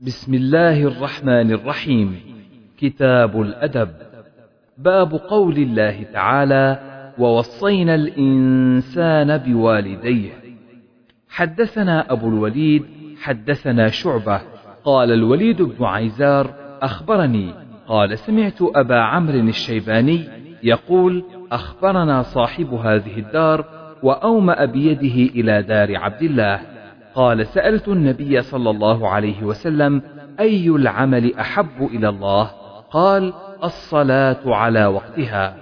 بسم الله الرحمن الرحيم. كتاب الأدب. باب قول الله تعالى ووصينا الإنسان بوالديه حدثنا أبو الوليد حدثنا شعبة. قال الوليد بن عيزار أخبرني قال سمعت أبا عمرو الشيباني يقول أخبرنا صاحب هذه الدار وأومأ بيده إلى دار عبد الله قال سألت النبي صلى الله عليه وسلم أي العمل أحب إلى الله؟ قال الصلاة على وقتها.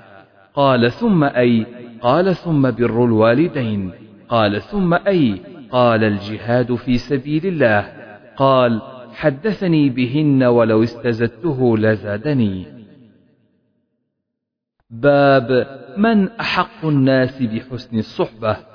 قال ثم أي؟ قال ثم بر الوالدين. قال ثم أي؟ قال الجهاد في سبيل الله. قال حدثني بهن ولو استزدته لزادني. باب من أحق الناس بحسن الصحبة.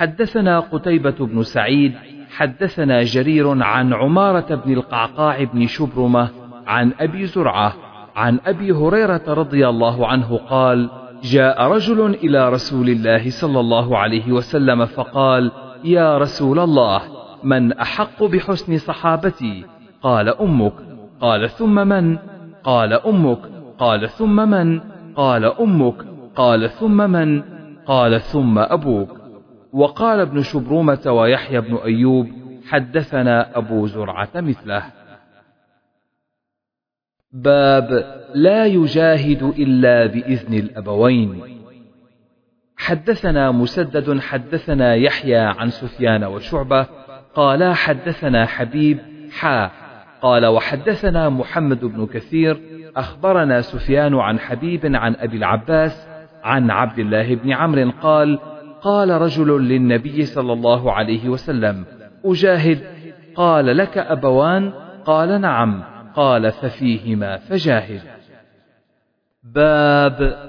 حدثنا قتيبة بن سعيد حدثنا جرير عن عمارة بن القعقاع بن شبرمة عن أبي زرعة عن أبي هريرة رضي الله عنه قال جاء رجل إلى رسول الله صلى الله عليه وسلم فقال يا رسول الله من أحق بحسن صحابتي؟ قال أمك. قال ثم من؟ قال أمك. قال ثم من؟ قال أمك. قال ثم من؟ قال ثم أبوك. وقال ابن شبرومة ويحيى بن أيوب حدثنا أبو زرعة مثله. باب لا يجاهد إلا بإذن الأبوين. حدثنا مسدد حدثنا يحيى عن سفيان وشعبة قالا حدثنا حبيب حا قال وحدثنا محمد بن كثير أخبرنا سفيان عن حبيب عن أبي العباس عن عبد الله بن عمرو قال قال رجل للنبي صلى الله عليه وسلم أجاهد. قال لك أبوان؟ قال نعم. قال ففيهما فجاهد. باب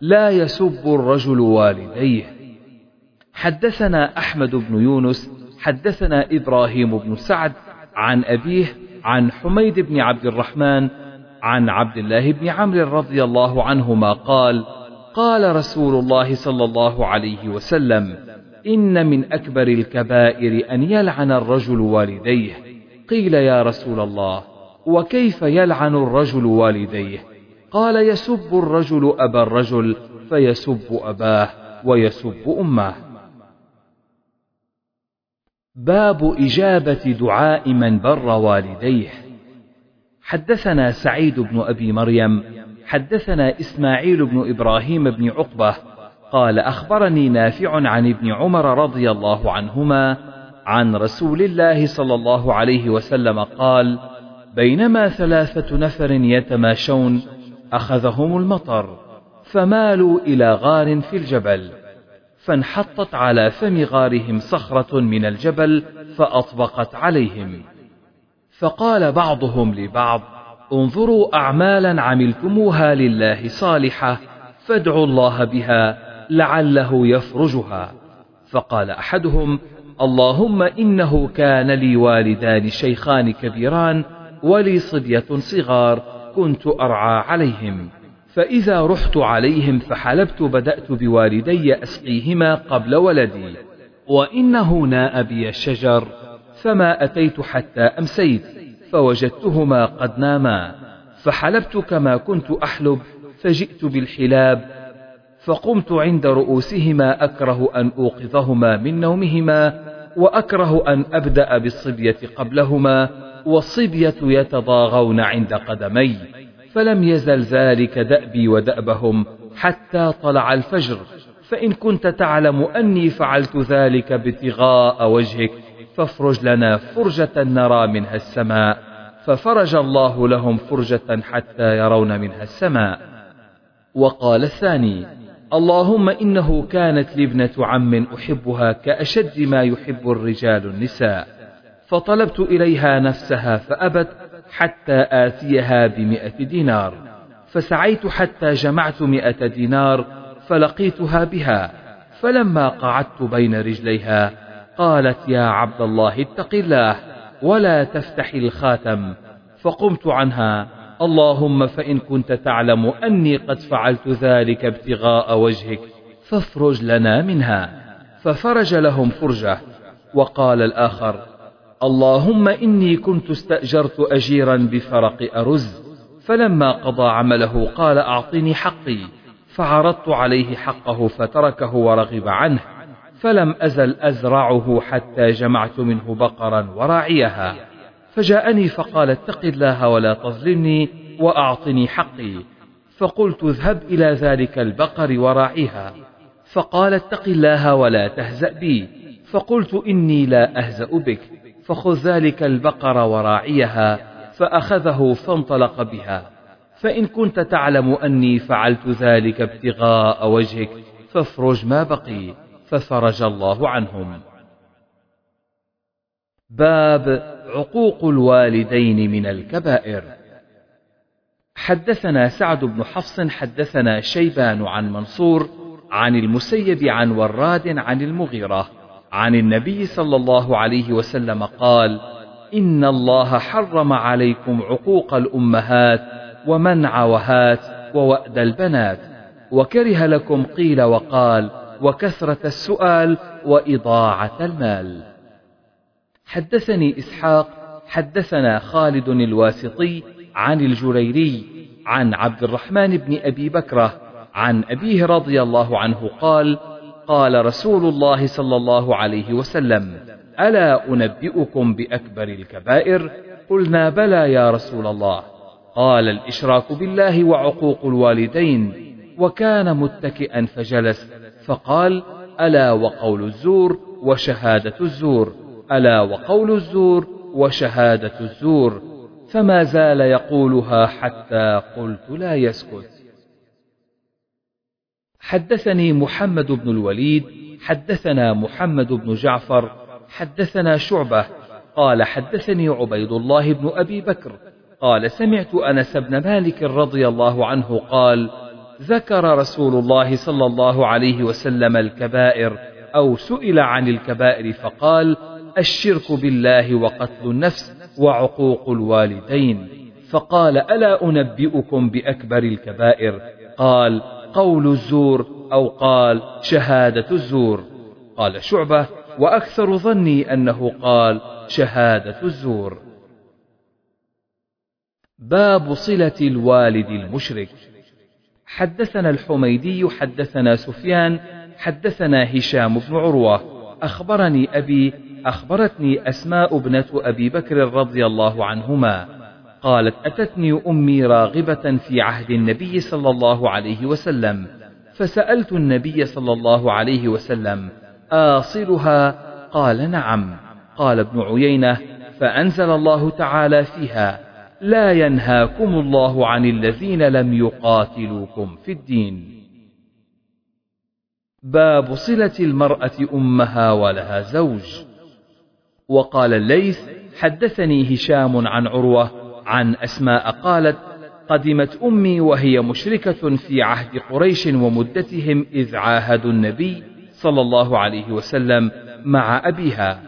لا يسب الرجل والديه. حدثنا أحمد بن يونس حدثنا إبراهيم بن سعد عن أبيه عن حميد بن عبد الرحمن عن عبد الله بن عمرو رضي الله عنهما قال قال رسول الله صلى الله عليه وسلم إن من أكبر الكبائر أن يلعن الرجل والديه. قيل يا رسول الله وكيف يلعن الرجل والديه؟ قال يسب الرجل أبا الرجل فيسب أباه ويسب أمه. باب إجابة دعاء من بر والديه. حدثنا سعيد بن أبي مريم حدثنا إسماعيل بن إبراهيم بن عقبة قال أخبرني نافع عن ابن عمر رضي الله عنهما عن رسول الله صلى الله عليه وسلم قال بينما ثلاثة نفر يتماشون أخذهم المطر فمالوا إلى غار في الجبل فانحطت على فم غارهم صخرة من الجبل فأطبقت عليهم فقال بعضهم لبعض انظروا أعمالا عملتموها لله صالحة فادعوا الله بها لعله يفرجها. فقال أحدهم اللهم إنه كان لي والدان شيخان كبيران ولي صبية صغار كنت أرعى عليهم. فإذا رحت عليهم فحلبت بدأت بوالدي أسقيهما قبل ولدي وإنه ناء بي الشجر فما أتيت حتى أمسيت. فوجدتهما قد ناما فحلبت كما كنت أحلب فجئت بالحلاب فقمت عند رؤوسهما أكره أن أوقظهما من نومهما وأكره أن أبدأ بالصبية قبلهما والصبية يتضاغون عند قدمي فلم يزل ذلك دأبي ودأبهم حتى طلع الفجر فإن كنت تعلم أني فعلت ذلك ابتغاء وجهك فافرج لنا فرجة نرى منها السماء. ففرج الله لهم فرجة حتى يرون منها السماء. وقال الثاني اللهم إنه كانت لي ابنة عم أحبها كأشد ما يحب الرجال النساء. فطلبت إليها نفسها فأبت حتى آتيها بمئة دينار. فسعيت حتى جمعت مئة دينار فلقيتها بها. فلما قعدت بين رجليها قالت يا عبد الله اتق الله ولا تفتح الخاتم. فقمت عنها. اللهم فإن كنت تعلم أني قد فعلت ذلك ابتغاء وجهك فافرج لنا منها. ففرج لهم فرجة. وقال الآخر اللهم إني كنت استأجرت أجيرا بفرق أرز فلما قضى عمله قال أعطني حقي. فعرضت عليه حقه فتركه ورغب عنه. فلم أزل أزرعه حتى جمعت منه بقرا وراعيها. فجاءني فقال اتق الله ولا تظلمني وأعطني حقي. فقلت اذهب إلى ذلك البقر وراعيها. فقال اتق الله ولا تهزأ بي. فقلت إني لا أهزأ بك. فخذ ذلك البقر وراعيها فأخذه فانطلق بها. فإن كنت تعلم أني فعلت ذلك ابتغاء وجهك فافرج ما بقي. ففرج الله عنهم. باب عقوق الوالدين من الكبائر. حدثنا سعد بن حفص حدثنا شيبان عن منصور عن المسيب عن وراد عن المغيرة عن النبي صلى الله عليه وسلم قال إن الله حرم عليكم عقوق الأمهات ومنع وهات ووأد البنات وكره لكم قيل وقال وكثرة السؤال وإضاعة المال. حدثني إسحاق حدثنا خالد الواسطي عن الجريري عن عبد الرحمن بن أبي بكرة عن أبيه رضي الله عنه قال قال رسول الله صلى الله عليه وسلم ألا أنبئكم بأكبر الكبائر؟ قلنا بلى يا رسول الله. قال الإشراك بالله وعقوق الوالدين. وكان متكئا فجلس فقال ألا وقول الزور وشهادة الزور ألا وقول الزور وشهادة الزور فما زال يقولها حتى قلت لا يسكت. حدثني محمد بن الوليد حدثنا محمد بن جعفر حدثنا شعبة قال حدثني عبيد الله بن أبي بكر قال سمعت أنس بن مالك رضي الله عنه قال ذكر رسول الله صلى الله عليه وسلم الكبائر أو سئل عن الكبائر فقال الشرك بالله وقتل النفس وعقوق الوالدين. فقال ألا أنبئكم بأكبر الكبائر؟ قال قول الزور أو قال شهادة الزور. قال شعبة وأكثر ظني أنه قال شهادة الزور. باب صلة الوالد المشرك. حدثنا الحميدي حدثنا سفيان حدثنا هشام بن عروة. أخبرني أبي أخبرتني أسماء ابنة أبي بكر رضي الله عنهما. قالت أتتني أمي راغبة في عهد النبي صلى الله عليه وسلم. فسألت النبي صلى الله عليه وسلم آصلها؟ قال نعم. قال ابن عيينة فأنزل الله تعالى فيها. لا ينهاكم الله عن الذين لم يقاتلوكم في الدين. باب صلة المرأة أمها ولها زوج. وقال الليث حدثني هشام عن عروة عن أسماء قالت قدمت أمي وهي مشركة في عهد قريش ومدتهم إذ عاهدوا النبي صلى الله عليه وسلم مع أبيها.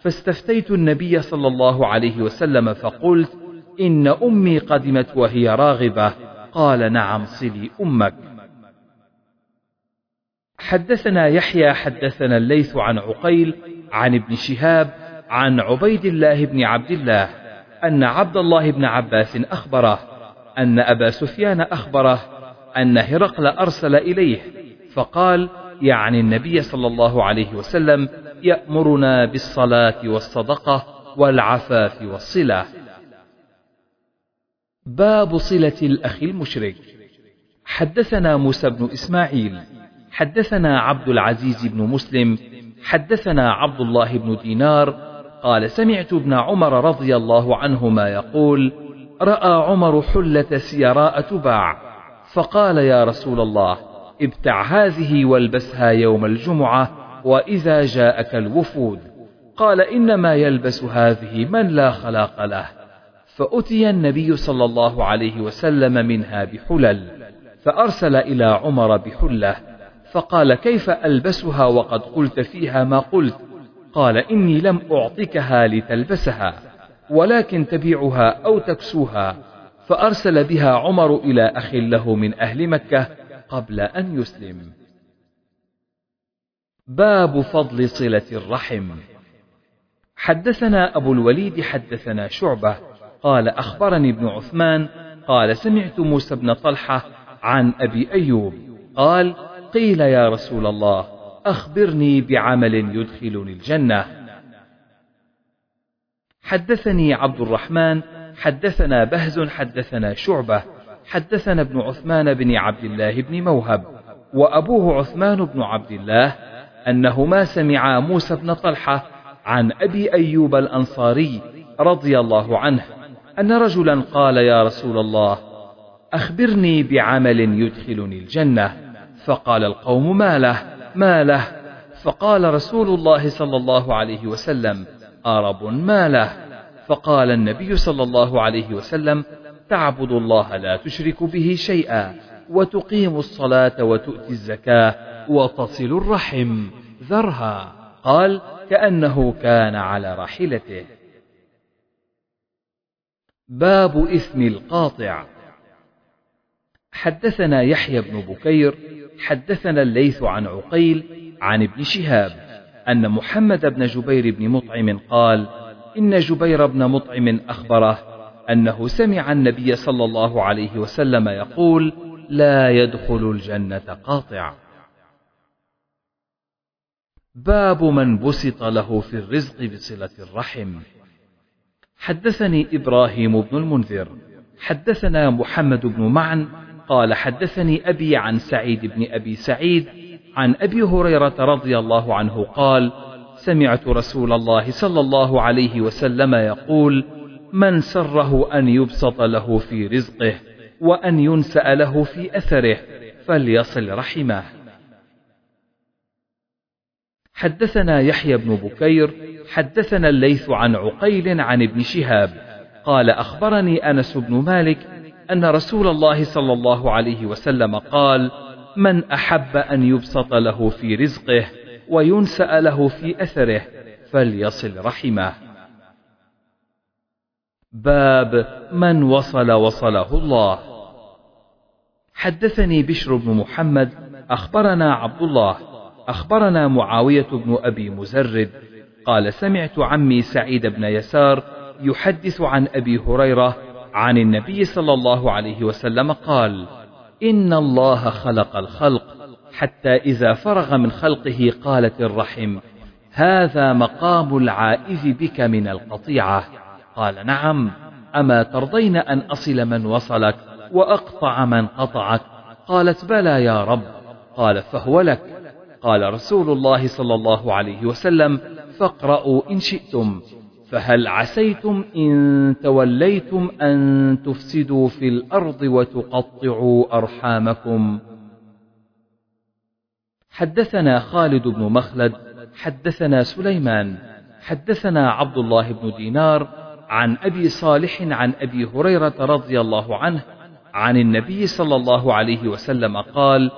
فاستفتيت النبي صلى الله عليه وسلم فقلت إن أمي قدمت وهي راغبة. قال نعم صلي أمك. حدثنا يحيى حدثنا الليث عن عقيل عن ابن شهاب عن عبيد الله بن عبد الله أن عبد الله بن عباس أخبره أن أبا سفيان أخبره أن هرقل أرسل إليه فقال يعني النبي صلى الله عليه وسلم يأمرنا بالصلاة والصدقة والعفاف والصلة. باب صلة الأخ المشرك. حدثنا موسى بن إسماعيل حدثنا عبد العزيز بن مسلم حدثنا عبد الله بن دينار قال سمعت ابن عمر رضي الله عنهما يقول رأى عمر حلة سيراء تباع فقال يا رسول الله ابتع هذه والبسها يوم الجمعة وإذا جاءك الوفود. قال إنما يلبس هذه من لا خلاق له. فأتي النبي صلى الله عليه وسلم منها بحلل فأرسل إلى عمر بحلة فقال كيف ألبسها وقد قلت فيها ما قلت؟ قال إني لم أعطكها لتلبسها ولكن تبيعها أو تكسوها. فأرسل بها عمر إلى أخ له من أهل مكة قبل أن يسلم. باب فضل صلة الرحم. حدثنا أبو الوليد حدثنا شعبة قال أخبرني ابن عثمان قال سمعت موسى بن طلحة عن أبي أيوب قال قيل يا رسول الله أخبرني بعمل يدخلني الجنة. حدثني عبد الرحمن حدثنا بهز حدثنا شعبة حدثنا ابن عثمان بن عبد الله بن موهب وأبوه عثمان بن عبد الله أنهما سمعا موسى بن طلحة عن أبي أيوب الأنصاري رضي الله عنه. أن رجلا قال يا رسول الله أخبرني بعمل يدخلني الجنة. فقال القوم ما له ما له. فقال رسول الله صلى الله عليه وسلم أرب ما له. فقال النبي صلى الله عليه وسلم تعبد الله لا تشرك به شيئا وتقيم الصلاة وتؤتي الزكاة وتصل الرحم. ذرها. قال كأنه كان على راحلته. باب إثم القاطع. حدثنا يحيى بن بكير حدثنا الليث عن عقيل عن ابن شهاب أن محمد بن جبير بن مطعم قال إن جبير بن مطعم أخبره أنه سمع النبي صلى الله عليه وسلم يقول لا يدخل الجنة قاطع. باب من بسط له في الرزق بصلة الرحم. حدثني إبراهيم بن المنذر. حدثنا محمد بن معن قال حدثني أبي عن سعيد بن أبي سعيد عن أبي هريرة رضي الله عنه قال سمعت رسول الله صلى الله عليه وسلم يقول من سره أن يبسط له في رزقه وأن ينسأ له في أثره فليصل رحمه. حدثنا يحيى بن بكير حدثنا الليث عن عقيل عن ابن شهاب قال أخبرني أنس بن مالك أن رسول الله صلى الله عليه وسلم قال من أحب أن يبسط له في رزقه وينسأ له في أثره فليصل رحمه. باب من وصل وصله الله. حدثني بشر بن محمد أخبرنا عبد الله أخبرنا معاوية بن أبي مزرد قال سمعت عمي سعيد بن يسار يحدث عن أبي هريرة عن النبي صلى الله عليه وسلم قال إن الله خلق الخلق حتى إذا فرغ من خلقه قالت الرحم هذا مقام العائذ بك من القطيعة. قال نعم أما ترضين أن أصل من وصلك وأقطع من قطعك؟ قالت بلى يا رب. قال فهو لك. قال رسول الله صلى الله عليه وسلم فاقرأوا إن شئتم فهل عسيتم إن توليتم أن تفسدوا في الأرض وتقطعوا أرحامكم؟ حدثنا خالد بن مخلد حدثنا سليمان حدثنا عبد الله بن دينار عن أبي صالح عن أبي هريرة رضي الله عنه عن النبي صلى الله عليه وسلم قال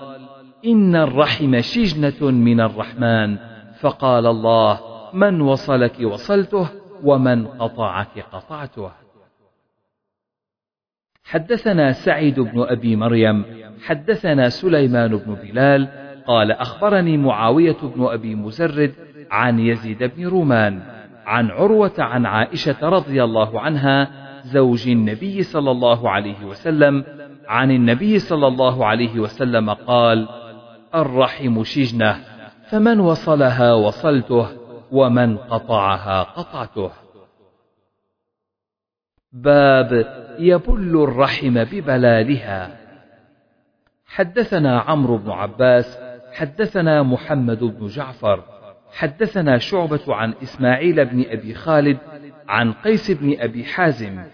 إن الرحم شجنة من الرحمن. فقال الله من وصلك وصلته ومن قطعك قطعته. حدثنا سعيد بن أبي مريم حدثنا سليمان بن بلال قال أخبرني معاوية بن أبي مزرد عن يزيد بن رومان عن عروة عن عائشة رضي الله عنها زوج النبي صلى الله عليه وسلم عن النبي صلى الله عليه وسلم قال الرحم شجنة فمن وصلها وصلته ومن قطعها قطعته. باب يبل الرحم ببلالها. حدثنا عمرو بن عباس حدثنا محمد بن جعفر حدثنا شعبة عن إسماعيل بن أبي خالد عن قيس بن أبي حازم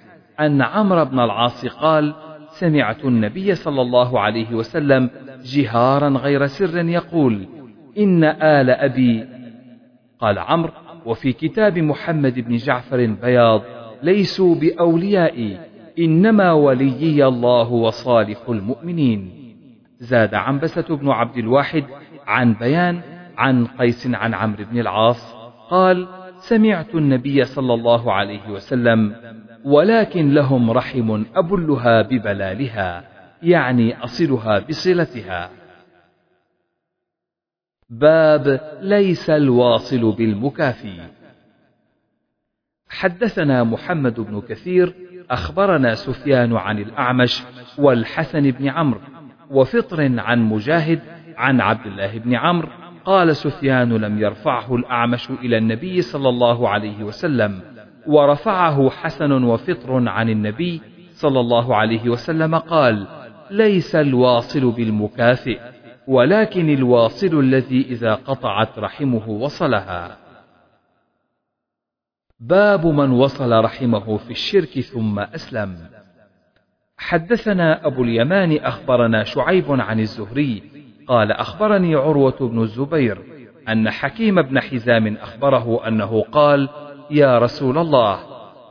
أن عمرو بن العاص قال سمعت النبي صلى الله عليه وسلم جهارا غير سر يقول إن آل أبي قال عمرو وفي كتاب محمد بن جعفر بياض ليسوا بأوليائي إنما وليي الله وصالح المؤمنين. زاد عنبسة بن عبد الواحد عن بيان عن قيس عن عمرو بن العاص قال سمعت النبي صلى الله عليه وسلم ولكن لهم رحم أبلها ببلالها يعني أصلها بصلتها. باب ليس الواصل بالمكافي. حدثنا محمد بن كثير أخبرنا سفيان عن الأعمش والحسن بن عمرو وفطر عن مجاهد عن عبد الله بن عمرو قال سفيان لم يرفعه الأعمش إلى النبي صلى الله عليه وسلم ورفعه حسن وفطر عن النبي صلى الله عليه وسلم قال ليس الواصل بالمكافئ ولكن الواصل الذي إذا قطعت رحمه وصلها. باب من وصل رحمه في الشرك ثم أسلم. حدثنا أبو اليمان أخبرنا شعيب عن الزهري قال أخبرني عروة بن الزبير أن حكيم بن حزام أخبره أنه قال يا رسول الله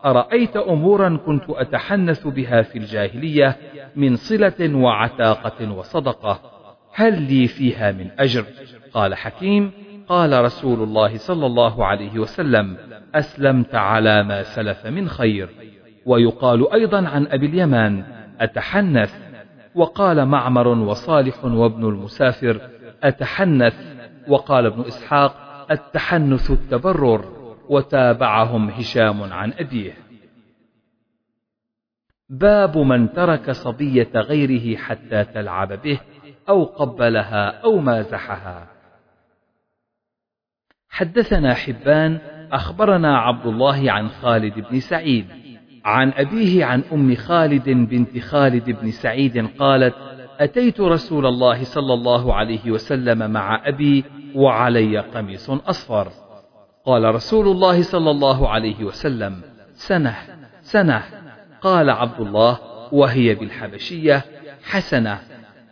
أرأيت أمورا كنت أتحنث بها في الجاهلية من صلة وعتاقة وصدقة هل لي فيها من أجر؟ قال حكيم قال رسول الله صلى الله عليه وسلم أسلمت على ما سلف من خير ويقال أيضا عن أبي اليمان أتحنث وقال معمر وصالح وابن المسافر أتحنث؟ وقال ابن إسحاق التحنث التبرر وتابعهم هشام عن أبيه. باب من ترك صبية غيره حتى تلعب به أو قبلها أو مازحها. حدثنا حبان أخبرنا عبد الله عن خالد بن سعيد. عن أبيه عن أم خالد بنت خالد بن سعيد قالت أتيت رسول الله صلى الله عليه وسلم مع أبي وعلي قميص أصفر. قال رسول الله صلى الله عليه وسلم سنة سنة. قال عبد الله وهي بالحبشية حسنة.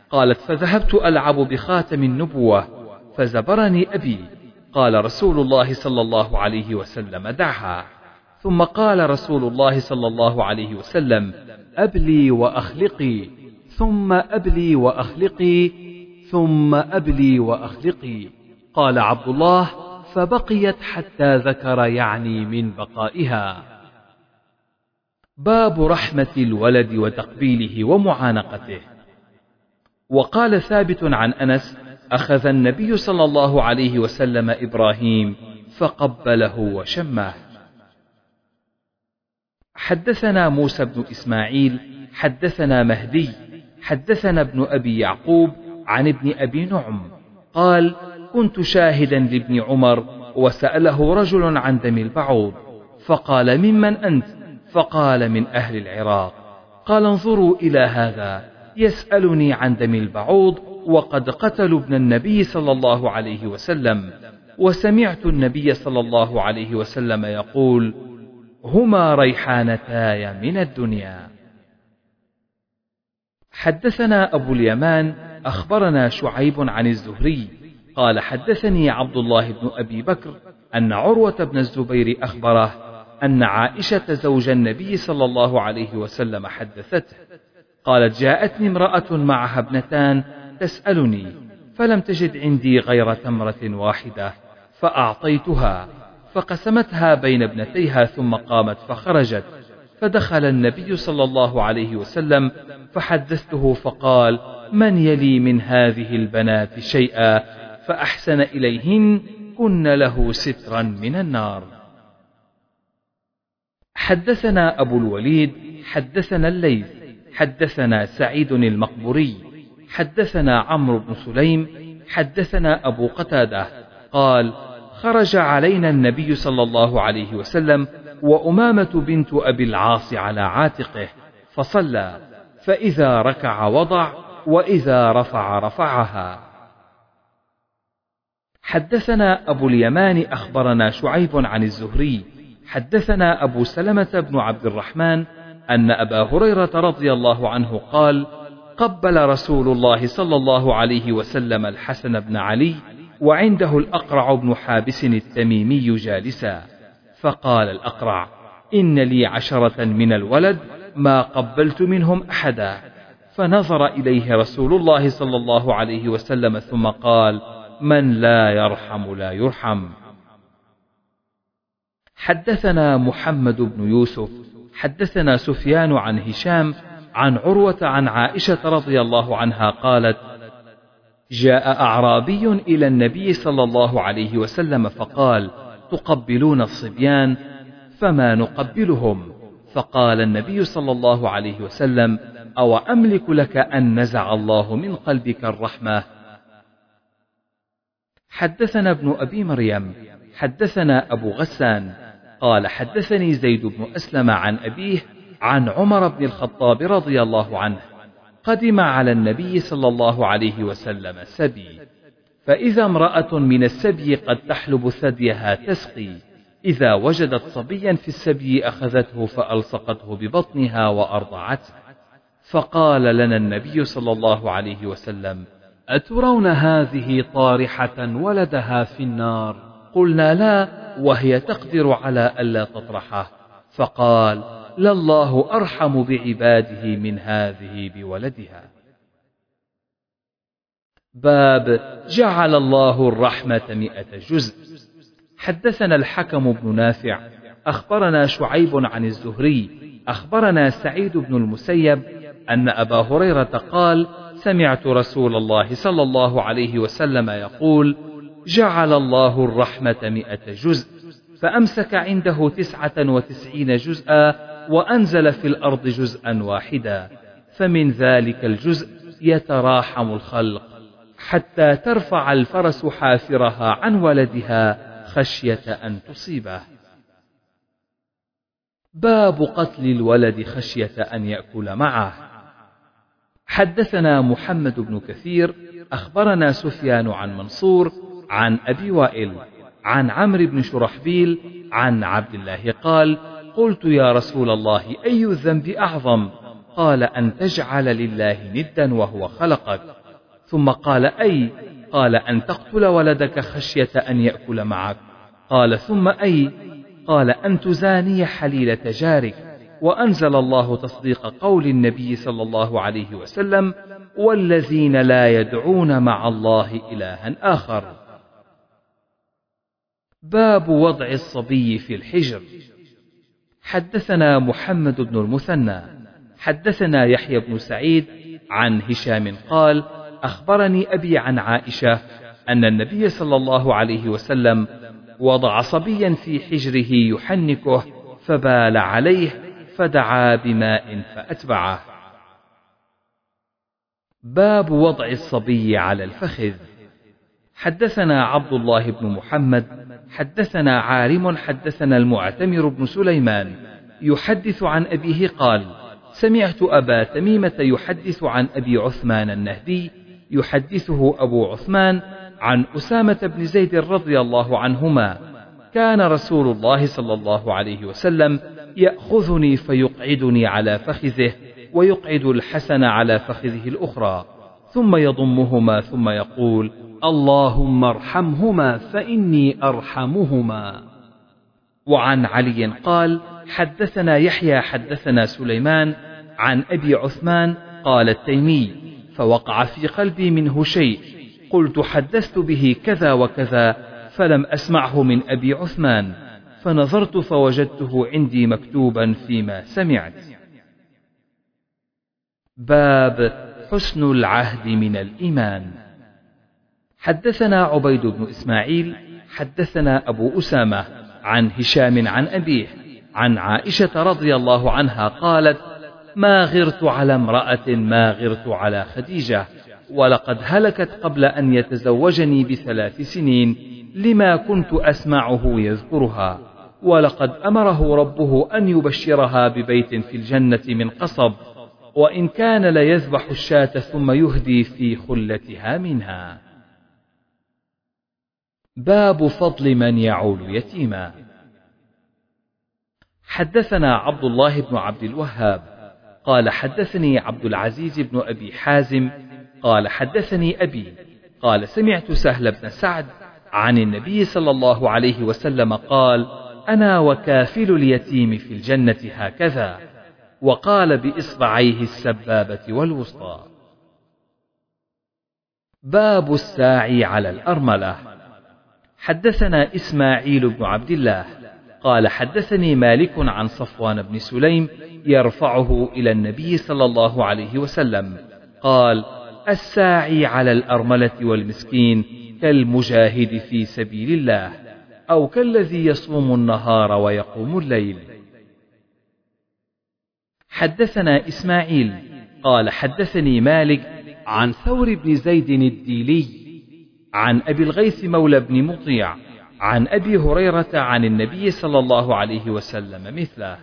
قالت فذهبت ألعب بخاتم النبوة فزبرني أبي. قال رسول الله صلى الله عليه وسلم دعها. ثم قال رسول الله صلى الله عليه وسلم أبلي وأخلقي ثم أبلي وأخلقي ثم أبلي وأخلقي. قال عبد الله فبقيت حتى ذكر يعني من بقائها. باب رحمة الولد وتقبيله ومعانقته. وقال ثابت عن أنس أخذ النبي صلى الله عليه وسلم إبراهيم فقبله وشماه حدثنا موسى بن إسماعيل حدثنا مهدي حدثنا ابن أبي يعقوب عن ابن أبي نعم. قال كنت شاهدا لابن عمر وسأله رجل عن دم البعوض فقال ممن أنت؟ فقال من أهل العراق. قال انظروا إلى هذا يسألني عن دم البعوض وقد قتلوا ابن النبي صلى الله عليه وسلم وسمعت النبي صلى الله عليه وسلم يقول هما ريحانتاي من الدنيا. حدثنا أبو اليمان أخبرنا شعيب عن الزهري قال حدثني عبد الله بن أبي بكر أن عروة بن الزبير أخبره أن عائشة زوج النبي صلى الله عليه وسلم حدثته قالت جاءتني امرأة معها ابنتان تسألني فلم تجد عندي غير تمرة واحدة فأعطيتها. فقسمتها بين ابنتيها ثم قامت فخرجت. فدخل النبي صلى الله عليه وسلم فحدثته فقال من يلي من هذه البنات شيئا فأحسن إليهن كن له سترا من النار. حدثنا أبو الوليد حدثنا الليث حدثنا سعيد المقبوري حدثنا عمرو بن سليم حدثنا أبو قتادة قال خرج علينا النبي صلى الله عليه وسلم وأمامة بنت أبي العاص على عاتقه فصلى فإذا ركع وضع وإذا رفع رفعها. حدثنا أبو اليمان أخبرنا شعيب عن الزهري حدثنا أبو سلمة بن عبد الرحمن أن أبا هريرة رضي الله عنه قال قبل رسول الله صلى الله عليه وسلم الحسن بن علي وعنده الأقرع بن حابس التميمي جالسا. فقال الأقرع إن لي عشرة من الولد ما قبلت منهم أحدا. فنظر إليه رسول الله صلى الله عليه وسلم ثم قال من لا يرحم لا يرحم. حدثنا محمد بن يوسف حدثنا سفيان عن هشام عن عروة عن عائشة رضي الله عنها قالت جاء أعرابي إلى النبي صلى الله عليه وسلم فقال تقبلون الصبيان فما نقبلهم؟ فقال النبي صلى الله عليه وسلم أو أملك لك أن نزع الله من قلبك الرحمة؟ حدثنا ابن أبي مريم حدثنا أبو غسان قال حدثني زيد بن أسلم عن أبيه عن عمر بن الخطاب رضي الله عنه قدم على النبي صلى الله عليه وسلم سبي. فإذا امرأة من السبي قد تحلب ثديها تسقي. إذا وجدت صبيا في السبي أخذته فألصقته ببطنها وأرضعته فقال لنا النبي صلى الله عليه وسلم أترون هذه طارحة ولدها في النار؟ قلنا لا وهي تقدر على ألا تطرحه. فقال لله أرحم بعباده من هذه بولدها. باب جعل الله الرحمة مئة جزء. حدثنا الحكم بن نافع أخبرنا شعيب عن الزهري أخبرنا سعيد بن المسيب أن أبا هريرة قال سمعت رسول الله صلى الله عليه وسلم يقول جعل الله الرحمة مئة جزء فأمسك عنده تسعة وتسعين جزءا وأنزل في الأرض جزءا واحدا فمن ذلك الجزء يتراحم الخلق حتى ترفع الفرس حافرها عن ولدها خشية أن تصيبه. باب قتل الولد خشية أن يأكل معه. حدثنا محمد بن كثير أخبرنا سفيان عن منصور عن أبي وائل عن عمرو بن شرحبيل عن عبد الله قال قلت يا رسول الله أي الذنب أعظم؟ قال أن تجعل لله ندا وهو خلقك. ثم قال أي؟ قال أن تقتل ولدك خشية أن يأكل معك. قال ثم أي؟ قال أن تزاني حليلة جارك. وأنزل الله تصديق قول النبي صلى الله عليه وسلم والذين لا يدعون مع الله إلها آخر. باب وضع الصبي في الحجر. حدثنا محمد بن المثنى. حدثنا يحيى بن سعيد عن هشام قال أخبرني أبي عن عائشة أن النبي صلى الله عليه وسلم وضع صبيا في حجره يحنكه فبال عليه فدعا بماء فأتبعه. باب وضع الصبي على الفخذ. حدثنا عبد الله بن محمد حدثنا عارم حدثنا المعتمر بن سليمان يحدث عن أبيه قال سمعت أبا تميمة يحدث عن أبي عثمان النهدي يحدثه أبو عثمان عن أسامة بن زيد رضي الله عنهما كان رسول الله صلى الله عليه وسلم يأخذني فيقعدني على فخذه ويقعد الحسن على فخذه الأخرى. ثم يضمهما ثم يقول اللهم ارحمهما فإني أرحمهما. وعن علي قال حدثنا يحيى حدثنا سليمان عن أبي عثمان قال التيمي فوقع في قلبي منه شيء قلت حدثت به كذا وكذا فلم أسمعه من أبي عثمان فنظرت فوجدته عندي مكتوبا فيما سمعت. باب حسن العهد من الإيمان. حدثنا عبيد بن إسماعيل حدثنا أبو أسامة عن هشام عن أبيه عن عائشة رضي الله عنها قالت ما غرت على امرأة ما غرت على خديجة ولقد هلكت قبل أن يتزوجني بثلاث سنين لما كنت أسمعه يذكرها ولقد أمره ربه أن يبشرها ببيت في الجنة من قصب وإن كان ليذبح الشاة ثم يهدي في خلتها منها. باب فضل من يعول يتيما. حدثنا عبد الله بن عبد الوهاب قال حدثني عبد العزيز بن أبي حازم قال حدثني أبي قال سمعت سهل بن سعد عن النبي صلى الله عليه وسلم قال أنا وكافل اليتيم في الجنة هكذا. وقال بإصبعيه السبابة والوسطى. باب الساعي على الأرملة. حدثنا إسماعيل بن عبد الله. قال حدثني مالك عن صفوان بن سليم يرفعه إلى النبي صلى الله عليه وسلم. قال الساعي على الأرملة والمسكين كالمجاهد في سبيل الله أو كالذي يصوم النهار ويقوم الليل. حدثنا إسماعيل قال حدثني مالك عن ثور بن زيد الديلي عن أبي الغيث مولى بن مطيع عن أبي هريرة عن النبي صلى الله عليه وسلم مثله.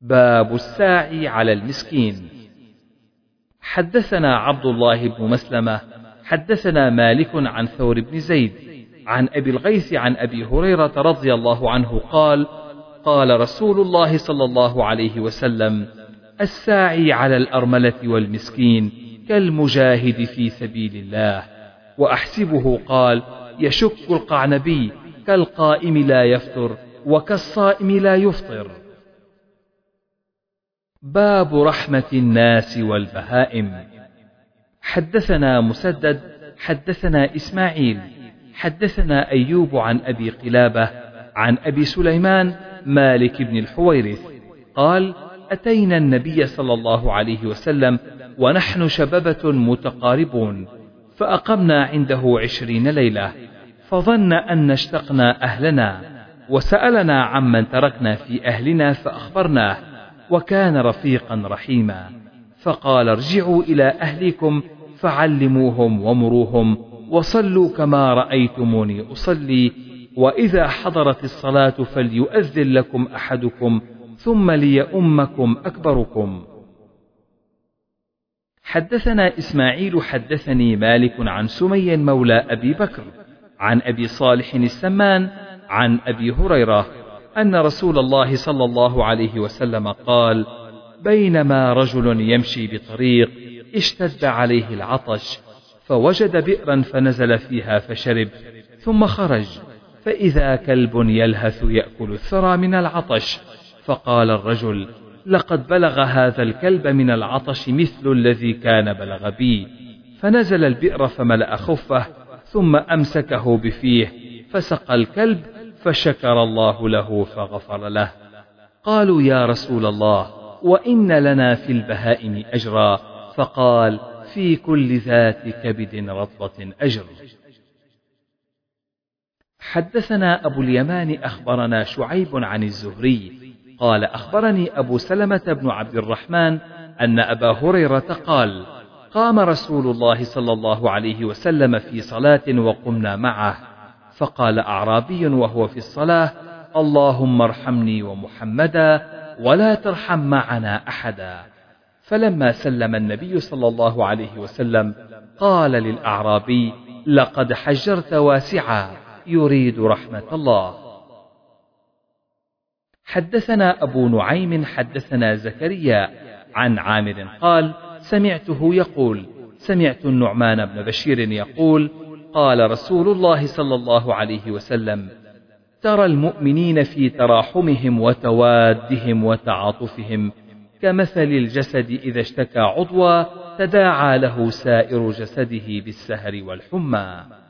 باب الساعي على المسكين. حدثنا عبد الله بن مسلمة حدثنا مالك عن ثور بن زيد عن أبي الغيث عن أبي هريرة رضي الله عنه قال قال رسول الله صلى الله عليه وسلم الساعي على الأرملة والمسكين كالمجاهد في سبيل الله. وأحسبه قال يشك القعنبي كالقائم لا يفطر وكالصائم لا يفطر. باب رحمة الناس والبهائم. حدثنا مسدد حدثنا إسماعيل حدثنا أيوب عن أبي قلابة عن أبي سليمان مالك بن الحويرث. قال أتينا النبي صلى الله عليه وسلم ونحن شببة متقاربون فأقمنا عنده عشرين ليلة فظن أن اشتقنا أهلنا وسألنا عمن تركنا في أهلنا فأخبرناه وكان رفيقا رحيما. فقال ارجعوا إلى أهلكم فعلموهم ومروهم وصلوا كما رأيتموني أصلي وإذا حضرت الصلاة فليؤذن لكم أحدكم ثم ليؤمكم أكبركم. حدثنا إسماعيل حدثني مالك عن سمي مولى أبي بكر عن أبي صالح السمان عن أبي هريرة أن رسول الله صلى الله عليه وسلم قال بينما رجل يمشي بطريق اشتد عليه العطش فوجد بئرا فنزل فيها فشرب ثم خرج. فإذا كلب يلهث يأكل الثرى من العطش. فقال الرجل لقد بلغ هذا الكلب من العطش مثل الذي كان بلغ بي. فنزل البئر فملأ خفه ثم أمسكه بفيه. فسقى الكلب فشكر الله له فغفر له. قالوا يا رسول الله وإن لنا في البهائم أجرا. فقال في كل ذات كبد رطبة أجر. حدثنا أبو اليمان أخبرنا شعيب عن الزهري. قال أخبرني أبو سلمة بن عبد الرحمن أن أبا هريرة قال قام رسول الله صلى الله عليه وسلم في صلاة وقمنا معه. فقال أعرابي وهو في الصلاة اللهم ارحمني ومحمدا ولا ترحم معنا أحدا. فلما سلم النبي صلى الله عليه وسلم قال للأعرابي لقد حجرت واسعا. يريد رحمة الله. حدثنا أبو نعيم حدثنا زكريا عن عامر قال سمعته يقول سمعت النعمان بن بشير يقول قال رسول الله صلى الله عليه وسلم ترى المؤمنين في تراحمهم وتوادهم وتعاطفهم كمثل الجسد إذا اشتكى عضوا تداعى له سائر جسده بالسهر والحمى.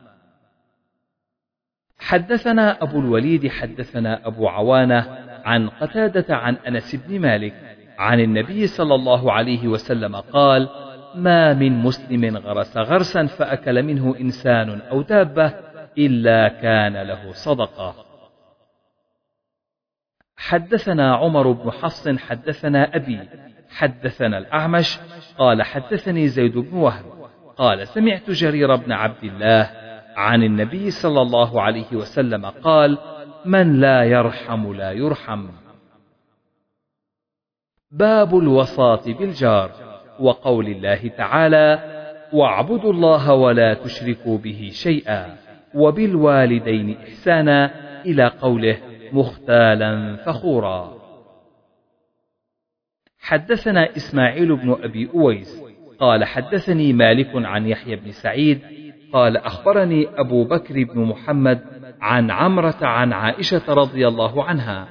حدثنا أبو الوليد حدثنا أبو عوانة عن قتادة عن أنس بن مالك عن النبي صلى الله عليه وسلم قال ما من مسلم غرس غرسا فأكل منه إنسان أو دابة إلا كان له صدقة. حدثنا عمر بن حفص حدثنا أبي حدثنا الأعمش قال حدثني زيد بن وهب قال سمعت جرير بن عبد الله عن النبي صلى الله عليه وسلم قال من لا يرحم لا يرحم. باب الوصاة بالجار وقول الله تعالى واعبدوا الله ولا تشركوا به شيئا وبالوالدين إحسانا إلى قوله مختالا فخورا. حدثنا إسماعيل بن أبي أويس قال حدثني مالك عن يحيى بن سعيد قال أخبرني أبو بكر بن محمد عن عمرة عن عائشة رضي الله عنها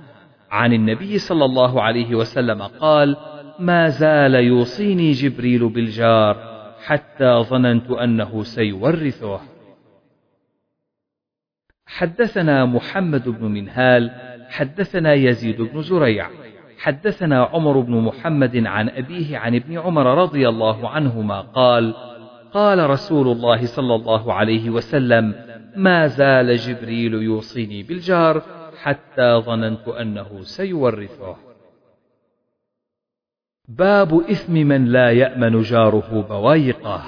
عن النبي صلى الله عليه وسلم قال ما زال يوصيني جبريل بالجار حتى ظننت أنه سيورثه. حدثنا محمد بن منهال حدثنا يزيد بن زريع حدثنا عمر بن محمد عن أبيه عن ابن عمر رضي الله عنهما قال قال رسول الله صلى الله عليه وسلم ما زال جبريل يوصيني بالجار حتى ظننت أنه سيورثه. باب إثم من لا يأمن جاره بوايقه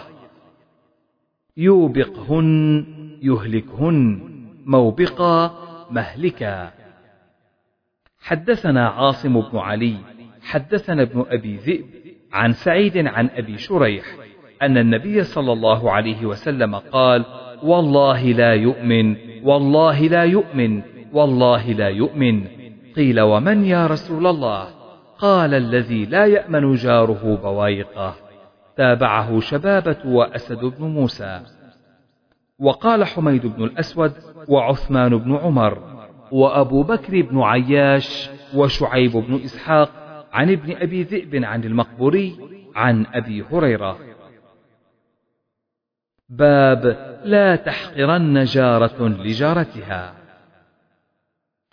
يوبقهن يهلكهن موبقا مهلكا. حدثنا عاصم بن علي حدثنا ابن أبي ذئب عن سعيد عن أبي شريح أن النبي صلى الله عليه وسلم قال والله لا يؤمن والله لا يؤمن والله لا يؤمن. قيل ومن يا رسول الله؟ قال الذي لا يأمن جاره بوايقه تابعه شبابة وأسد بن موسى. وقال حميد بن الأسود وعثمان بن عمر وأبو بكر بن عياش وشعيب بن إسحاق عن ابن أبي ذئب عن المقبوري عن أبي هريرة. باب لا تحقرن جارة لجارتها.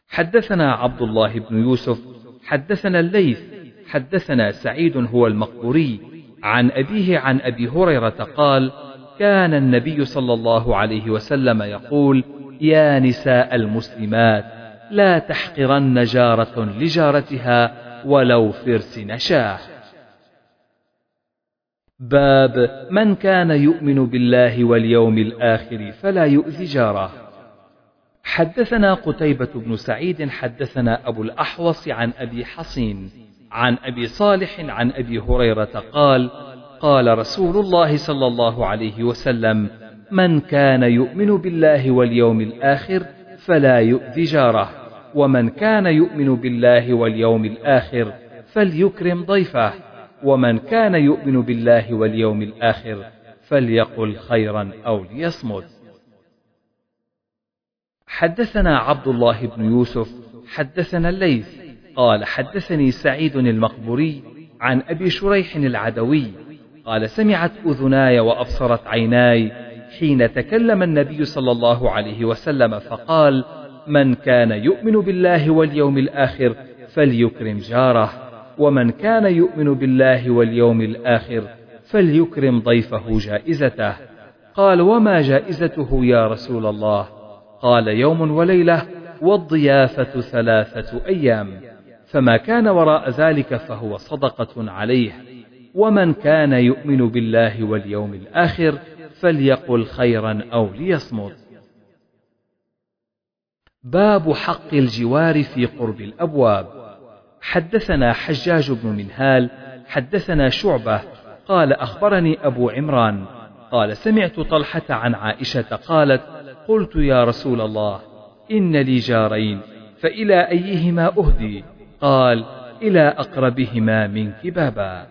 حدثنا عبد الله بن يوسف حدثنا الليث حدثنا سعيد هو المقبوري عن أبيه عن أبي هريرة قال كان النبي صلى الله عليه وسلم يقول يا نساء المسلمات لا تحقرن جارة لجارتها ولو فرس نشاه باب من كان يؤمن بالله واليوم الآخر فلا يؤذي جاره. حدثنا قتيبة بن سعيد حدثنا أبو الأحوص عن أبي حصين عن أبي صالح عن أبي هريرة قال قال رسول الله صلى الله عليه وسلم من كان يؤمن بالله واليوم الآخر فلا يؤذي جاره ومن كان يؤمن بالله واليوم الآخر فليكرم ضيفه. ومن كان يؤمن بالله واليوم الآخر فليقل خيرا أو ليصمت. حدثنا عبد الله بن يوسف حدثنا الليث قال حدثني سعيد المقبوري عن أبي شريح العدوي قال سمعت أذناي وأبصرت عيناي حين تكلم النبي صلى الله عليه وسلم فقال من كان يؤمن بالله واليوم الآخر فليكرم جاره. ومن كان يؤمن بالله واليوم الآخر فليكرم ضيفه جائزته. قال وما جائزته يا رسول الله؟ قال يوم وليلة والضيافة ثلاثة أيام فما كان وراء ذلك فهو صدقة عليه. ومن كان يؤمن بالله واليوم الآخر فليقل خيرا أو ليصمت. باب حق الجوار في قرب الأبواب. حدثنا حجاج بن منهال حدثنا شعبة قال أخبرني أبو عمران قال سمعت طلحة عن عائشة قالت قلت يا رسول الله إن لي جارين فإلى أيهما أهدي؟ قال إلى أقربهما منك بابا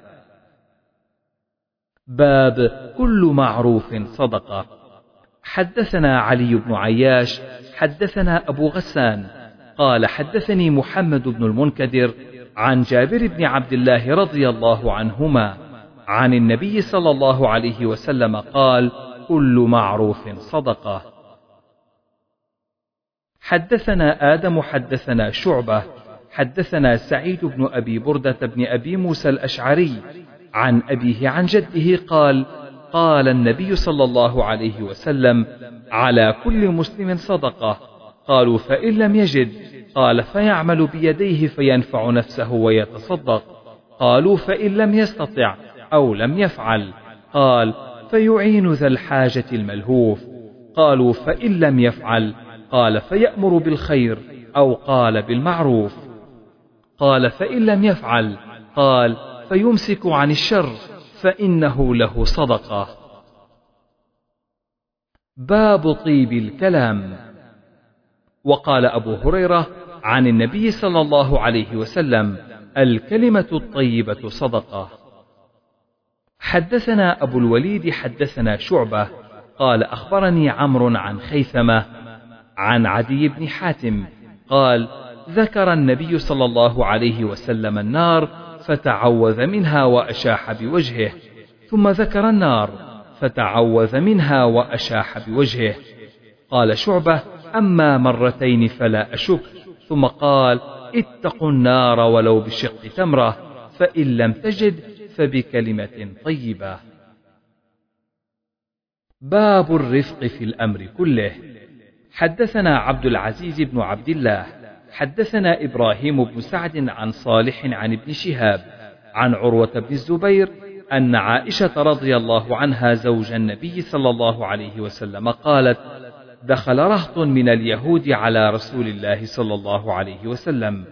باب كل معروف صدقة. حدثنا علي بن عياش حدثنا أبو غسان قال حدثني محمد بن المنكدر عن جابر بن عبد الله رضي الله عنهما عن النبي صلى الله عليه وسلم قال كل معروف صدقة. حدثنا آدم حدثنا شعبة حدثنا سعيد بن أبي بردة بن أبي موسى الأشعري عن أبيه عن جده قال قال النبي صلى الله عليه وسلم على كل مسلم صدقة. قالوا فإن لم يجد. قال فيعمل بيديه فينفع نفسه ويتصدق. قالوا فإن لم يستطع أو لم يفعل. قال فيعين ذا الحاجة الملهوف. قالوا فإن لم يفعل. قال فيأمر بالخير أو قال بالمعروف. قال فإن لم يفعل. قال فيمسك عن الشر فإنه له صدقة. باب طيب الكلام. وقال أبو هريرة عن النبي صلى الله عليه وسلم: الكلمة الطيبة صدقة. حدثنا أبو الوليد حدثنا شعبة قال أخبرني عمرو عن خيثمة عن عدي بن حاتم قال: ذكر النبي صلى الله عليه وسلم النار فتعوذ منها وأشاح بوجهه ثم ذكر النار فتعوذ منها وأشاح بوجهه قال شعبة أما مرتين فلا أشك. ثم قال اتقوا النار ولو بشق تمرة فإن لم تجد فبكلمة طيبة. باب الرفق في الأمر كله. حدثنا عبد العزيز بن عبد الله. حدثنا إبراهيم بن سعد عن صالح عن ابن شهاب. عن عروة بن الزبير أن عائشة رضي الله عنها زوج النبي صلى الله عليه وسلم قالت: دخل رهط من اليهود على رسول الله صلى الله عليه وسلم،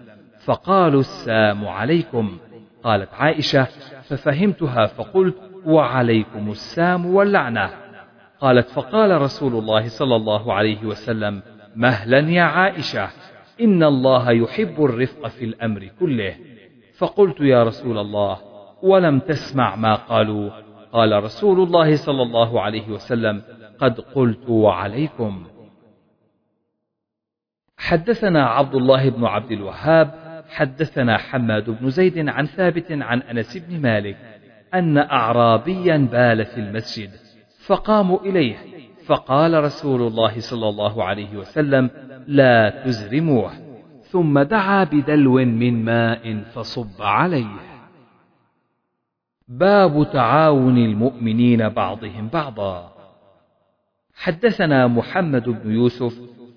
فقالوا السام عليكم. قالت عائشة: ففهمتها فقلت: وعليكم السام واللعنة. قالت: فقال رسول الله صلى الله عليه وسلم: مهلا يا عائشة، إن الله يحب الرفق في الأمر كله. فقلت يا رسول الله ولم تسمع ما قالوا قال رسول الله صلى الله عليه وسلم قد قلت وعليكم. حدثنا عبد الله بن عبد الوهاب حدثنا حماد بن زيد عن ثابت عن أنس بن مالك أن اعرابيا بال في المسجد فقاموا إليه فقال رسول الله صلى الله عليه وسلم لا تزرموه. ثم دعا بدلو من ماء فصب عليه. باب تعاون المؤمنين بعضهم بعضا. حدثنا محمد بن يوسف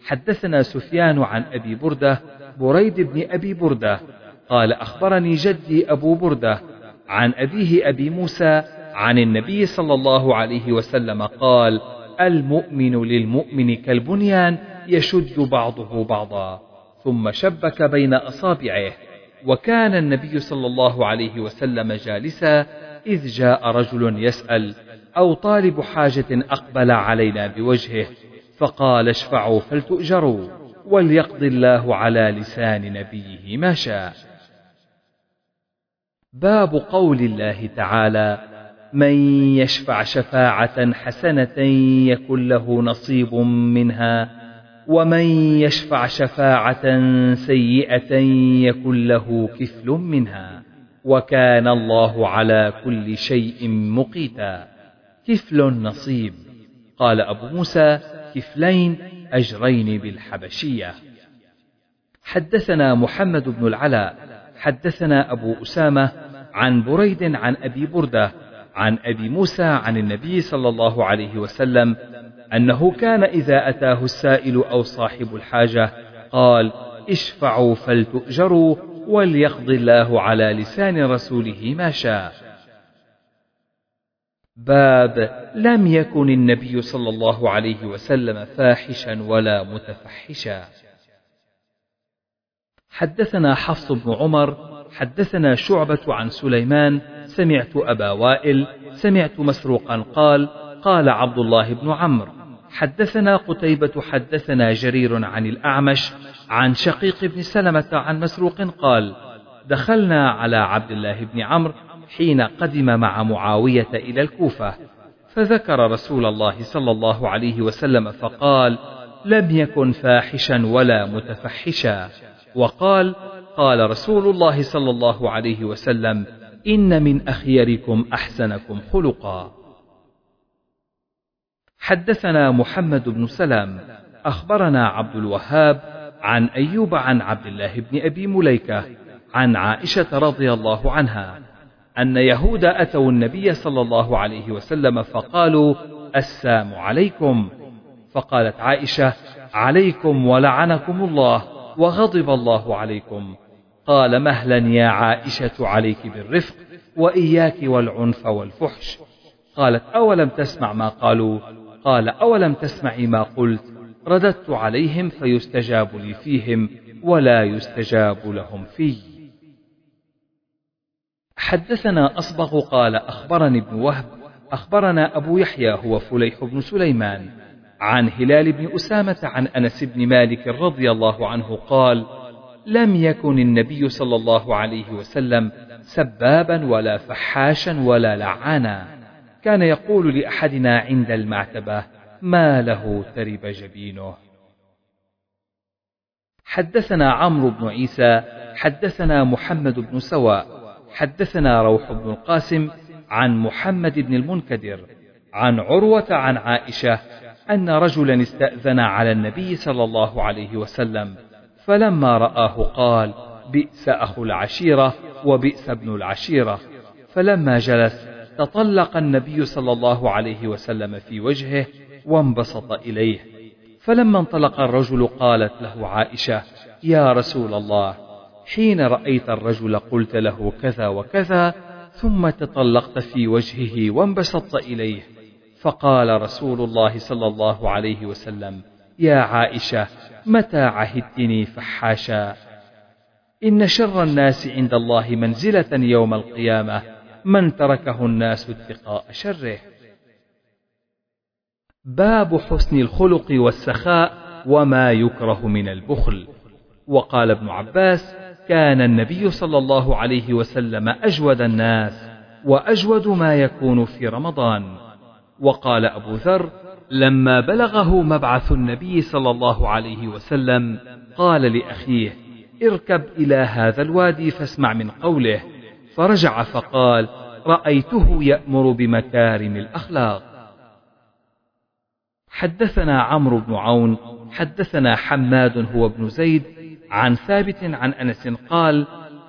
حدثنا سفيان عن أبي بردة بريد بن أبي بردة قال أخبرني جدي أبو بردة عن أبيه أبي موسى عن النبي صلى الله عليه وسلم قال المؤمن للمؤمن كالبنيان يشد بعضه بعضا ثم شبك بين أصابعه وكان النبي صلى الله عليه وسلم جالسا إذ جاء رجل يسأل أو طالب حاجة أقبل علينا بوجهه فقال اشفعوا فلتؤجروا وليقضي الله على لسان نبيه ما شاء. باب قول الله تعالى من يشفع شفاعة حسنة يكن له نصيب منها ومن يشفع شفاعة سيئة يكن له كفل منها وكان الله على كل شيء مقيتا. كفل نصيب قال أبو موسى كفلين أجرين بالحبشية. حدثنا محمد بن العلاء حدثنا أبو أسامة عن بريد عن أبي بردة عن أبي موسى عن النبي صلى الله عليه وسلم أنه كان إذا أتاه السائل أو صاحب الحاجة قال اشفعوا فلتؤجروا وليقضي الله على لسان رسوله ما شاء. باب لم يكن النبي صلى الله عليه وسلم فاحشا ولا متفحشا. حدثنا حفص بن عمر حدثنا شعبة عن سليمان سمعت أبا وائل سمعت مسروقا قال قال عبد الله بن عمرو. حدثنا قتيبة حدثنا جرير عن الأعمش عن شقيق بن سلمة عن مسروق قال دخلنا على عبد الله بن عمرو حين قدم مع معاوية إلى الكوفة فذكر رسول الله صلى الله عليه وسلم فقال لم يكن فاحشا ولا متفحشا. وقال قال رسول الله صلى الله عليه وسلم إن من أخيركم أحسنكم خلقا. حدثنا محمد بن سلام أخبرنا عبد الوهاب عن أيوب عن عبد الله بن أبي مليكة عن عائشة رضي الله عنها أن يهود أتوا النبي صلى الله عليه وسلم فقالوا السام عليكم. فقالت عائشة عليكم ولعنكم الله وغضب الله عليكم. قال مهلا يا عائشة عليك بالرفق وإياك والعنف والفحش. قالت أولم تسمع ما قالوا؟ قال أولم تسمعي ما قلت؟ رددت عليهم فيستجاب لي فيهم ولا يستجاب لهم في. حدثنا أصبغ قال أخبرني ابن وهب أخبرنا أبو يحيى هو فليح بن سليمان عن هلال بن أسامة عن أنس بن مالك رضي الله عنه قال لم يكن النبي صلى الله عليه وسلم سبابا ولا فحاشا ولا لعانا. كان يقول لأحدنا عند المعتبة ما له ترب جبينه حدثنا عمرو بن عيسى حدثنا محمد بن سواء حدثنا روح بن القاسم عن محمد بن المنكدر عن عروة عن عائشة أن رجلا استأذن على النبي صلى الله عليه وسلم فلما رآه قال بئس أخو العشيرة وبئس ابن العشيرة فلما جلس تطلق النبي صلى الله عليه وسلم في وجهه وانبسط إليه. فلما انطلق الرجل قالت له عائشة يا رسول الله حين رأيت الرجل قلت له كذا وكذا ثم تطلقت في وجهه وانبسطت إليه. فقال رسول الله صلى الله عليه وسلم يا عائشة متى عهدتني فحاشا؟ إن شر الناس عند الله منزلة يوم القيامة من تركه الناس اتقاء شره. باب حسن الخلق والسخاء وما يكره من البخل. وقال ابن عباس كان النبي صلى الله عليه وسلم أجود الناس وأجود ما يكون في رمضان. وقال أبو ذر لما بلغه مبعث النبي صلى الله عليه وسلم قال لأخيه اركب إلى هذا الوادي فاسمع من قوله. فرجع فقال رأيته يأمر بمكارم الأخلاق. حدثنا عمرو بن عون حدثنا حماد هو ابن زيد عن ثابت عن أنس قال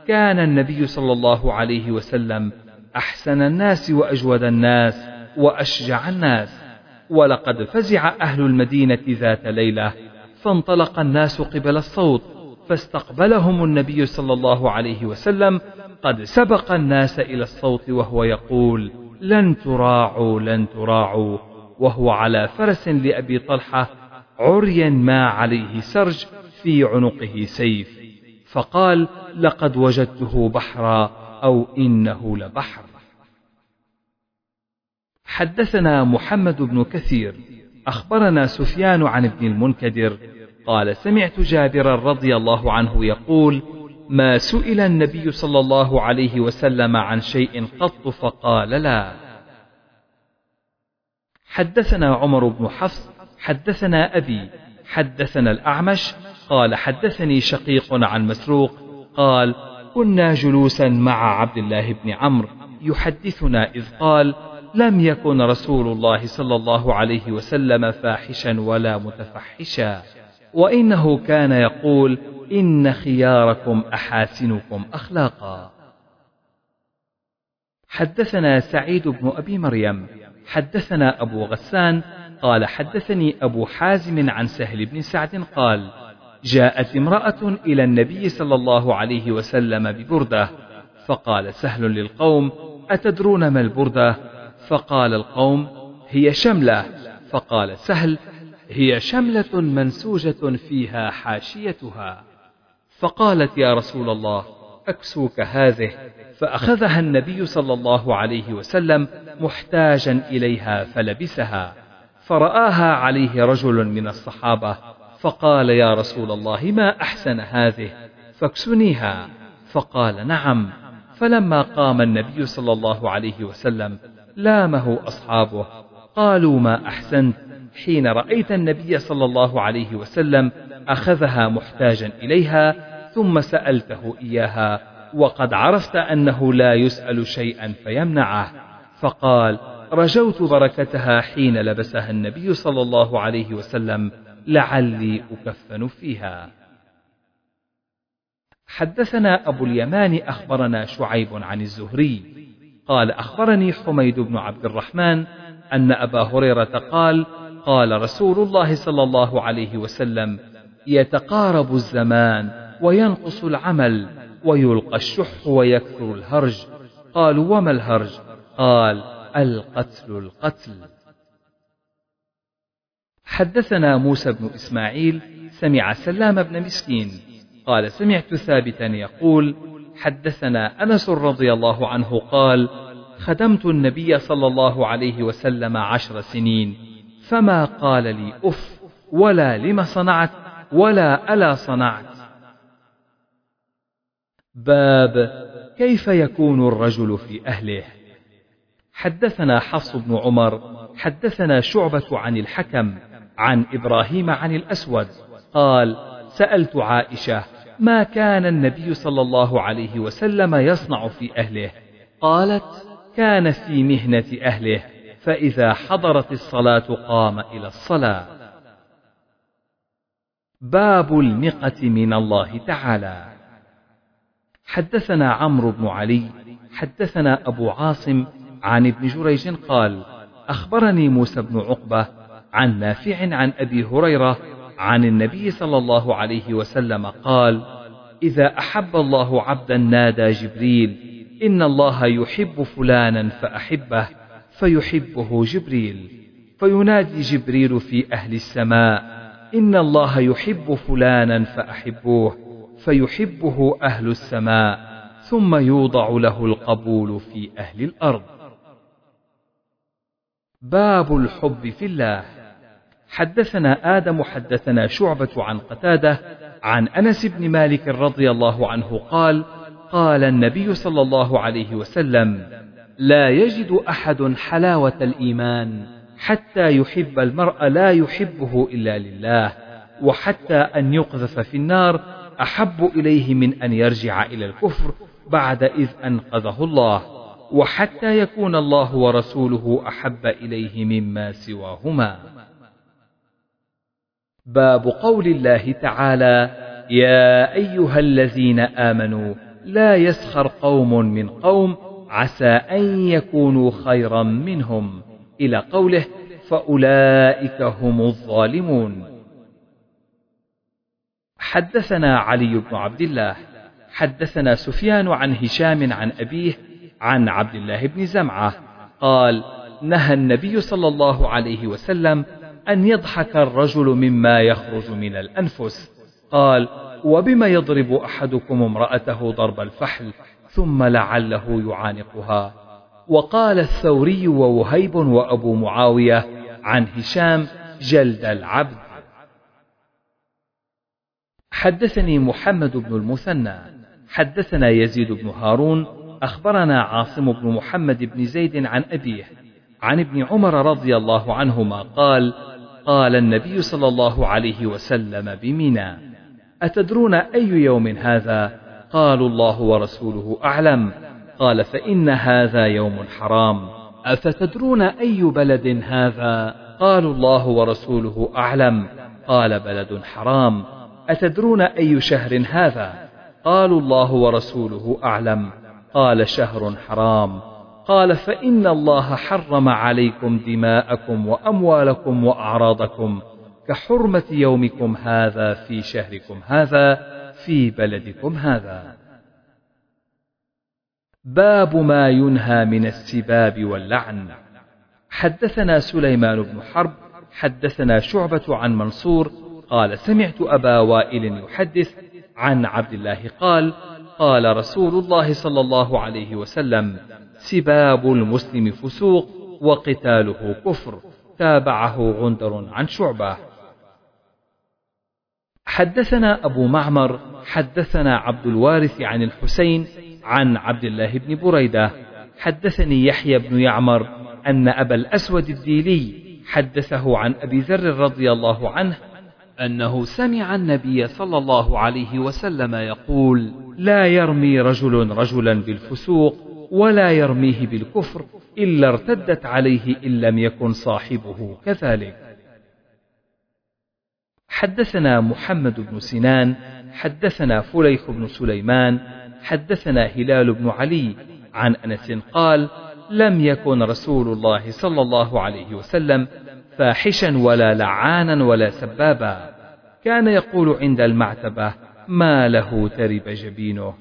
كان النبي صلى الله عليه وسلم أحسن الناس وأجود الناس وأشجع الناس ولقد فزع أهل المدينة ذات ليلة فانطلق الناس قبل الصوت فاستقبلهم النبي صلى الله عليه وسلم قد سبق الناس إلى الصوت وهو يقول لن تراعوا لن تراعوا وهو على فرس لأبي طلحة عريا ما عليه سرج في عنقه سيف فقال لقد وجدته بحرا أو إنه لبحر. حدثنا محمد بن كثير أخبرنا سفيان عن ابن المنكدر قال سمعت جابرا رضي الله عنه يقول ما سئل النبي صلى الله عليه وسلم عن شيء قط فقال لا. حدثنا عمر بن حفص حدثنا أبي حدثنا الأعمش قال حدثني شقيق عن مسروق قال كنا جلوسا مع عبد الله بن عمرو يحدثنا إذ قال لم يكن رسول الله صلى الله عليه وسلم فاحشا ولا متفحشا وإنه كان يقول إن خياركم أحاسنكم أخلاقا. حدثنا سعيد بن أبي مريم. حدثنا أبو غسان قال حدثني أبو حازم عن سهل بن سعد قال جاءت امرأة إلى النبي صلى الله عليه وسلم ببردة فقال سهل للقوم أتدرون ما البردة؟ فقال القوم هي شملة. فقال سهل هي شملة منسوجة فيها حاشيتها. فقالت يا رسول الله أكسوك هذه؟ فأخذها النبي صلى الله عليه وسلم محتاجا إليها فلبسها. فرآها عليه رجل من الصحابة فقال يا رسول الله ما أحسن هذه؟ فاكسنيها. فقال نعم. فلما قام النبي صلى الله عليه وسلم لامه أصحابه قالوا ما أحسنت؟ حين رأيت النبي صلى الله عليه وسلم أخذها محتاجا إليها ثم سألته إياها وقد عرفت أنه لا يسأل شيئا فيمنعه. فقال رجوت بركتها حين لبسها النبي صلى الله عليه وسلم. لعلي أكفن فيها. حدثنا أبو اليمان أخبرنا شعيب عن الزهري. قال أخبرني حميد بن عبد الرحمن أن أبا هريرة قال قال رسول الله صلى الله عليه وسلم يتقارب الزمان وينقص العمل ويلقى الشح ويكثر الهرج. قالوا وما الهرج؟ قال القتل القتل. حدثنا موسى بن إسماعيل سمع سلام بن مسكين. قال سمعت ثابتا يقول حدثنا أنس رضي الله عنه قال خدمت النبي صلى الله عليه وسلم عشر سنين فما قال لي أف ولا لم صنعت ولا ألا صنعت. باب كيف يكون الرجل في أهله؟ حدثنا حفص بن عمر حدثنا شعبة عن الحكم عن إبراهيم عن الأسود. قال سألت عائشة ما كان النبي صلى الله عليه وسلم يصنع في أهله؟ قالت كان في مهنة أهله فإذا حضرت الصلاة قام إلى الصلاة. باب المقة من الله تعالى. حدثنا عمرو بن علي حدثنا أبو عاصم عن ابن جريج قال أخبرني موسى بن عقبة عن نافع عن أبي هريرة عن النبي صلى الله عليه وسلم قال إذا أحب الله عبدا نادى جبريل إن الله يحب فلانا فأحبه فيحبه جبريل فينادي جبريل في أهل السماء إن الله يحب فلانا فأحبوه فيحبه أهل السماء ثم يوضع له القبول في أهل الأرض. باب الحب في الله. حدثنا آدم حدثنا شعبة عن قتادة عن أنس بن مالك رضي الله عنه قال قال النبي صلى الله عليه وسلم لا يجد أحد حلاوة الإيمان حتى يحب المرء لا يحبه إلا لله وحتى أن يقذف في النار أحب إليه من أن يرجع إلى الكفر بعد إذ أنقذه الله وحتى يكون الله ورسوله أحب إليه مما سواهما. باب قول الله تعالى يا أيها الذين آمنوا لا يسخر قوم من قوم عسى أن يكونوا خيرا منهم. إلى قوله فأولئك هم الظالمون. حدثنا علي بن عبد الله حدثنا سفيان عن هشام عن أبيه عن عبد الله بن زمعة قال نهى النبي صلى الله عليه وسلم أن يضحك الرجل مما يخرج من الأنفس. قال وبما يضرب أحدكم امرأته ضرب الفحل ثم لعله يعانقها. وقال الثوري ووهيب وأبو معاوية عن هشام جلد العبد. حدثني محمد بن المثنى. حدثنا يزيد بن هارون. أخبرنا عاصم بن محمد بن زيد عن أبيه. عن ابن عمر رضي الله عنهما قال قال النبي صلى الله عليه وسلم بمنى أتدرون أي يوم هذا؟ قالوا الله ورسوله أعلم. قال فإن هذا يوم حرام. أفتدرون أي بلد هذا؟ قالوا الله ورسوله أعلم. قال بلد حرام. أتدرون أي شهر هذا؟ قالوا الله ورسوله أعلم. قال شهر حرام. قال فإن الله حرم عليكم دماءكم وأموالكم وأعراضكم كحرمة يومكم هذا في شهركم هذا في بلدكم هذا. باب ما ينهى من السباب واللعن. حدثنا سليمان بن حرب حدثنا شعبة عن منصور قال سمعت أبا وائل يحدث عن عبد الله قال قال رسول الله صلى الله عليه وسلم سباب المسلم فسوق وقتاله كفر. تابعه غندر عن شعبة. حدثنا أبو معمر حدثنا عبد الوارث عن الحسين عن عبد الله بن بريدة. حدثني يحيى بن يعمر أن أبا الأسود الديلي حدثه عن أبي ذر رضي الله عنه أنه سمع النبي صلى الله عليه وسلم يقول: لا يرمي رجل رجلا بالفسوق ولا يرميه بالكفر إلا ارتدت عليه إن لم يكن صاحبه كذلك. حدثنا محمد بن سنان، حدثنا فليح بن سليمان، حدثنا هلال بن علي عن أنس قال: لم يكن رسول الله صلى الله عليه وسلم فاحشا ولا لعانا ولا سبابا. كان يقول عند المعتبة ما له ترب جبينه.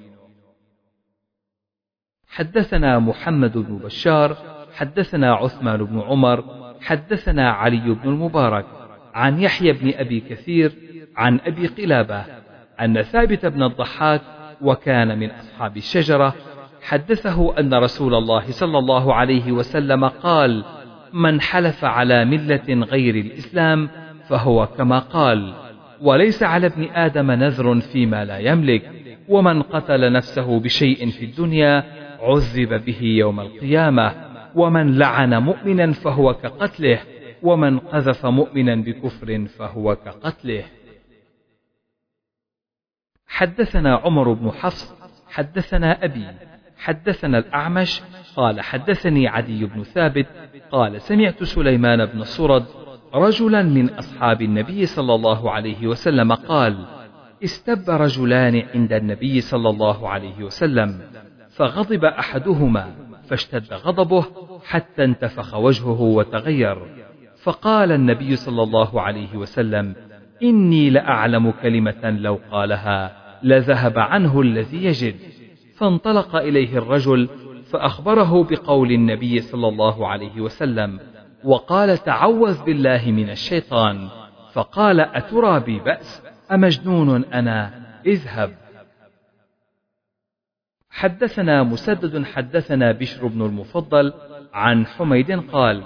حدثنا محمد بن بشار حدثنا عثمان بن عمر حدثنا علي بن المبارك. عن يحيى بن أبي كثير عن أبي قلابة. أن ثابت بن الضحاك وكان من أصحاب الشجرة. حدثه أن رسول الله صلى الله عليه وسلم قال من حلف على ملة غير الإسلام فهو كما قال وليس على ابن آدم نذر فيما لا يملك ومن قتل نفسه بشيء في الدنيا عذب به يوم القيامة ومن لعن مؤمنا فهو كقتله ومن قذف مؤمنا بكفر فهو كقتله. حدثنا عمر بن حفص حدثنا أبي حدثنا الأعمش قال حدثني عدي بن ثابت قال سمعت سليمان بن صرد رجلا من أصحاب النبي صلى الله عليه وسلم قال استب رجلان عند النبي صلى الله عليه وسلم فغضب أحدهما فاشتد غضبه حتى انتفخ وجهه وتغير. فقال النبي صلى الله عليه وسلم إني لأعلم كلمة لو قالها لذهب عنه الذي يجد. فانطلق إليه الرجل فأخبره بقول النبي صلى الله عليه وسلم وقال تعوذ بالله من الشيطان فقال أترى بي بأس أمجنون أنا؟ اذهب حدثنا مسدد حدثنا بشر بن المفضل عن حميد قال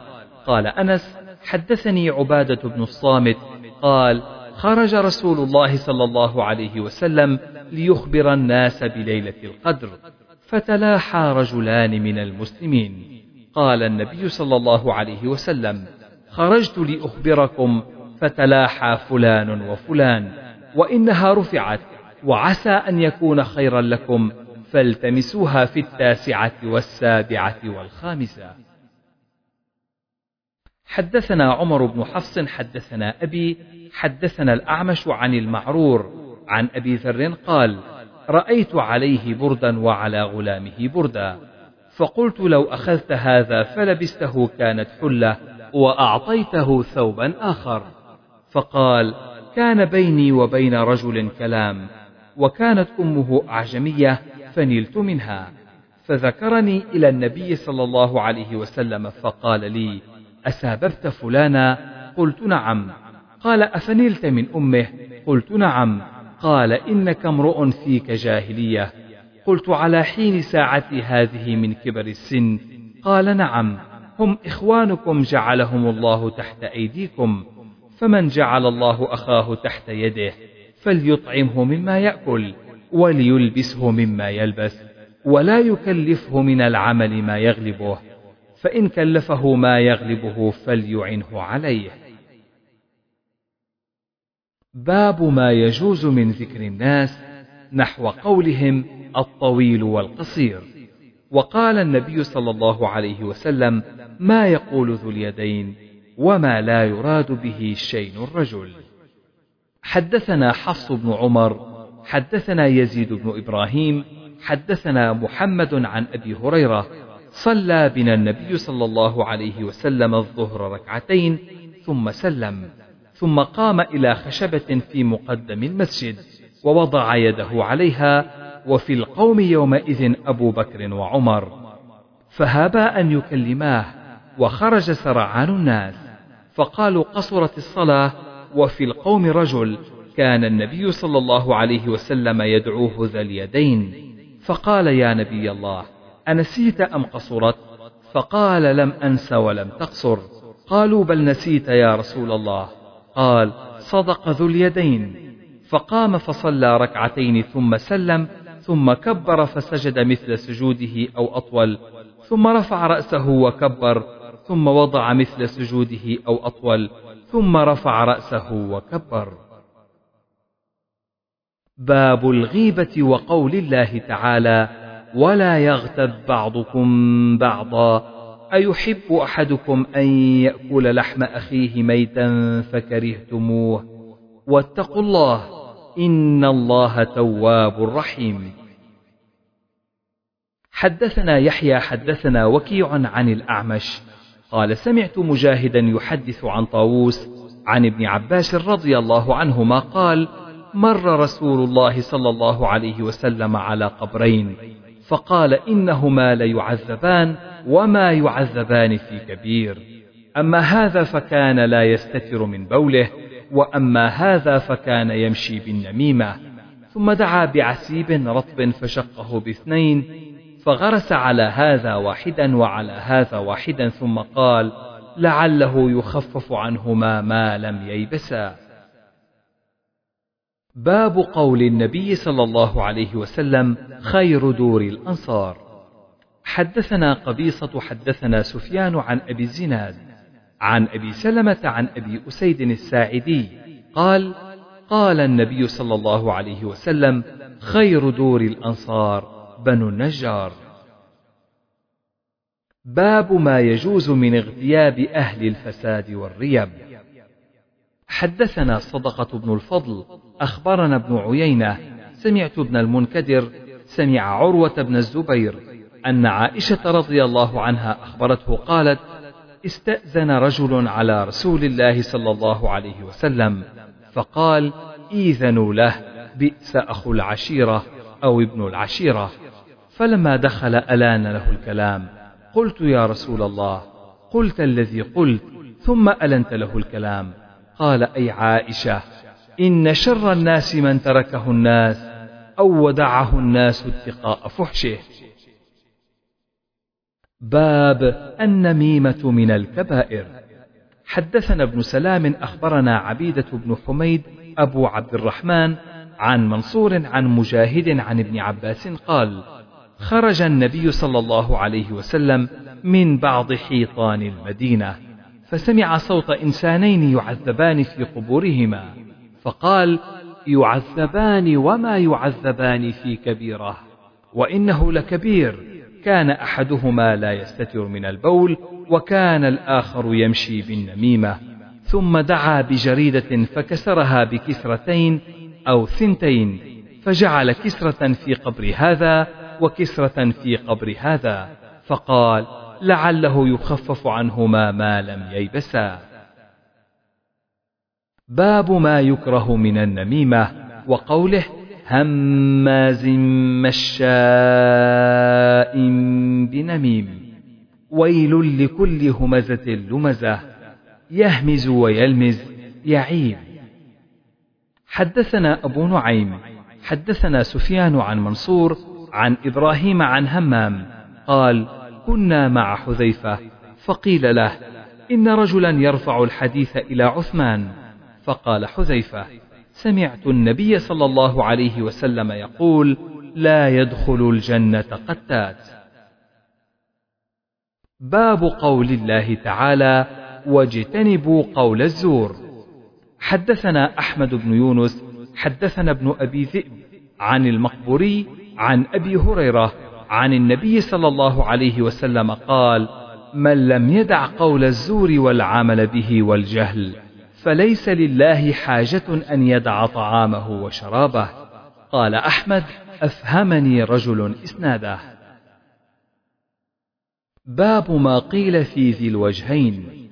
قال أنس حدثني عبادة بن الصامت قال خرج رسول الله صلى الله عليه وسلم ليخبر الناس بليلة القدر فتلاحى رجلان من المسلمين. قال النبي صلى الله عليه وسلم خرجت لأخبركم فتلاحى فلان وفلان وإنها رفعت وعسى أن يكون خيرا لكم فالتمسوها في التاسعة والسابعة والخامسة. حدثنا عمر بن حفص حدثنا أبي حدثنا الأعمش عن المعرور عن أبي ذر قال رأيت عليه بردا وعلى غلامه بردا. فقلت لو أخذت هذا فلبسته كانت حلة وأعطيته ثوبا آخر. فقال كان بيني وبين رجل كلام وكانت أمه أعجمية فنلت منها. فذكرني إلى النبي صلى الله عليه وسلم فقال لي أساببت فلانا؟ قلت نعم. قال أفنلت من أمه؟ قلت نعم. قال إنك امرؤ فيك جاهلية. قلت على حين ساعتي هذه من كبر السن؟ قال نعم. هم إخوانكم جعلهم الله تحت أيديكم. فمن جعل الله أخاه تحت يده فليطعمه مما يأكل وليلبسه مما يلبس ولا يكلفه من العمل ما يغلبه. فإن كلفه ما يغلبه فليعنه عليه. باب ما يجوز من ذكر الناس نحو قولهم الطويل والقصير. وقال النبي صلى الله عليه وسلم ما يقول ذو اليدين وما لا يراد به شين الرجل. حدثنا حفص بن عمر حدثنا يزيد بن إبراهيم حدثنا محمد عن أبي هريرة صلى بنا النبي صلى الله عليه وسلم الظهر ركعتين ثم سلم. ثم قام إلى خشبة في مقدم المسجد ووضع يده عليها وفي القوم يومئذ أبو بكر وعمر. فهابا أن يكلماه وخرج سرعان الناس فقالوا قصرت الصلاة وفي القوم رجل كان النبي صلى الله عليه وسلم يدعوه ذا اليدين. فقال يا نبي الله أنسيت أم قصرت؟ فقال لم أنس ولم تقصر. قالوا بل نسيت يا رسول الله. قال صدق ذو اليدين. فقام فصلى ركعتين ثم سلم ثم كبر فسجد مثل سجوده أو أطول ثم رفع رأسه وكبر ثم وضع مثل سجوده أو أطول ثم رفع رأسه وكبر. باب الغيبة وقول الله تعالى ولا يغتب بعضكم بعضا أيحب أحدكم أن يأكل لحم أخيه ميتا فكرهتموه؟ واتقوا الله إن الله تواب رحيم. حدثنا يحيى حدثنا وكيع عن الأعمش. قال سمعت مجاهدا يحدث عن طاووس عن ابن عباس رضي الله عنهما قال مر رسول الله صلى الله عليه وسلم على قبرين. فقال إنهما ليعذبان وما يعذبان في كبير. أما هذا فكان لا يستتر من بوله وأما هذا فكان يمشي بالنميمة. ثم دعا بعسيب رطب فشقه باثنين فغرس على هذا واحدا وعلى هذا واحدا ثم قال لعله يخفف عنهما ما لم ييبسا. باب قول النبي صلى الله عليه وسلم خير دور الأنصار. حدثنا قبيصة حدثنا سفيان عن أبي الزناد عن أبي سلمة عن أبي أسيد الساعدي قال قال النبي صلى الله عليه وسلم خير دور الأنصار بنو النجار. باب ما يجوز من اغتياب أهل الفساد والريب. حدثنا صدقة بن الفضل أخبرنا ابن عيينة سمعت ابن المنكدر سمع عروة بن الزبير أن عائشة رضي الله عنها أخبرته قالت استأذن رجل على رسول الله صلى الله عليه وسلم فقال إيذنوا له بئس أخو العشيرة أو ابن العشيرة. فلما دخل ألان له الكلام قلت يا رسول الله قلت الذي قلت ثم ألنت له الكلام. قال أي عائشة إن شر الناس من تركه الناس أو ودعه الناس اتقاء فحشه. باب النميمة من الكبائر. حدثنا ابن سلام أخبرنا عبيدة بن حميد أبو عبد الرحمن عن منصور عن مجاهد عن ابن عباس قال خرج النبي صلى الله عليه وسلم من بعض حيطان المدينة فسمع صوت إنسانين يعذبان في قبورهما. فقال يعذبان وما يعذبان في كبيرة وإنه لكبير. كان أحدهما لا يستتر من البول وكان الآخر يمشي بالنميمة. ثم دعا بجريدة فكسرها بكسرتين أو ثنتين فجعل كسرة في قبر هذا وكسرة في قبر هذا. فقال لعله يخفف عنهما ما لم ييبسا. باب ما يكره من النميمة وقوله هماز مشاء بنميم. ويل لكل همزة لمزة. يهمز ويلمز يعيب حدثنا أبو نعيم حدثنا سفيان عن منصور عن إبراهيم عن همام. قال كنا مع حذيفة فقيل له إن رجلا يرفع الحديث إلى عثمان. فقال حذيفة سمعت النبي صلى الله عليه وسلم يقول لا يدخل الجنة قتات. باب قول الله تعالى واجتنبوا قول الزور. حدثنا أحمد بن يونس حدثنا ابن أبي ذئب عن المقبوري عن أبي هريرة عن النبي صلى الله عليه وسلم قال من لم يدع قول الزور والعمل به والجهل فليس لله حاجة أن يدع طعامه وشرابه. قال أحمد أفهمني رجل إسناده. باب ما قيل في ذي الوجهين.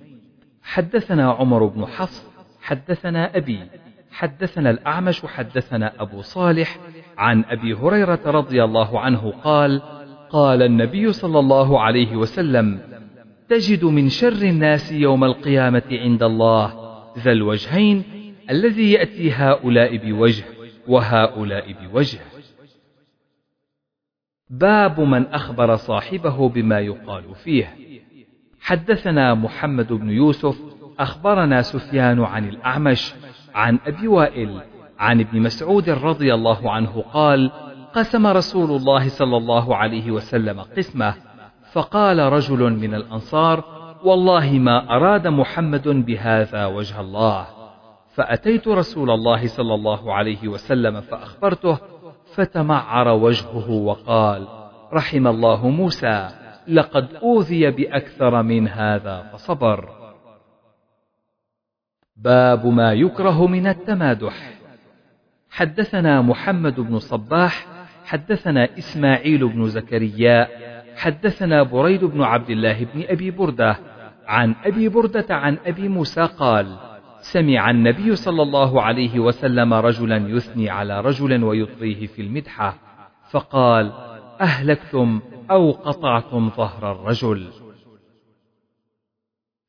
حدثنا عمر بن حفص حدثنا أبي حدثنا الأعمش حدثنا أبو صالح عن أبي هريرة رضي الله عنه قال قال النبي صلى الله عليه وسلم تجد من شر الناس يوم القيامة عند الله ذا الوجهين الذي يأتي هؤلاء بوجه وهؤلاء بوجه. باب من أخبر صاحبه بما يقال فيه. حدثنا محمد بن يوسف أخبرنا سفيان عن الأعمش عن أبي وائل عن ابن مسعود رضي الله عنه قال قسم رسول الله صلى الله عليه وسلم قسمه فقال رجل من الأنصار والله ما أراد محمد بهذا وجه الله. فأتيت رسول الله صلى الله عليه وسلم فأخبرته فتمعر وجهه وقال رحم الله موسى لقد أوذي بأكثر من هذا فصبر. باب ما يكره من التمادح. حدثنا محمد بن صباح حدثنا إسماعيل بن زكريا حدثنا بريد بن عبد الله بن أبي بردة عن أبي بردة عن أبي موسى قال سمع النبي صلى الله عليه وسلم رجلا يثني على رجل ويطريه في المدحة فقال أهلكتم أو قطعتم ظهر الرجل.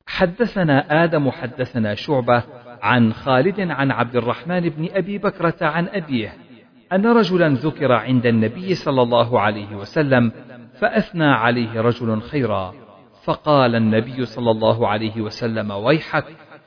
حدثنا آدم حدثنا شعبة عن خالد عن عبد الرحمن بن أبي بكرة عن أبيه أن رجلا ذكر عند النبي صلى الله عليه وسلم فأثنى عليه رجل خيرا. فقال النبي صلى الله عليه وسلم ويحك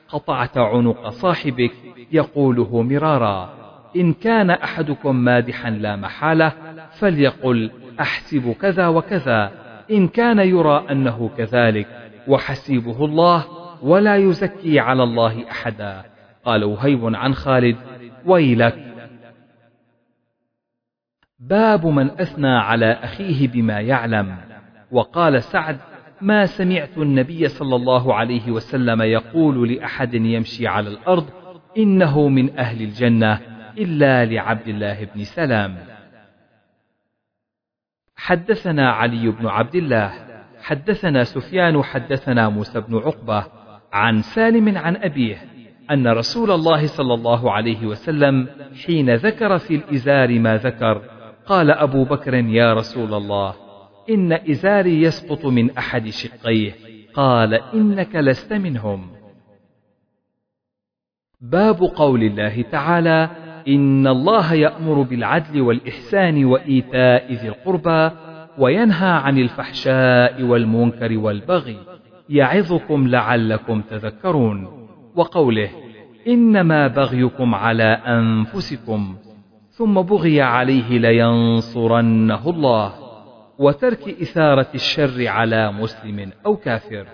قطعت عنق صاحبك. يقوله مرارا إن كان أحدكم مادحا لا محالة فليقل أحسب كذا وكذا إن كان يرى أنه كذلك وحسيبه الله ولا يزكي على الله أحدا. قال وهيب عن خالد ويلك. باب من أثنى على أخيه بما يعلم. وقال سعد ما سمعت النبي صلى الله عليه وسلم يقول لأحد يمشي على الأرض إنه من أهل الجنة إلا لعبد الله بن سلام. حدثنا علي بن عبد الله حدثنا سفيان حدثنا موسى بن عقبة عن سالم عن أبيه أن رسول الله صلى الله عليه وسلم حين ذكر في الإزار ما ذكر قال أبو بكر يا رسول الله إن إزاري يسقط من أحد شقيه. قال إنك لست منهم. باب قول الله تعالى إن الله يأمر بالعدل والإحسان وإيتاء ذي القربى وينهى عن الفحشاء والمنكر والبغي يعظكم لعلكم تذكرون. وقوله إنما بغيكم على أنفسكم ثم بغي عليه لينصرنه الله. وترك إثارة الشر على مسلم أو كافر.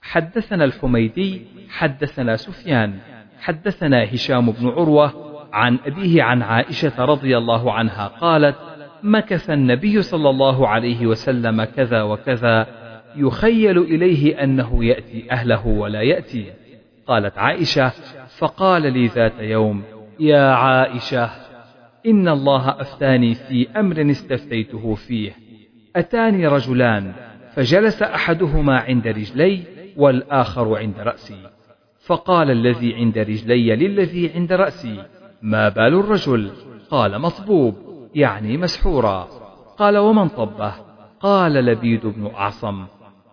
حدثنا الحميدي حدثنا سفيان حدثنا هشام بن عروة عن أبيه عن عائشة رضي الله عنها قالت مكث النبي صلى الله عليه وسلم كذا وكذا يخيل إليه أنه يأتي أهله ولا يأتي. قالت عائشة فقال لي ذات يوم يا عائشة إن الله أفتاني في أمر استفتيته فيه. أتاني رجلان فجلس أحدهما عند رجلي والآخر عند رأسي. فقال الذي عند رجلي للذي عند رأسي ما بال الرجل؟ قال مصبوب يعني مسحورا. قال ومن طبه؟ قال لبيد بن أعصم.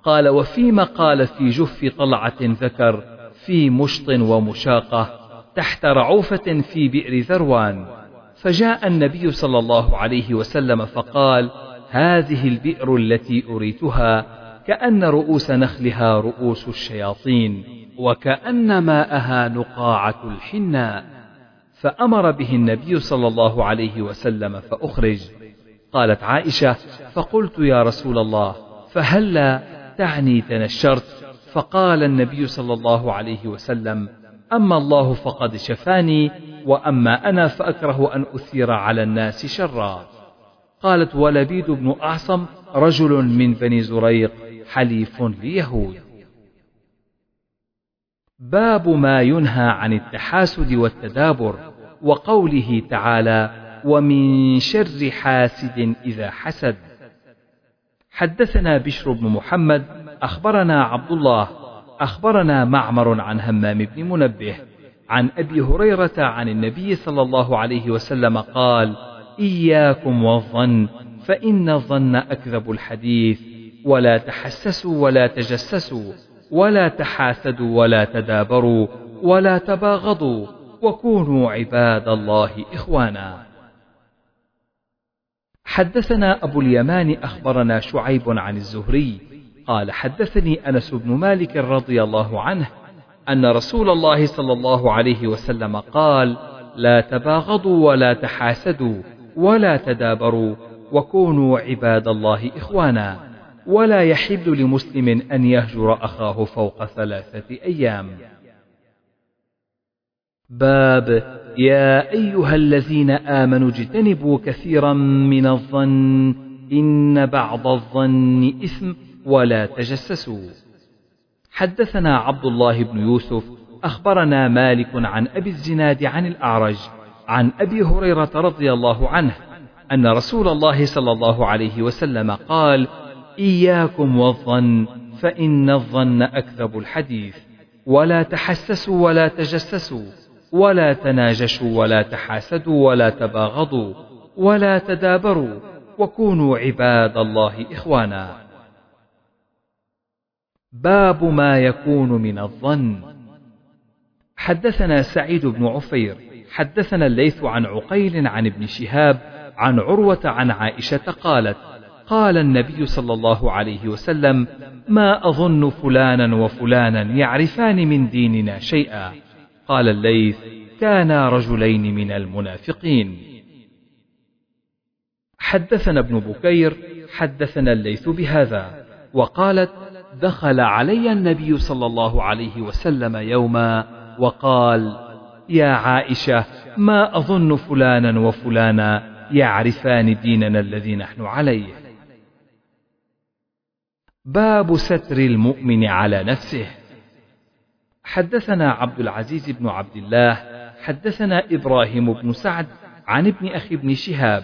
قال وفيما قال في جف طلعة ذكر في مشط ومشاقة تحت رعوفة في بئر ذروان. فجاء النبي صلى الله عليه وسلم فقال هذه البئر التي أريتها كأن رؤوس نخلها رؤوس الشياطين وكأن ماءها نقاعة الحناء. فأمر به النبي صلى الله عليه وسلم فأخرج. قالت عائشة فقلت يا رسول الله فهلا تعني تنشرت؟ فقال النبي صلى الله عليه وسلم أما الله فقد شفاني وأما أنا فأكره أن أثير على الناس شرا. قالت ولبيد بن أعصم رجل من بني زريق حليف ليهود. باب ما ينهى عن التحاسد والتدابر وقوله تعالى ومن شر حاسد إذا حسد حدثنا بشر بن محمد أخبرنا عبد الله أخبرنا معمر عن همام بن منبه عن أبي هريرة عن النبي صلى الله عليه وسلم قال إياكم والظن فإن الظن أكذب الحديث ولا تحسسوا ولا تجسسوا ولا تحاسدوا ولا تدابروا ولا تباغضوا وكونوا عباد الله إخوانا. حدثنا أبو اليمان أخبرنا شعيب عن الزهري قال حدثني أنس بن مالك رضي الله عنه أن رسول الله صلى الله عليه وسلم قال لا تباغضوا ولا تحاسدوا ولا تدابروا وكونوا عباد الله إخوانا. ولا يحل لمسلم أن يهجر أخاه فوق ثلاثة أيام. باب يا أيها الذين آمنوا اجتنبوا كثيرا من الظن إن بعض الظن إثم ولا تجسسوا. حدثنا عبد الله بن يوسف أخبرنا مالك عن أبي الزناد عن الأعرج عن أبي هريرة رضي الله عنه أن رسول الله صلى الله عليه وسلم قال إياكم والظن فإن الظن أكذب الحديث. ولا تحسسوا ولا تجسسوا ولا تناجشوا ولا تحاسدوا ولا تباغضوا ولا تدابروا وكونوا عباد الله إخوانا. باب ما يكون من الظن. حدثنا سعيد بن عفير حدثنا الليث عن عقيل عن ابن شهاب عن عروة عن عائشة قالت قال النبي صلى الله عليه وسلم ما أظن فلانا وفلانا يعرفان من ديننا شيئا. قال الليث كانا رجلين من المنافقين. حدثنا ابن بكير حدثنا الليث بهذا وقالت دخل علي النبي صلى الله عليه وسلم يوما وقال يا عائشة ما أظن فلانا وفلانا يعرفان ديننا الذي نحن عليه. باب ستر المؤمن على نفسه. حدثنا عبد العزيز بن عبد الله حدثنا إبراهيم بن سعد عن ابن أخي ابن شهاب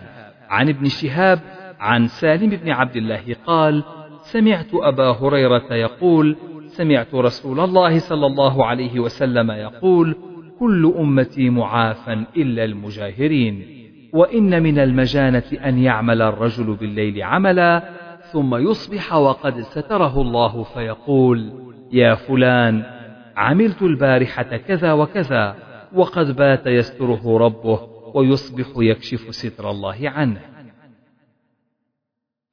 عن ابن شهاب عن سالم بن عبد الله قال سمعت أبا هريرة يقول سمعت رسول الله صلى الله عليه وسلم يقول كل أمتي معافى إلا المجاهرين وإن من المجانة أن يعمل الرجل بالليل عملا ثم يصبح وقد ستره الله فيقول يا فلان عملت البارحة كذا وكذا وقد بات يستره ربه ويصبح يكشف ستر الله عنه.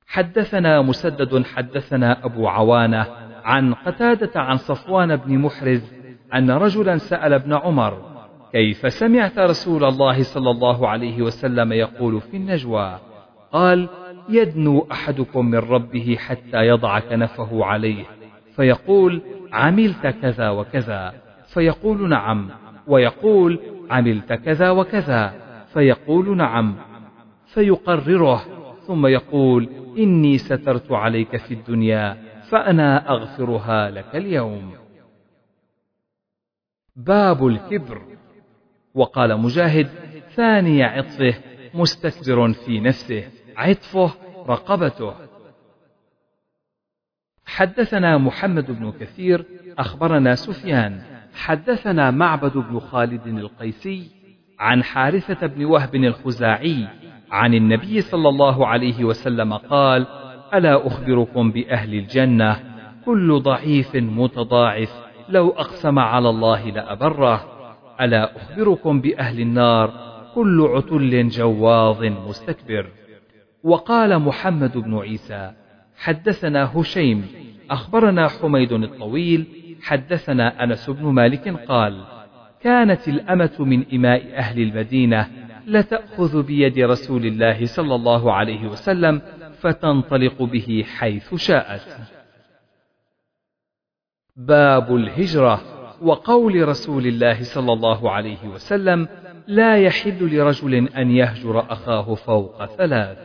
حدثنا مسدد حدثنا أبو عوانة عن قتادة عن صفوان بن محرز أن رجلا سأل ابن عمر كيف سمعت رسول الله صلى الله عليه وسلم يقول في النجوى؟ قال يدنو أحدكم من ربه حتى يضع كنفه عليه فيقول عملت كذا وكذا فيقول نعم ويقول عملت كذا وكذا فيقول نعم فيقرره ثم يقول إني سترت عليك في الدنيا فأنا أغفرها لك اليوم. باب الكبر. وقال مجاهد ثاني عطفه مستكبر في نفسه عطفه رقبته. حدثنا محمد بن كثير أخبرنا سفيان. حدثنا معبد بن خالد القيسي عن حارثة بن وهب الخزاعي عن النبي صلى الله عليه وسلم قال ألا أخبركم بأهل الجنة؟ كل ضعيف متضاعف لو أقسم على الله لأبره. ألا أخبركم بأهل النار؟ كل عتل جواظ مستكبر. وقال محمد بن عيسى حدثنا هشيم أخبرنا حميد الطويل حدثنا أنس بن مالك قال كانت الأمة من إماء أهل المدينة لتأخذ بيد رسول الله صلى الله عليه وسلم فتنطلق به حيث شاءت. باب الهجرة وقول رسول الله صلى الله عليه وسلم لا يحل لرجل أن يهجر أخاه فوق ثلاث.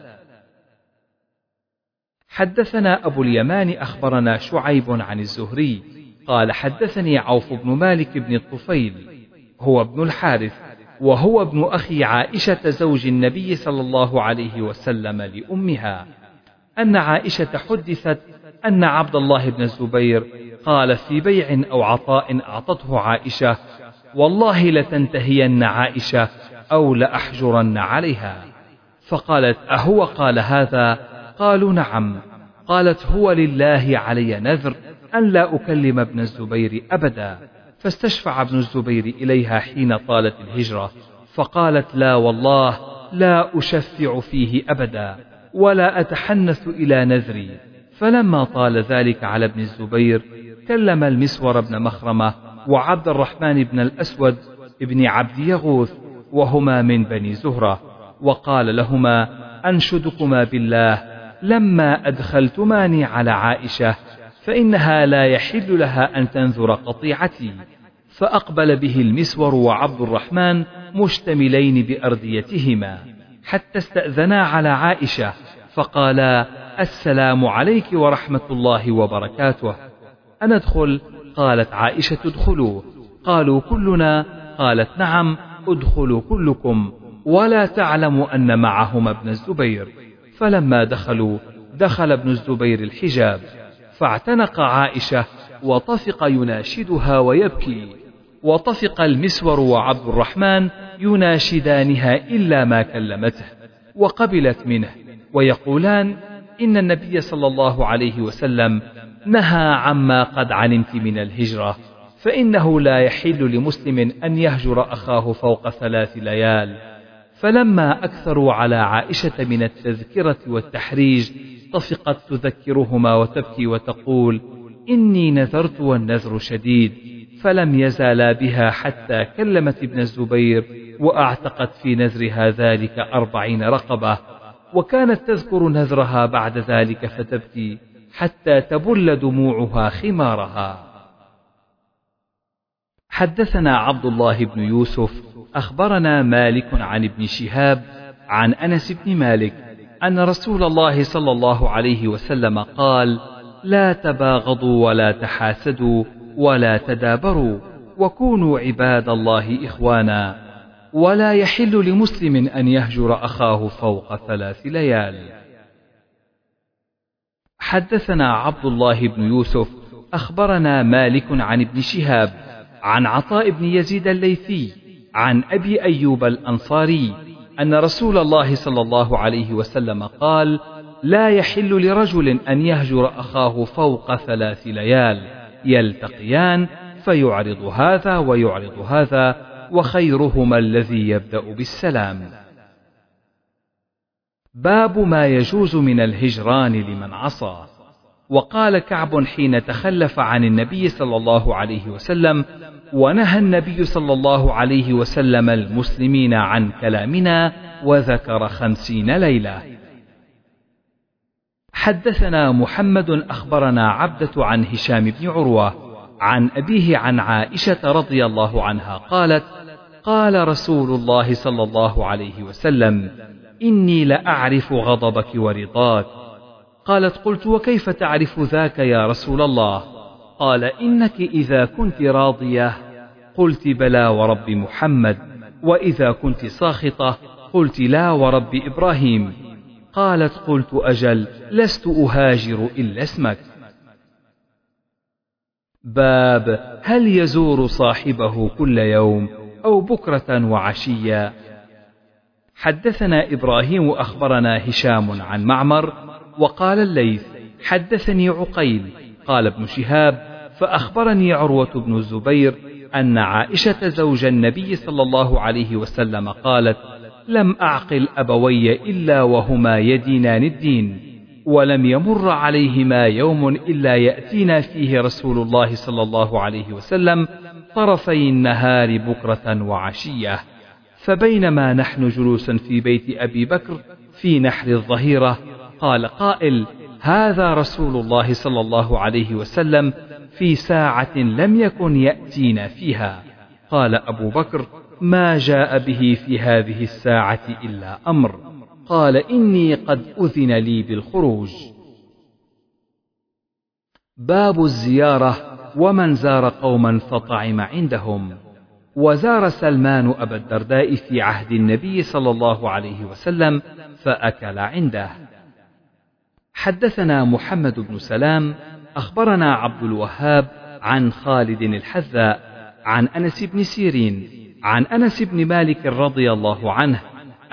حدثنا أبو اليمان أخبرنا شعيب عن الزهري قال حدثني عوف بن مالك بن الطفيل هو ابن الحارث وهو ابن أخي عائشة زوج النبي صلى الله عليه وسلم لأمها. أن عائشة حدثت أن عبد الله بن الزبير قال في بيع أو عطاء أعطته عائشة والله لتنتهين عائشة أو لأحجرن عليها. فقالت أهو قال هذا؟ قالوا نعم. قالت هو لله علي نذر أن لا أكلم ابن الزبير أبدا. فاستشفع ابن الزبير إليها حين طالت الهجرة فقالت لا والله لا أشفع فيه أبدا ولا أتحنث إلى نذري. فلما طال ذلك على ابن الزبير كلم المسور بن مخرمة وعبد الرحمن بن الأسود ابن عبد يغوث وهما من بني زهرة وقال لهما أنشدكما بالله لما أدخلتماني على عائشة فإنها لا يحل لها أن تنذر قطيعتي. فأقبل به المسور وعبد الرحمن مشتملين بأرديتهما. حتى استأذنا على عائشة فقالا السلام عليك ورحمة الله وبركاته. أندخل؟ قالت عائشة ادخلوا. قالوا كلنا؟ قالت نعم ادخلوا كلكم. ولا تعلم أن معهما ابن الزبير. فلما دخلوا دخل ابن الزبير الحجاب. فاعتنق عائشة وطفق يناشدها ويبكي وطفق المسور وعبد الرحمن يناشدانها إلا ما كلمته وقبلت منه ويقولان إن النبي صلى الله عليه وسلم نهى عما قد علمت من الهجرة فإنه لا يحل لمسلم أن يهجر أخاه فوق ثلاث ليال. فلما أكثروا على عائشة من التذكرة والتحريج طفقت تذكرهما وتبكي وتقول إني نذرت والنذر شديد فلم يزالا بها حتى كلمت ابن الزبير وأعتقت في نذرها ذلك أربعين رقبة وكانت تذكر نذرها بعد ذلك فتبكي حتى تبل دموعها خمارها. حدثنا عبد الله بن يوسف أخبرنا مالك عن ابن شهاب عن أنس بن مالك أن رسول الله صلى الله عليه وسلم قال لا تباغضوا ولا تحاسدوا ولا تدابروا وكونوا عباد الله إخوانا. ولا يحل لمسلم أن يهجر أخاه فوق ثلاث ليال. حدثنا عبد الله بن يوسف أخبرنا مالك عن ابن شهاب عن عطاء بن يزيد الليثي عن أبي أيوب الأنصاري أن رسول الله صلى الله عليه وسلم قال لا يحل لرجل أن يهجر أخاه فوق ثلاث ليال يلتقيان فيعرض هذا ويعرض هذا وخيرهما الذي يبدأ بالسلام. باب ما يجوز من الهجران لمن عصى. وقال كعب حين تخلف عن النبي صلى الله عليه وسلم ونهى النبي صلى الله عليه وسلم المسلمين عن كلامنا وذكر خمسين ليلة. حدثنا محمد أخبرنا عبدة عن هشام بن عروة عن أبيه عن عائشة رضي الله عنها قالت قال رسول الله صلى الله عليه وسلم إني لأعرف غضبك ورضاك. قالت قلت وكيف تعرف ذاك يا رسول الله؟ قال إنك إذا كنت راضية قلت بلى ورب محمد وإذا كنت ساخطة قلت لا ورب إبراهيم. قالت قلت أجل لست أهاجر إلا اسمك. باب هل يزور صاحبه كل يوم أو بكرة وعشيا؟ حدثنا إبراهيم أخبرنا هشام عن معمر وقال الليث حدثني عقيل قال ابن شهاب فأخبرني عروة بن الزبير أن عائشة زوج النبي صلى الله عليه وسلم قالت لم أعقل أبوي إلا وهما يدينان الدين ولم يمر عليهما يوم إلا يأتينا فيه رسول الله صلى الله عليه وسلم طرفي النهار بكرة وعشية. فبينما نحن جلوس في بيت أبي بكر في نحر الظهيرة قال قائل هذا رسول الله صلى الله عليه وسلم في ساعة لم يكن يأتينا فيها. قال أبو بكر ما جاء به في هذه الساعة إلا أمر. قال إني قد أذن لي بالخروج. باب الزيارة ومن زار قوما فطعم عندهم. وزار سلمان أبا الدرداء في عهد النبي صلى الله عليه وسلم فأكل عنده. حدثنا محمد بن سلام أخبرنا عبد الوهاب عن خالد الحذاء عن أنس بن سيرين عن أنس بن مالك رضي الله عنه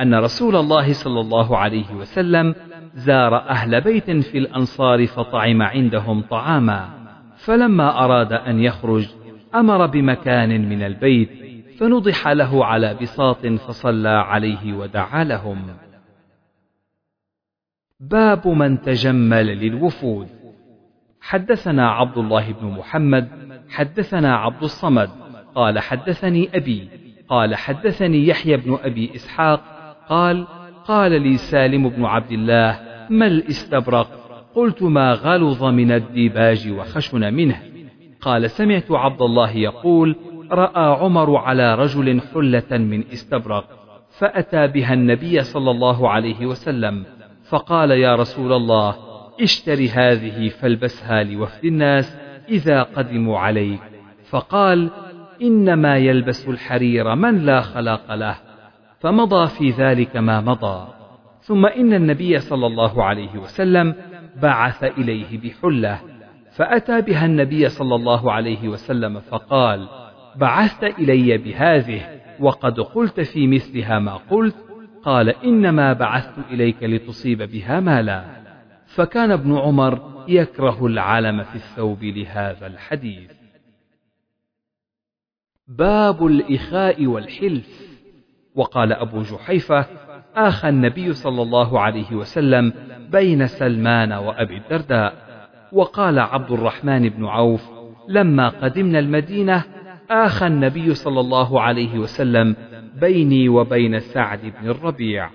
أن رسول الله صلى الله عليه وسلم زار أهل بيت في الأنصار فطعم عندهم طعاما فلما أراد أن يخرج أمر بمكان من البيت فنضح له على بساط فصلى عليه ودعا لهم. باب من تجمل للوفود. حدثنا عبد الله بن محمد حدثنا عبد الصمد قال حدثني أبي قال حدثني يحيى بن أبي إسحاق قال قال لي سالم بن عبد الله ما الاستبرق؟ قلت ما غلظ من الديباج وخشن منه. قال سمعت عبد الله يقول رأى عمر على رجل حلة من استبرق فأتى بها النبي صلى الله عليه وسلم فقال يا رسول الله اشتري هذه فالبسها لوفد الناس إذا قدموا عليك فقال إنما يلبس الحرير من لا خلاق له فمضى في ذلك ما مضى. ثم إن النبي صلى الله عليه وسلم بعث إليه بحلة فأتى بها النبي صلى الله عليه وسلم فقال بعثت إلي بهذه وقد قلت في مثلها ما قلت قال إنما بعثت إليك لتصيب بها مالا. فكان ابن عمر يكره العلم في الثوب لهذا الحديث. باب الإخاء والحلف. وقال أبو جحيفة آخى النبي صلى الله عليه وسلم بين سلمان وأبي الدرداء. وقال عبد الرحمن بن عوف لما قدمنا المدينة آخى النبي صلى الله عليه وسلم بيني وبين سعد بن الربيع.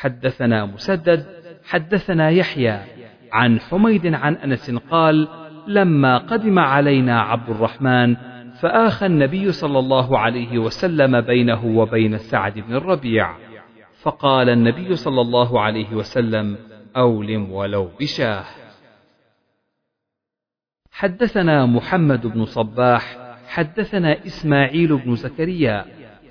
حدثنا مسدد حدثنا يحيى عن حميد عن أنس قال لما قدم علينا عبد الرحمن فآخى النبي صلى الله عليه وسلم بينه وبين سعد بن الربيع فقال النبي صلى الله عليه وسلم أولم ولو بشاه حدثنا محمد بن صباح حدثنا إسماعيل بن زكريا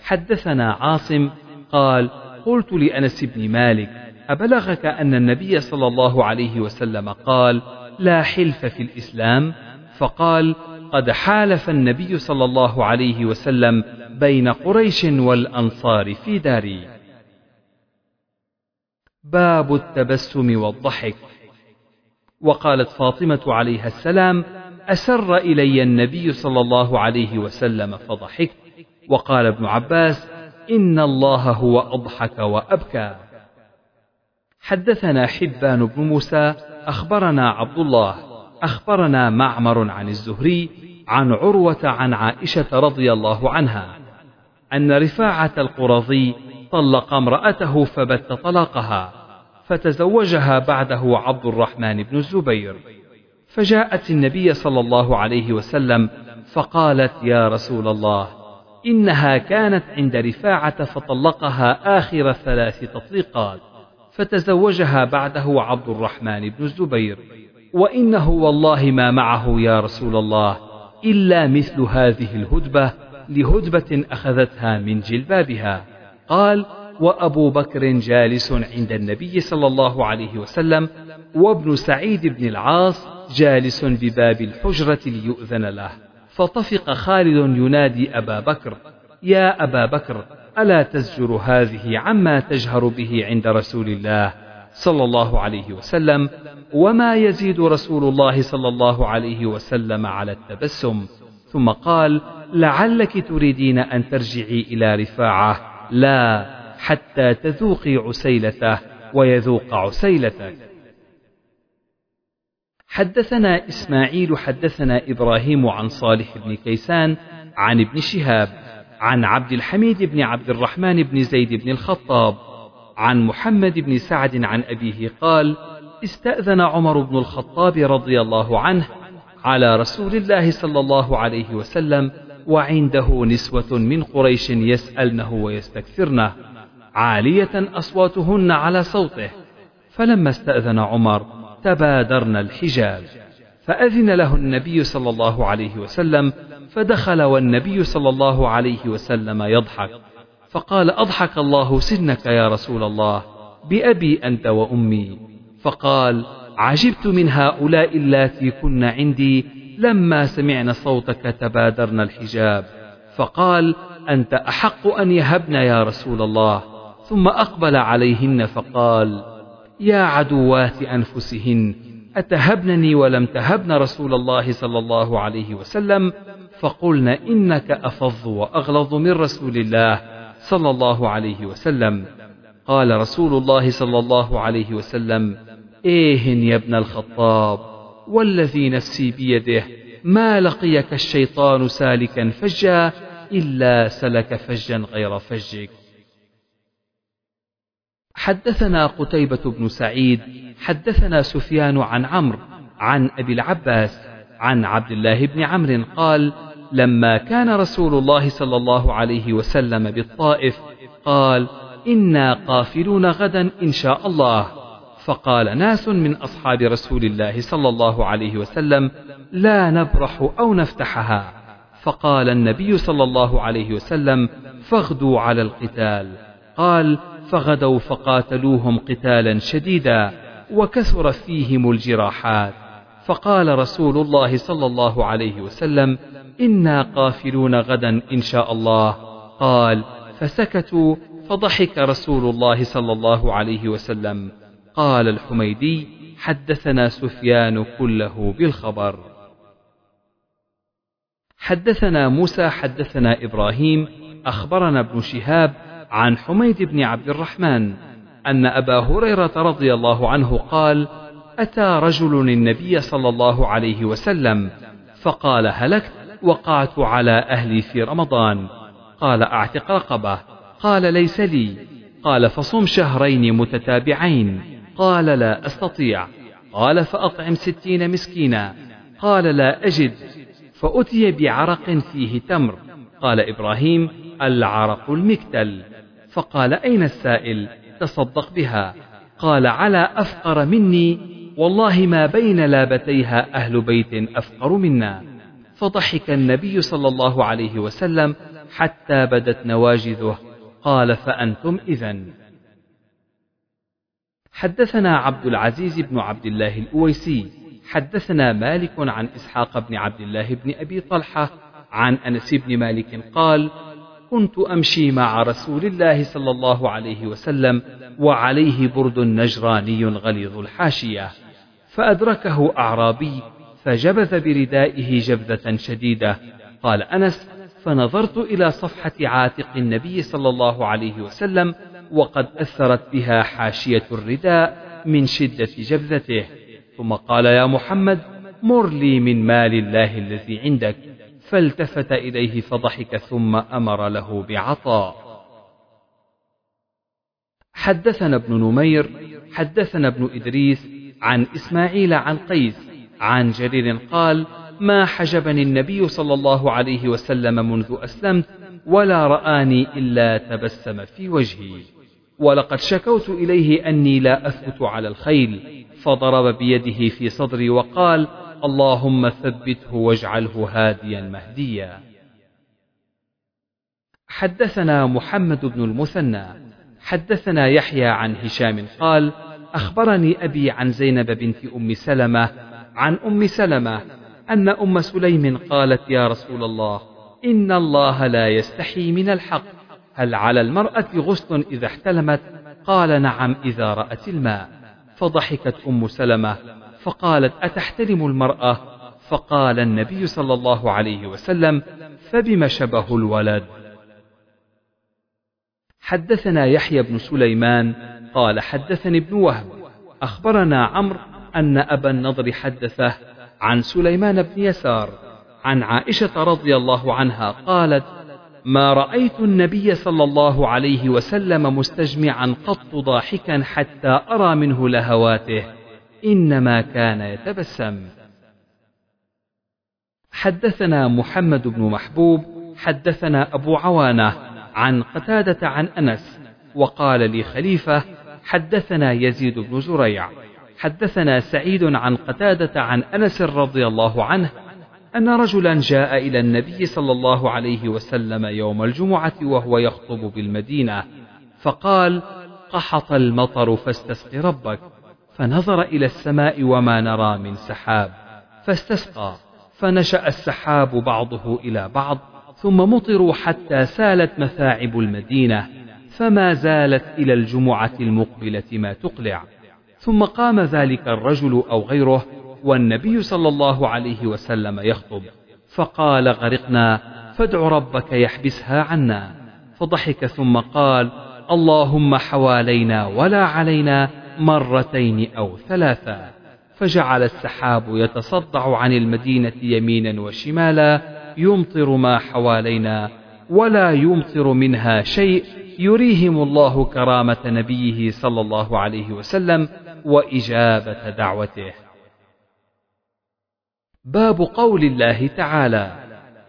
حدثنا عاصم قال قلت لأنس بن مالك أبلغك أن النبي صلى الله عليه وسلم قال لا حلف في الإسلام؟ فقال قد حالف النبي صلى الله عليه وسلم بين قريش والأنصار في داري. باب التبسم والضحك. وقالت فاطمة عليها السلام أسر إلي النبي صلى الله عليه وسلم فضحكت. وقال ابن عباس إن الله هو أضحك وأبكى. حدثنا حبان بن موسى أخبرنا عبد الله أخبرنا معمر عن الزهري عن عروة عن عائشة رضي الله عنها أن رفاعة القرظي طلق امرأته فبت طلاقها فتزوجها بعده عبد الرحمن بن الزبير. فجاءت النبي صلى الله عليه وسلم فقالت يا رسول الله إنها كانت عند رفاعة فطلقها آخر ثلاث تطليقات فتزوجها بعده عبد الرحمن بن الزبير. وإنه والله ما معه يا رسول الله إلا مثل هذه الهدبة لهدبة أخذتها من جلبابها. قال وأبو بكر جالس عند النبي صلى الله عليه وسلم وابن سعيد بن العاص جالس بباب الحجرة ليؤذن له. فطفق خالد ينادي أبا بكر يا أبا بكر ألا تزجر هذه عما تجهر به عند رسول الله صلى الله عليه وسلم وما يزيد رسول الله صلى الله عليه وسلم على التبسم ثم قال لعلك تريدين أن ترجعي إلى رفاعة لا حتى تذوقي عسيلته ويذوق عسيلتك. حدثنا إسماعيل حدثنا إبراهيم عن صالح بن كيسان عن ابن شهاب عن عبد الحميد بن عبد الرحمن بن زيد بن الخطاب عن محمد بن سعد عن أبيه قال استأذن عمر بن الخطاب رضي الله عنه على رسول الله صلى الله عليه وسلم وعنده نسوة من قريش يسألنه ويستكثرنه عالية أصواتهن على صوته فلما استأذن عمر تبادرن الحجاب. فأذن له النبي صلى الله عليه وسلم فدخل والنبي صلى الله عليه وسلم يضحك. فقال أضحك الله سنك يا رسول الله بأبي أنت وأمي. فقال عجبت من هؤلاء اللاتي كن عندي لما سمعن صوتك تبادرن الحجاب. فقال أنت أحق أن يهبن يا رسول الله. ثم أقبل عليهن فقال يا عدوات أنفسهن أتهبنني ولم تهبن رسول الله صلى الله عليه وسلم؟ فقلن إنك أفظ وأغلظ من رسول الله صلى الله عليه وسلم. قال رسول الله صلى الله عليه وسلم إيه يا ابن الخطاب والذي نفسي بيده ما لقيك الشيطان سالكا فجا إلا سلك فجا غير فجك. حدثنا قتيبة بن سعيد حدثنا سفيان عن عمرو عن أبي العباس عن عبد الله بن عمرو قال لما كان رسول الله صلى الله عليه وسلم بالطائف قال إنا قافلون غدا إن شاء الله فقال ناس من أصحاب رسول الله صلى الله عليه وسلم لا نبرح أو نفتحها فقال النبي صلى الله عليه وسلم فاغدوا على القتال قال فغدوا فقاتلوهم قتالا شديدا وكثر فيهم الجراحات. فقال رسول الله صلى الله عليه وسلم إنا قافلون غدا إن شاء الله. قال فسكتوا فضحك رسول الله صلى الله عليه وسلم. قال الحميدي حدثنا سفيان كله بالخبر. حدثنا موسى حدثنا إبراهيم أخبرنا ابن شهاب عن حميد بن عبد الرحمن أن أبا هريرة رضي الله عنه قال أتى رجل النبي صلى الله عليه وسلم فقال هلكت وقعت على أهلي في رمضان. قال أعتق رقبة. قال ليس لي. قال فصم شهرين متتابعين. قال لا أستطيع. قال فأطعم ستين مسكينا. قال لا أجد. فأتي بعرق فيه تمر. قال إبراهيم العرق المكتل. فقال أين السائل؟ تصدق بها. قال على أفقر مني. والله ما بين لابتيها أهل بيت أفقر منا. فضحك النبي صلى الله عليه وسلم حتى بدت نواجذه. قال فأنتم إذا حدثنا عبد العزيز بن عبد الله الأويسي. حدثنا مالك عن إسحاق بن عبد الله بن أبي طلحة عن أنس بن مالك قال كنت أمشي مع رسول الله صلى الله عليه وسلم وعليه برد نجراني غليظ الحاشية. فأدركه أعرابي فجبذ بردائه جبذة شديدة. قال أنس فنظرت إلى صفحة عاتق النبي صلى الله عليه وسلم وقد أثرت بها حاشية الرداء من شدة جبذته. ثم قال يا محمد مر لي من مال الله الذي عندك. فالتفت إليه فضحك ثم أمر له بعطاء حدثنا ابن نمير حدثنا ابن إدريس عن إسماعيل عن قيس عن جرير قال ما حجبني النبي صلى الله عليه وسلم منذ أسلمت ولا رآني إلا تبسم في وجهي. ولقد شكوت إليه أني لا أثبت على الخيل فضرب بيده في صدري وقال اللهم ثبته واجعله هاديا مهديا. حدثنا محمد بن المثنى حدثنا يحيى عن هشام قال أخبرني أبي عن زينب بنت أم سلمة عن أم سلمة أن أم سليم قالت يا رسول الله إن الله لا يستحي من الحق هل على المرأة غسل إذا احتلمت؟ قال نعم إذا رأت الماء. فضحكت أم سلمة فقالت أتحتلم المرأة؟ فقال النبي صلى الله عليه وسلم فبم شبه الولد؟ حدثنا يحيى بن سليمان قال حدثني ابن وهب. أخبرنا عمرو أن أبا النضر حدثه عن سليمان بن يسار عن عائشة رضي الله عنها قالت ما رأيت النبي صلى الله عليه وسلم مستجمعا قط ضاحكا حتى أرى منه لهواته. إنما كان يتبسم. حدثنا محمد بن محبوب حدثنا أبو عوانة عن قتادة عن أنس وقال لي خليفة حدثنا يزيد بن زريع. حدثنا سعيد عن قتادة عن أنس رضي الله عنه أن رجلا جاء إلى النبي صلى الله عليه وسلم يوم الجمعة وهو يخطب بالمدينة فقال قحط المطر فاستسق ربك. فنظر إلى السماء وما نرى من سحاب فاستسقى فنشأ السحاب بعضه إلى بعض ثم مطروا حتى سالت مثاعب المدينة فما زالت إلى الجمعة المقبلة ما تقلع. ثم قام ذلك الرجل أو غيره والنبي صلى الله عليه وسلم يخطب فقال غرقنا فادع ربك يحبسها عنا. فضحك ثم قال اللهم حوالينا ولا علينا مرتين أو ثلاثا فجعل السحاب يتصدع عن المدينة يمينا وشمالا يمطر ما حوالينا ولا يمطر منها شيء يريهم الله كرامة نبيه صلى الله عليه وسلم وإجابة دعوته. باب قول الله تعالى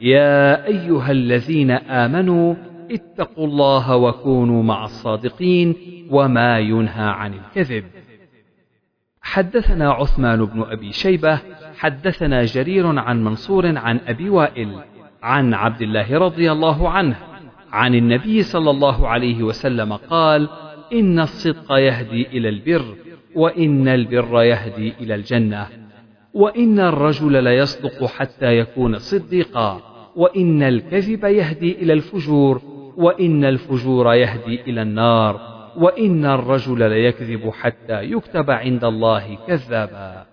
يا أيها الذين آمنوا اتقوا الله وكونوا مع الصادقين وما ينهى عن الكذب. حدثنا عثمان بن أبي شيبة حدثنا جرير عن منصور عن أبي وائل عن عبد الله رضي الله عنه عن النبي صلى الله عليه وسلم قال إن الصدق يهدي إلى البر وإن البر يهدي إلى الجنة وإن الرجل ليصدق حتى يكون صديقا وإن الكذب يهدي إلى الفجور وإن الفجور يهدي إلى النار وإن الرجل ليكذب حتى يكتب عند الله كذابا.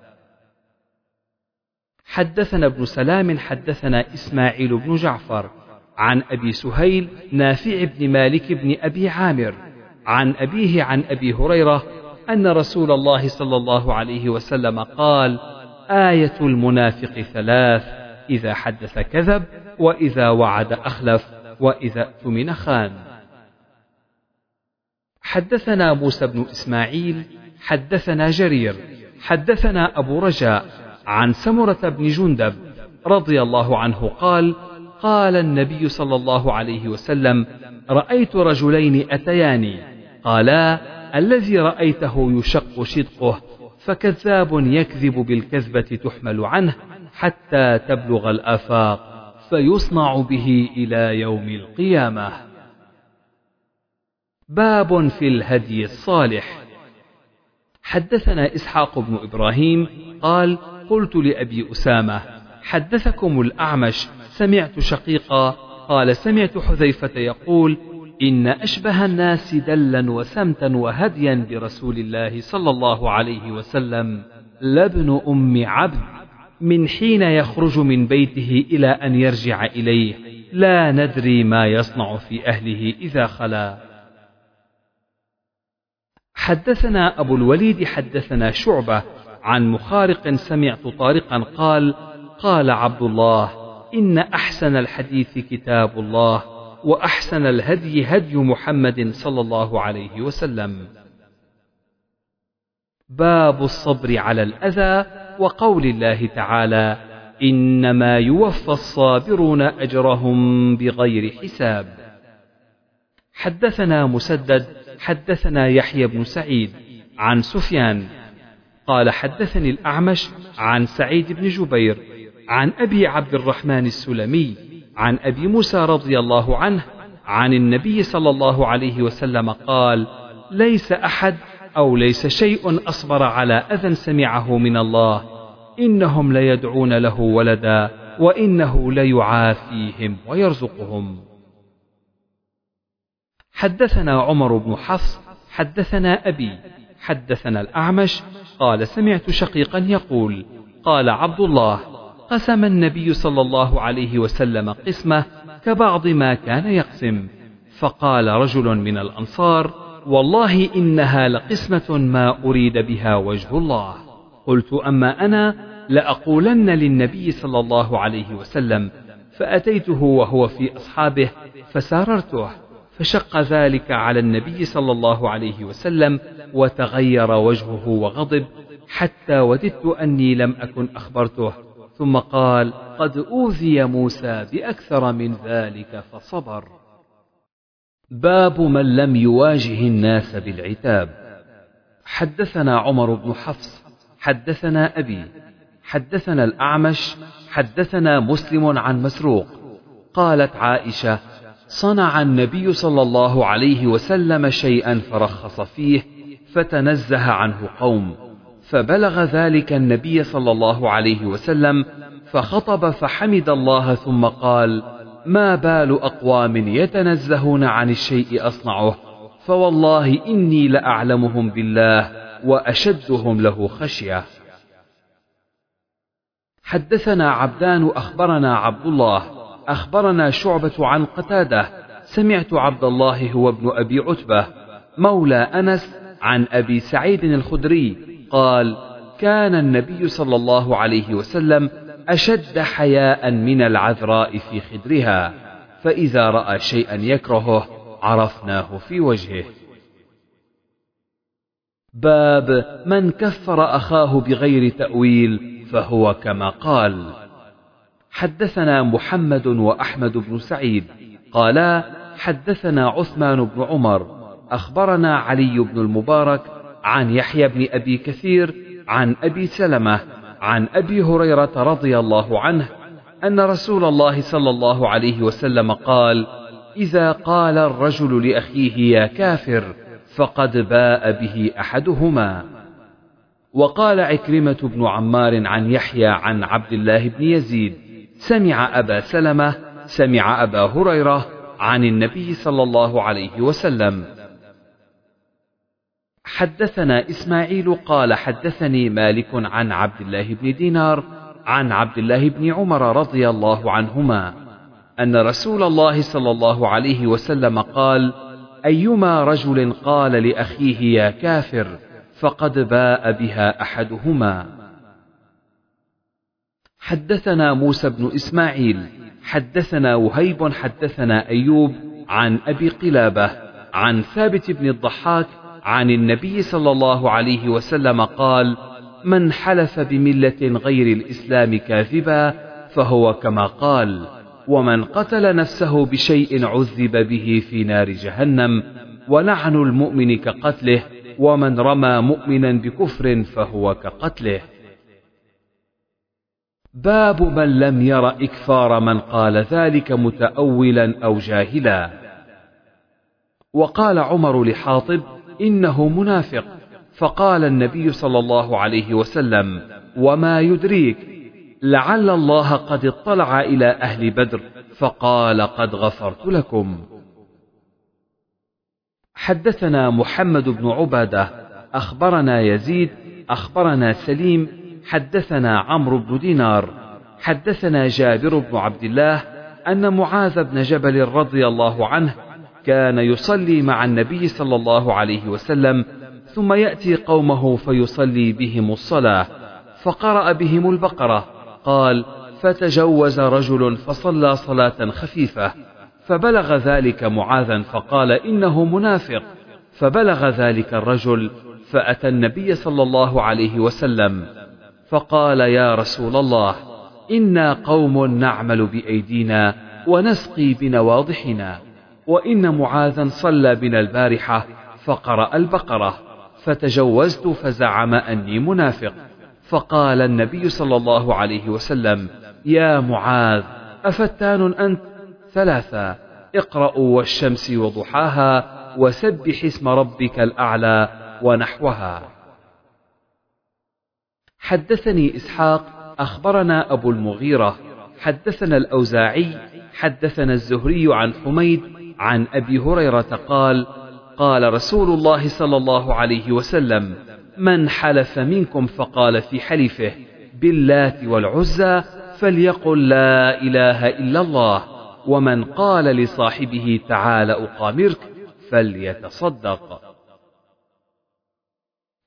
حدثنا ابن سلام حدثنا إسماعيل بن جعفر عن أبي سهيل نافع بن مالك بن أبي عامر عن أبيه عن أبي هريرة أن رسول الله صلى الله عليه وسلم قال: آية المنافق ثلاث إذا حدث كذب وإذا وعد أخلف. وإذا اؤتمن خان. حدثنا موسى بن إسماعيل حدثنا جرير حدثنا أبو رجاء عن سمرة بن جندب رضي الله عنه قال قال النبي صلى الله عليه وسلم رأيت رجلين أتياني قالا الذي رأيته يشق شدقه فكذاب يكذب بالكذبة تحمل عنه حتى تبلغ الآفاق. فيصنع به إلى يوم القيامة. باب في الهدي الصالح. حدثنا إسحاق بن إبراهيم قال قلت لأبي أسامة حدثكم الأعمش سمعت شقيقا؟ قال سمعت حذيفة يقول إن أشبه الناس دلا وسمتا وهديا برسول الله صلى الله عليه وسلم لابن أم عبد. من حين يخرج من بيته إلى أن يرجع إليه. لا ندري ما يصنع في أهله إذا خلا. حدثنا أبو الوليد حدثنا شعبة عن مخارق سمعت طارقا قال قال عبد الله إن أحسن الحديث كتاب الله وأحسن الهدي هدي محمد صلى الله عليه وسلم. باب الصبر على الأذى وقول الله تعالى إنما يوفى الصابرون أجرهم بغير حساب. حدثنا مسدد حدثنا يحيى بن سعيد عن سفيان قال حدثني الأعمش عن سعيد بن جبير عن أبي عبد الرحمن السلمي عن أبي موسى رضي الله عنه عن النبي صلى الله عليه وسلم قال ليس أحد أو ليس شيء أصبر على أذى سمعه من الله إنهم ليدعون له ولدا وإنه ليعافيهم ويرزقهم. حدثنا عمر بن حفص حدثنا أبي حدثنا الأعمش قال سمعت شقيقا يقول قال عبد الله قسم النبي صلى الله عليه وسلم قسمه كبعض ما كان يقسم فقال رجل من الأنصار والله إنها لقسمة ما أريد بها وجه الله. قلت أما أنا لأقولن للنبي صلى الله عليه وسلم فأتيته وهو في أصحابه فساررته فشق ذلك على النبي صلى الله عليه وسلم وتغير وجهه وغضب حتى وددت أني لم أكن أخبرته. ثم قال قد أوذي موسى بأكثر من ذلك فصبر. باب من لم يواجه الناس بالعتاب. حدثنا عمر بن حفص حدثنا أبي حدثنا الأعمش حدثنا مسلم عن مسروق. قالت عائشة صنع النبي صلى الله عليه وسلم شيئا فرخص فيه فتنزه عنه قوم فبلغ ذلك النبي صلى الله عليه وسلم فخطب فحمد الله ثم قال ما بال أقوام يتنزهون عن الشيء أصنعه فوالله إني لأعلمهم بالله وأشدهم له خشية. حدثنا عبدان أخبرنا عبد الله أخبرنا شعبة عن قتادة سمعت عبد الله هو ابن أبي عتبة مولى أنس عن أبي سعيد الخدري قال كان النبي صلى الله عليه وسلم أشد حياء من العذراء في خدرها فإذا رأى شيئا يكرهه عرفناه في وجهه. باب من كفر أخاه بغير تأويل فهو كما قال. حدثنا محمد وأحمد بن سعيد قالا حدثنا عثمان بن عمر أخبرنا علي بن المبارك عن يحيى بن أبي كثير عن أبي سلمة عن أبي هريرة رضي الله عنه أن رسول الله صلى الله عليه وسلم قال إذا قال الرجل لأخيه يا كافر فقد باء به أحدهما. وقال عكرمة بن عمار عن يحيى عن عبد الله بن يزيد سمع أبا سلمة سمع أبا هريرة عن النبي صلى الله عليه وسلم. حدثنا إسماعيل قال حدثني مالك عن عبد الله بن دينار عن عبد الله بن عمر رضي الله عنهما أن رسول الله صلى الله عليه وسلم قال أيما رجل قال لأخيه يا كافر فقد باء بها أحدهما. حدثنا موسى بن إسماعيل حدثنا وهيب حدثنا أيوب عن أبي قلابة عن ثابت بن الضحاك عن النبي صلى الله عليه وسلم قال من حلف بملة غير الإسلام كاذبا فهو كما قال ومن قتل نفسه بشيء عذب به في نار جهنم ولعن المؤمن كقتله ومن رمى مؤمنا بكفر فهو كقتله. باب من لم ير إكفار من قال ذلك متأولا أو جاهلا. وقال عمر لحاطب إنه منافق. فقال النبي صلى الله عليه وسلم وما يدريك لعل الله قد اطلع إلى أهل بدر فقال قد غفرت لكم. حدثنا محمد بن عبادة أخبرنا يزيد أخبرنا سليم حدثنا عمرو بن دينار حدثنا جابر بن عبد الله أن معاذ بن جبل رضي الله عنه كان يصلي مع النبي صلى الله عليه وسلم ثم يأتي قومه فيصلي بهم الصلاة فقرأ بهم البقرة قال فتجوز رجل فصلى صلاة خفيفة فبلغ ذلك معاذا فقال إنه منافق فبلغ ذلك الرجل فأتى النبي صلى الله عليه وسلم فقال يا رسول الله إنا قوم نعمل بأيدينا ونسقي بنواضحنا وإن معاذا صلى بنا البارحة فقرأ البقرة فتجوزت فزعم أني منافق. فقال النبي صلى الله عليه وسلم يا معاذ أفتان أنت؟ ثلاثا اقرأوا والشمس وضحاها وسبح اسم ربك الأعلى ونحوها. حدثني إسحاق أخبرنا أبو المغيرة حدثنا الأوزاعي حدثنا الزهري عن حميد عن أبي هريرة قال قال رسول الله صلى الله عليه وسلم من حلف منكم فقال في حلفه باللات والعزى فليقل لا إله إلا الله ومن قال لصاحبه تعال أقامرك فليتصدق.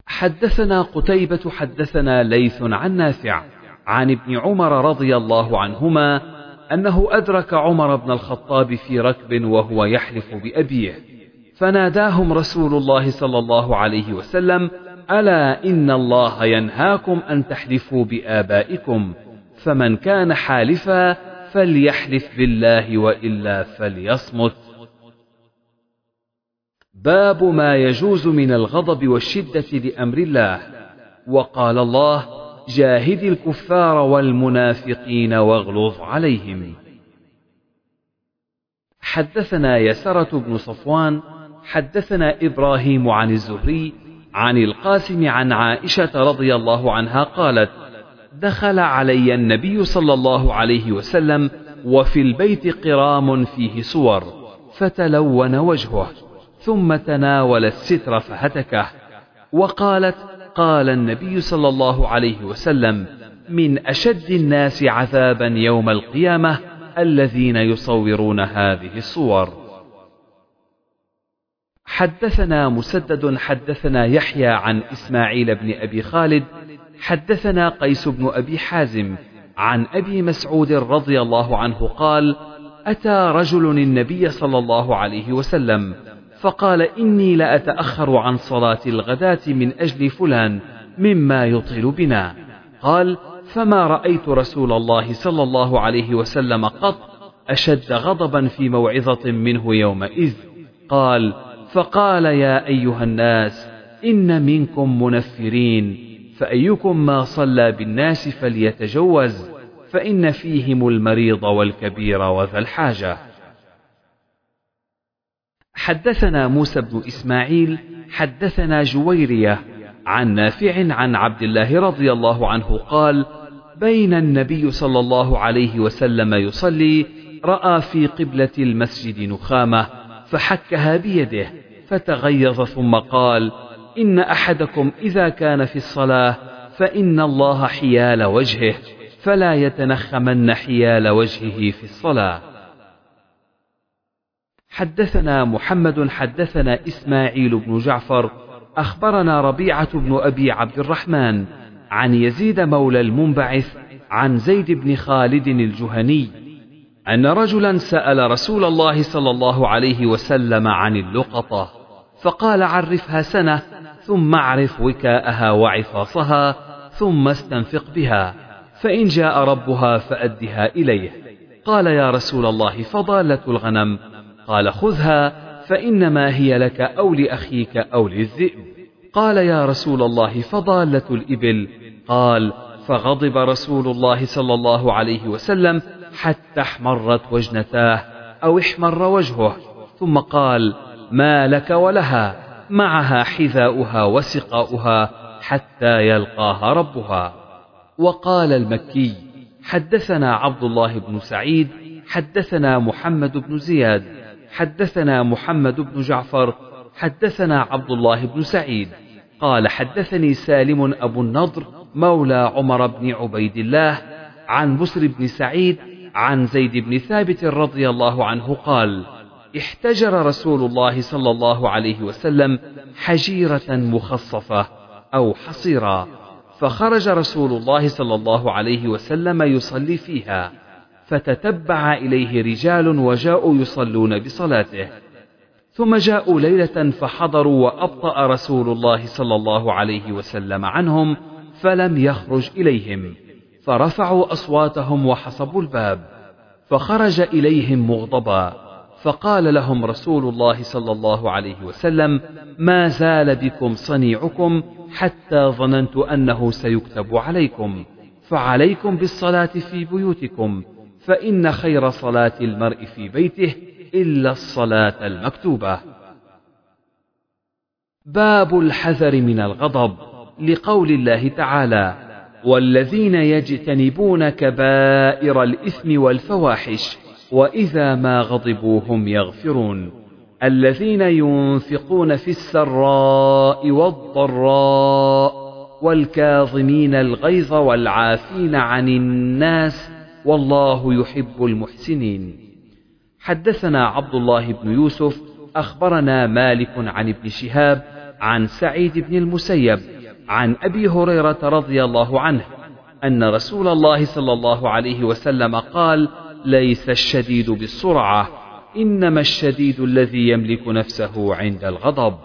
حدثنا قتيبة حدثنا ليث عن نافع عن ابن عمر رضي الله عنهما أنه أدرك عمر بن الخطاب في ركب وهو يحلف بأبيه. فناداهم رسول الله صلى الله عليه وسلم ألا إن الله ينهاكم أن تحلفوا بآبائكم فمن كان حالفا فليحلف بالله وإلا فليصمت. باب ما يجوز من الغضب والشدة لأمر الله. وقال الله جاهد الكفار والمنافقين واغلظ عليهم. حدثنا يسرة بن صفوان حدثنا إبراهيم عن الزهري عن القاسم عن عائشة رضي الله عنها قالت دخل علي النبي صلى الله عليه وسلم وفي البيت قرام فيه صور فتلون وجهه ثم تناول الستر فهتكه وقالت قال النبي صلى الله عليه وسلم من أشد الناس عذابا يوم القيامة الذين يصورون هذه الصور. حدثنا مسدد حدثنا يحيى عن إسماعيل بن أبي خالد حدثنا قيس بن أبي حازم عن أبي مسعود رضي الله عنه قال أتى رجل النبي صلى الله عليه وسلم فقال إني لأتأخر عن صلاة الغداة من أجل فلان مما يطيل بنا. قال فما رأيت رسول الله صلى الله عليه وسلم قط أشد غضبا في موعظة منه يومئذ. قال فقال يا أيها الناس إن منكم منفرين فأيكم ما صلى بالناس فليتجوز فإن فيهم المريض والكبير وذا الحاجة. حدثنا موسى بن إسماعيل حدثنا جويرية عن نافع عن عبد الله رضي الله عنه قال بين النبي صلى الله عليه وسلم يصلي رأى في قبلة المسجد نخامة فحكها بيده فتغيظ ثم قال إن أحدكم إذا كان في الصلاة فإن الله حيال وجهه فلا يتنخمن حيال وجهه في الصلاة. حدثنا محمد حدثنا إسماعيل بن جعفر أخبرنا ربيعة بن أبي عبد الرحمن عن يزيد مولى المنبعث عن زيد بن خالد الجهني أن رجلا سأل رسول الله صلى الله عليه وسلم عن اللقطة فقال عرفها سنة ثم اعرف وكاءها وعفاصها ثم استنفق بها فإن جاء ربها فأدها إليه. قال يا رسول الله فضالة الغنم قال خذها فإنما هي لك أو لأخيك أو للذئب. قال يا رسول الله فضالة الإبل. قال فغضب رسول الله صلى الله عليه وسلم حتى احمرت وجنتاه أو احمر وجهه. ثم قال ما لك ولها؟ معها حذاؤها وسقاؤها حتى يلقاها ربها. وقال المكي حدثنا عبد الله بن سعيد حدثنا محمد بن زياد. حدثنا محمد بن جعفر حدثنا عبد الله بن سعيد. قال حدثني سالم أبو النضر مولى عمر بن عبيد الله عن بسر بن سعيد عن زيد بن ثابت رضي الله عنه قال احتجر رسول الله صلى الله عليه وسلم حجيرة مخصفة أو حصيرا فخرج رسول الله صلى الله عليه وسلم يصلي فيها. فتتبع إليه رجال وجاءوا يصلون بصلاته. ثم جاءوا ليلة فحضروا وأبطأ رسول الله صلى الله عليه وسلم عنهم فلم يخرج إليهم. فرفعوا أصواتهم وحصبوا الباب. فخرج إليهم مغضبا. فقال لهم رسول الله صلى الله عليه وسلم ما زال بكم صنيعكم حتى ظننت أنه سيكتب عليكم. فعليكم بالصلاة في بيوتكم. فإن خير صلاة المرء في بيته إلا الصلاة المكتوبة. باب الحذر من الغضب لقول الله تعالى: والذين يجتنبون كبائر الإثم والفواحش وإذا ما غضبوا هم يغفرون. الذين ينفقون في السراء والضراء والكاظمين الغيظ والعافين عن الناس والله يحب المحسنين. حدثنا عبد الله بن يوسف أخبرنا مالك عن ابن شهاب عن سعيد بن المسيب عن أبي هريرة رضي الله عنه أن رسول الله صلى الله عليه وسلم قال ليس الشديد بالسرعة إنما الشديد الذي يملك نفسه عند الغضب.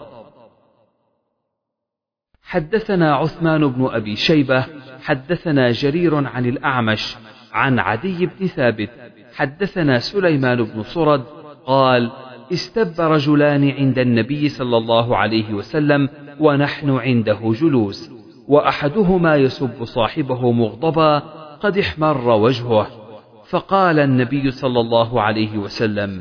حدثنا عثمان بن أبي شيبة حدثنا جرير عن الأعمش عن عدي بن ثابت حدثنا سليمان بن صرد قال استب رجلان عند النبي صلى الله عليه وسلم ونحن عنده جلوس وأحدهما يسب صاحبه مغضبا قد احمر وجهه فقال النبي صلى الله عليه وسلم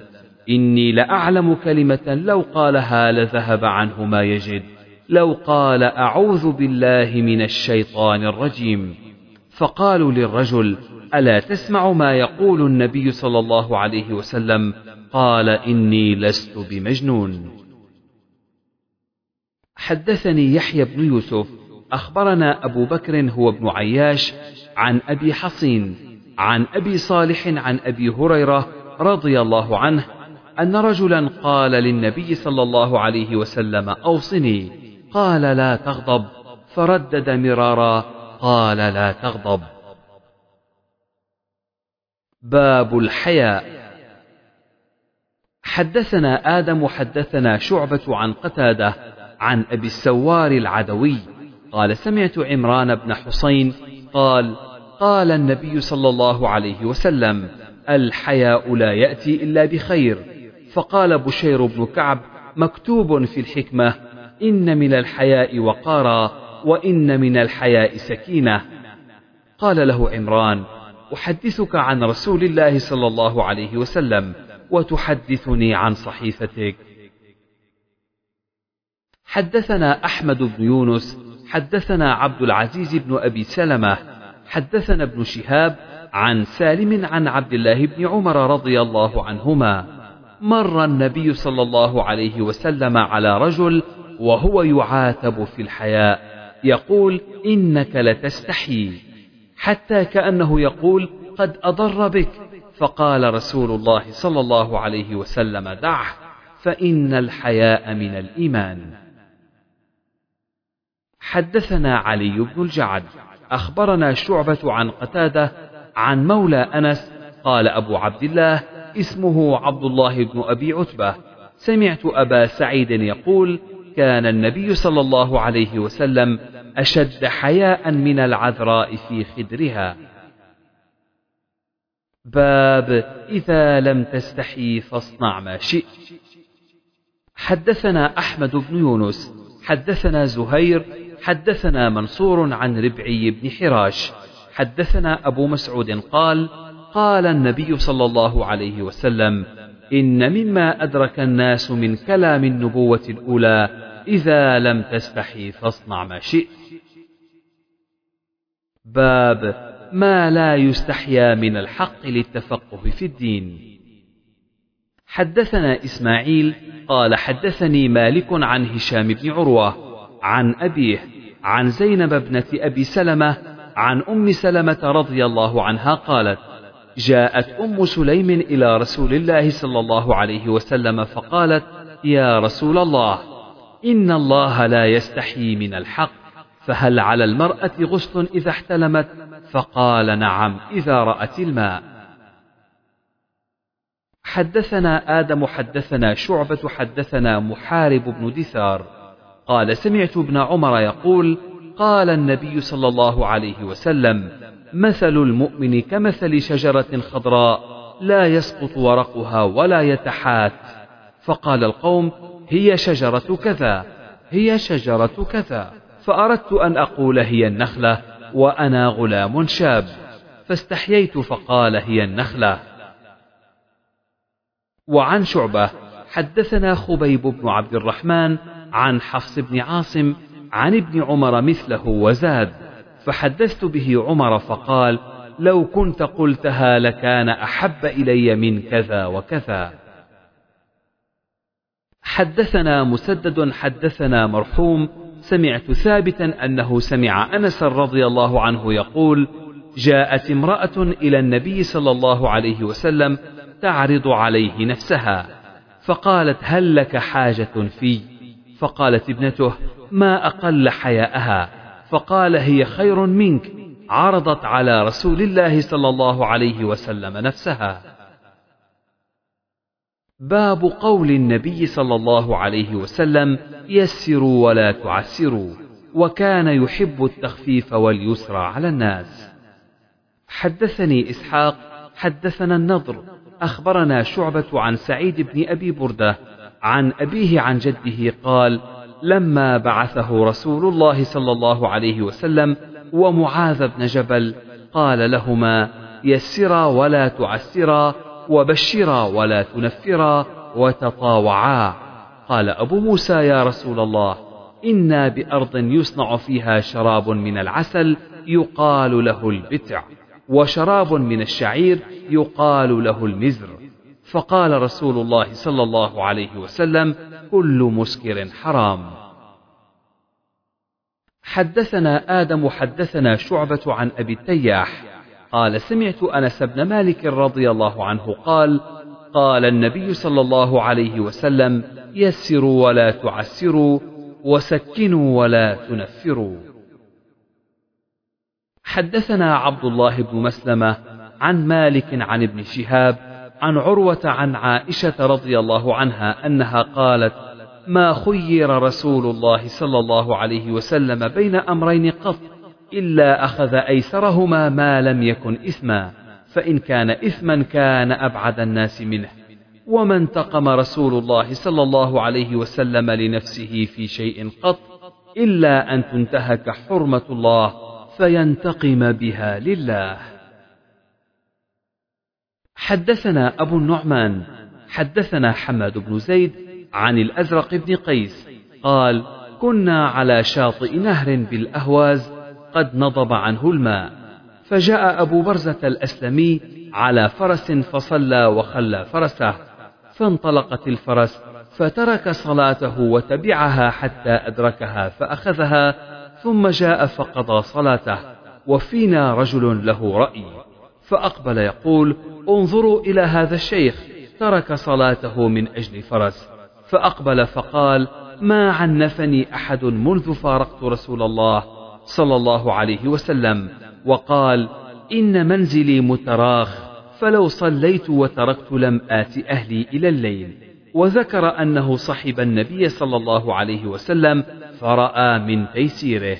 إني لأعلم كلمة لو قالها لذهب عنه ما يجد لو قال أعوذ بالله من الشيطان الرجيم. فقالوا للرجل ألا تسمع ما يقول النبي صلى الله عليه وسلم؟ قال إني لست بمجنون. حدثني يحيى بن يوسف أخبرنا أبو بكر هو ابن عياش عن أبي حصين عن أبي صالح عن أبي هريرة رضي الله عنه أن رجلا قال للنبي صلى الله عليه وسلم أوصني قال لا تغضب فردد مرارا قال لا تغضب باب الحياء. حدثنا آدم حدثنا شعبة عن قتادة عن أبي السوار العدوي. قال سمعت عمران بن حسين قال قال النبي صلى الله عليه وسلم الحياء لا يأتي إلا بخير. فقال بشير بن كعب مكتوب في الحكمة إن من الحياء وقارا وإن من الحياء سكينة. قال له عمران أحدثك عن رسول الله صلى الله عليه وسلم وتحدثني عن صحيفتك. حدثنا أحمد بن يونس حدثنا عبد العزيز بن أبي سلمة حدثنا ابن شهاب عن سالم عن عبد الله بن عمر رضي الله عنهما. مر النبي صلى الله عليه وسلم على رجل وهو يعاتب في الحياء يقول إنك لتستحي. حتى كأنه يقول قد أضر بك. فقال رسول الله صلى الله عليه وسلم دعه فإن الحياء من الإيمان. حدثنا علي بن الجعد. أخبرنا شعبة عن قتادة عن مولى أنس. قال أبو عبد الله اسمه عبد الله بن أبي عتبة. سمعت أبا سعيد يقول كان النبي صلى الله عليه وسلم أشد حياء من العذراء في خدرها. باب إذا لم تستحي فاصنع ما شئت. حدثنا أحمد بن يونس حدثنا زهير حدثنا منصور عن ربعي بن حراش حدثنا أبو مسعود قال قال النبي صلى الله عليه وسلم إن مما أدرك الناس من كلام النبوة الأولى إذا لم تستحي فاصنع ما شئت. باب ما لا يستحيا من الحق للتفقه في الدين. حدثنا إسماعيل قال حدثني مالك عن هشام بن عروة عن أبيه عن زينب ابنة أبي سلمة عن أم سلمة رضي الله عنها قالت جاءت أم سليم إلى رسول الله صلى الله عليه وسلم فقالت يا رسول الله إن الله لا يستحيي من الحق فهل على المرأة غسل إذا احتلمت؟ فقال نعم إذا رأت الماء. حدثنا آدم حدثنا شعبة حدثنا محارب بن دثار. قال سمعت ابن عمر يقول قال النبي صلى الله عليه وسلم مثل المؤمن كمثل شجرة خضراء لا يسقط ورقها ولا يتحات. فقال القوم هي شجرة كذا هي شجرة كذا. فأردت أن أقول هي النخلة وأنا غلام شاب. فاستحييت فقال هي النخلة. وعن شعبة حدثنا خبيب بن عبد الرحمن عن حفص بن عاصم عن ابن عمر مثله وزاد. فحدثت به عمر فقال لو كنت قلتها لكان أحب إلي من كذا وكذا. حدثنا مسدد حدثنا مرحوم سمعت ثابتا أنه سمع أنس رضي الله عنه يقول جاءت امرأة إلى النبي صلى الله عليه وسلم تعرض عليه نفسها فقالت هل لك حاجة في؟ فقالت ابنته ما أقل حياءها. فقال هي خير منك عرضت على رسول الله صلى الله عليه وسلم نفسها. باب قول النبي صلى الله عليه وسلم يسروا ولا تعسروا وكان يحب التخفيف واليسر على الناس. حدثني إسحاق حدثنا النضر أخبرنا شعبة عن سعيد بن أبي بردة عن أبيه عن جده قال لما بعثه رسول الله صلى الله عليه وسلم ومعاذ بن جبل قال لهما يسرا ولا تعسرا وبشرا ولا تنفرا وتطاوعا. قال أبو موسى يا رسول الله إنا بأرض يصنع فيها شراب من العسل يقال له البتع وشراب من الشعير يقال له المزر. فقال رسول الله صلى الله عليه وسلم كل مسكر حرام. حدثنا آدم حدثنا شعبة عن أبي التياح. قال سمعت أنس بن مالك رضي الله عنه قال قال النبي صلى الله عليه وسلم يسروا ولا تعسروا وسكنوا ولا تنفروا. حدثنا عبد الله بن مسلمة عن مالك عن ابن شهاب عن عروة عن عائشة رضي الله عنها أنها قالت: ما خير رسول الله صلى الله عليه وسلم بين أمرين قط إلا أخذ أيسرهما ما لم يكن إثما، فإن كان إثما كان أبعد الناس منه. وما انتقم رسول الله صلى الله عليه وسلم لنفسه في شيء قط إلا أن تنتهك حرمة الله فينتقم بها لله. حدثنا أبو النعمان حدثنا حماد بن زيد عن الأزرق بن قيس قال كنا على شاطئ نهر بالأهواز قد نضب عنه الماء فجاء أبو برزة الأسلمي على فرس فصلى وخلى فرسه فانطلقت الفرس فترك صلاته وتبعها حتى أدركها فأخذها ثم جاء فقضى صلاته وفينا رجل له رأي. فأقبل يقول انظروا إلى هذا الشيخ ترك صلاته من أجل فرس. فأقبل فقال ما عنفني أحد منذ فارقت رسول الله صلى الله عليه وسلم. وقال إن منزلي متراخ فلو صليت وتركت لم آت أهلي إلى الليل. وذكر أنه صحب النبي صلى الله عليه وسلم فرأى من تيسيره.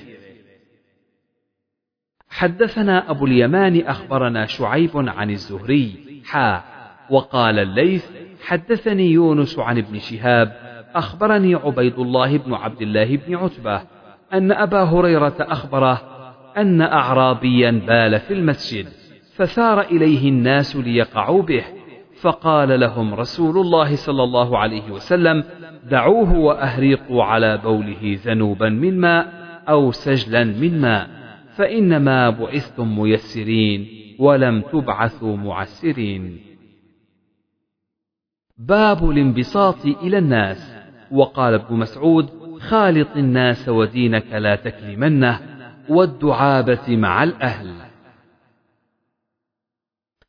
حدثنا أبو اليمان أخبرنا شعيب عن الزهري حا وقال الليث حدثني يونس عن ابن شهاب أخبرني عبيد الله بن عبد الله بن عتبة أن أبا هريرة أخبره أن أعرابيا بال في المسجد فثار إليه الناس ليقعوا به فقال لهم رسول الله صلى الله عليه وسلم دعوه وأهريقوا على بوله ذنوبا من ماء أو سجلا من ماء. فإنما بعثتم ميسرين ولم تبعثوا معسرين. باب الانبساط إلى الناس. وقال ابن مسعود خالط الناس ودينك لا تكلمنه والدعابة مع الأهل.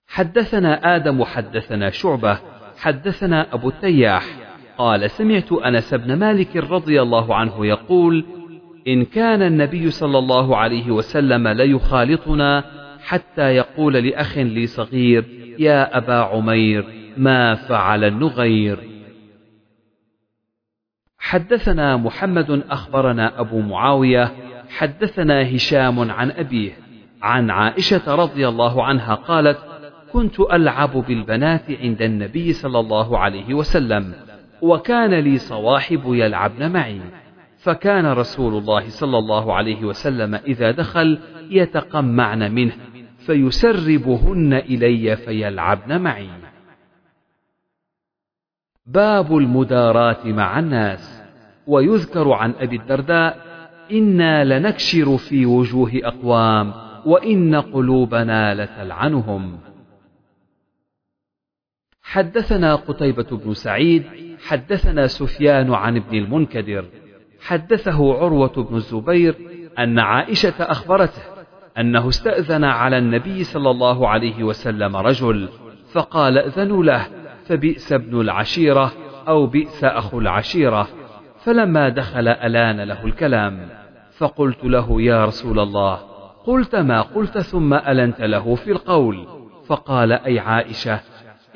حدثنا آدم حدثنا شعبة. حدثنا أبو التياح. قال سمعت أنس بن مالك رضي الله عنه يقول إن كان النبي صلى الله عليه وسلم ليخالطنا حتى يقول لأخ لي صغير يا أبا عمير ما فعل النغير. حدثنا محمد أخبرنا أبو معاوية حدثنا هشام عن أبيه عن عائشة رضي الله عنها قالت كنت ألعب بالبنات عند النبي صلى الله عليه وسلم وكان لي صواحب يلعبن معي. فكان رسول الله صلى الله عليه وسلم إذا دخل يتقمعن منه فيسربهن إلي فيلعبن معي. باب المداراة مع الناس. ويذكر عن أبي الدرداء إنا لنكشر في وجوه أقوام وإن قلوبنا لتلعنهم. حدثنا قتيبة بن سعيد حدثنا سفيان عن ابن المنكدر حدثه عروة بن الزبير أن عائشة أخبرته أنه استأذن على النبي صلى الله عليه وسلم رجل فقال ائذنوا له فبئس ابن العشيرة أو بئس أخو العشيرة. فلما دخل ألان له الكلام فقلت له يا رسول الله قلت ما قلت ثم ألنت له في القول. فقال أي عائشة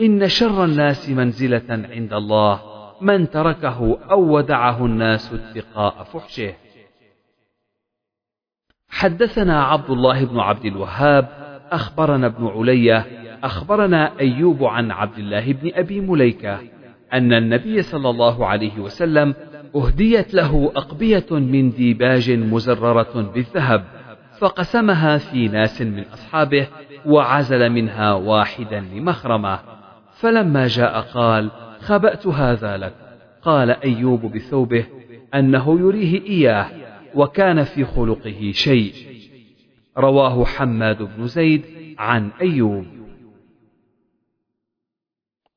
إن شر الناس منزلة عند الله من تركه أو ودعه الناس اتقاء فحشه. حدثنا عبد الله بن عبد الوهاب أخبرنا ابن علية أخبرنا أيوب عن عبد الله بن أبي مليكة أن النبي صلى الله عليه وسلم أهديت له أقبية من ديباج مزررة بالذهب فقسمها في ناس من أصحابه وعزل منها واحدا لمخرمة. فلما جاء قال خبأت هذا لك. قال أيوب بثوبه أنه يريه إياه وكان في خلقه شيء. رواه حماد بن زيد عن أيوب.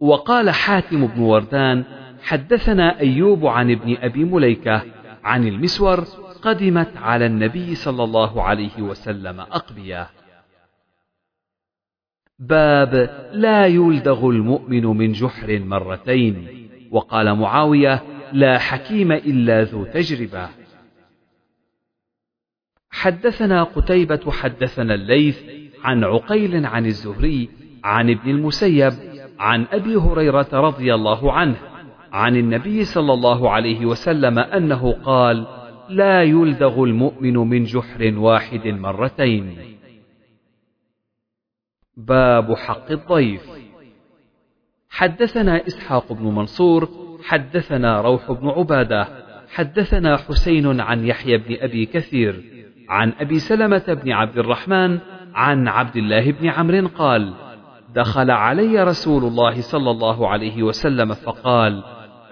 وقال حاتم بن وردان حدثنا أيوب عن ابن أبي مليكة عن المسور قدمت على النبي صلى الله عليه وسلم أقبية. باب لا يلدغ المؤمن من جحر مرتين. وقال معاوية لا حكيم إلا ذو تجربة. حدثنا قتيبة حدثنا الليث عن عقيل عن الزهري عن ابن المسيب عن أبي هريرة رضي الله عنه عن النبي صلى الله عليه وسلم أنه قال لا يلدغ المؤمن من جحر واحد مرتين. باب حق الضيف. حدثنا إسحاق بن منصور حدثنا روح بن عبادة حدثنا حسين عن يحيى بن أبي كثير عن أبي سلمة بن عبد الرحمن عن عبد الله بن عمرو قال دخل علي رسول الله صلى الله عليه وسلم فقال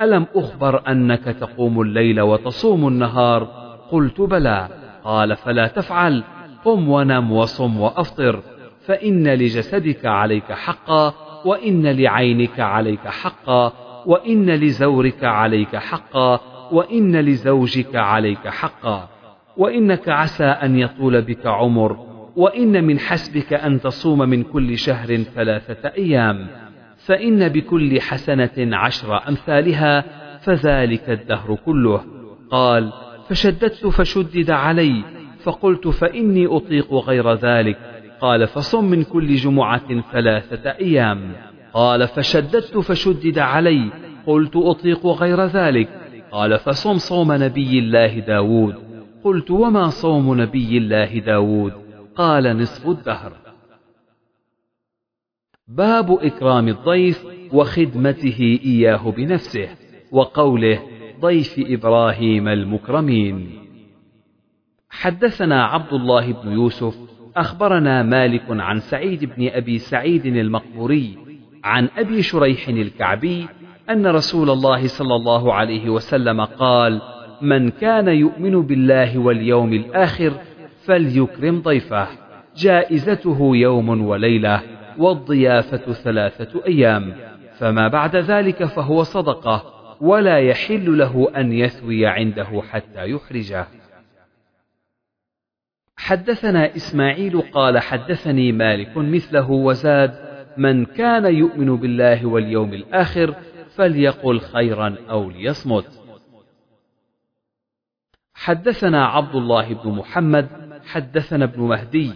ألم أخبر أنك تقوم الليل وتصوم النهار؟ قلت بلى. قال فلا تفعل. قم ونم وصم وأفطر. فإن لجسدك عليك حقا وإن لعينك عليك حقا وإن لزورك عليك حقا وإن لزوجك عليك حقا. وإنك عسى أن يطول بك عمر وإن من حسبك أن تصوم من كل شهر ثلاثة أيام. فإن بكل حسنة عشر أمثالها فذلك الدهر كله. قال فشددت فشدد علي فقلت فإني أطيق غير ذلك. قال فصم من كل جمعة ثلاثة أيام. قال فشددت فشدد علي قلت أطيق غير ذلك. قال فصم صوم نبي الله داود. قلت وما صوم نبي الله داود؟ قال نصف الدهر. باب إكرام الضيف وخدمته إياه بنفسه وقوله ضيف إبراهيم المكرمين. حدثنا عبد الله بن يوسف أخبرنا مالك عن سعيد بن أبي سعيد المقبوري عن أبي شريح الكعبي أن رسول الله صلى الله عليه وسلم قال من كان يؤمن بالله واليوم الآخر فليكرم ضيفه جائزته يوم وليلة والضيافة ثلاثة أيام فما بعد ذلك فهو صدقة ولا يحل له أن يثوي عنده حتى يحرجه حدثنا إسماعيل قال حدثني مالك مثله وزاد من كان يؤمن بالله واليوم الآخر فليقل خيرا أو ليصمت. حدثنا عبد الله بن محمد حدثنا ابن مهدي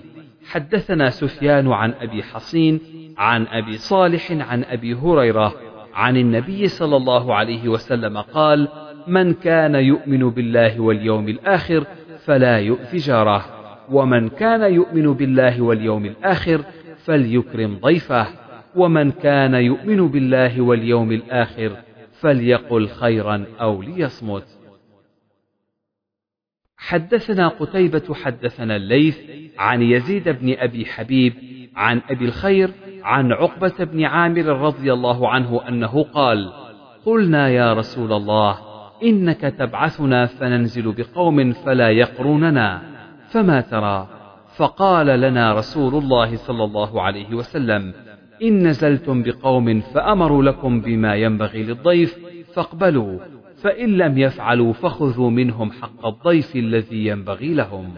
حدثنا سفيان عن أبي حصين عن أبي صالح عن أبي هريرة عن النبي صلى الله عليه وسلم قال من كان يؤمن بالله واليوم الآخر فلا يؤذي جاره. ومن كان يؤمن بالله واليوم الآخر فليكرم ضيفه ومن كان يؤمن بالله واليوم الآخر فليقل خيرا أو ليصمت. حدثنا قتيبة حدثنا الليث عن يزيد بن أبي حبيب عن أبي الخير عن عقبة بن عامر رضي الله عنه أنه قال قلنا يا رسول الله إنك تبعثنا فننزل بقوم فلا يقروننا. فما ترى؟ فقال لنا رسول الله صلى الله عليه وسلم إن نزلتم بقوم فأمروا لكم بما ينبغي للضيف فاقبلوا فإن لم يفعلوا فخذوا منهم حق الضيف الذي ينبغي لهم.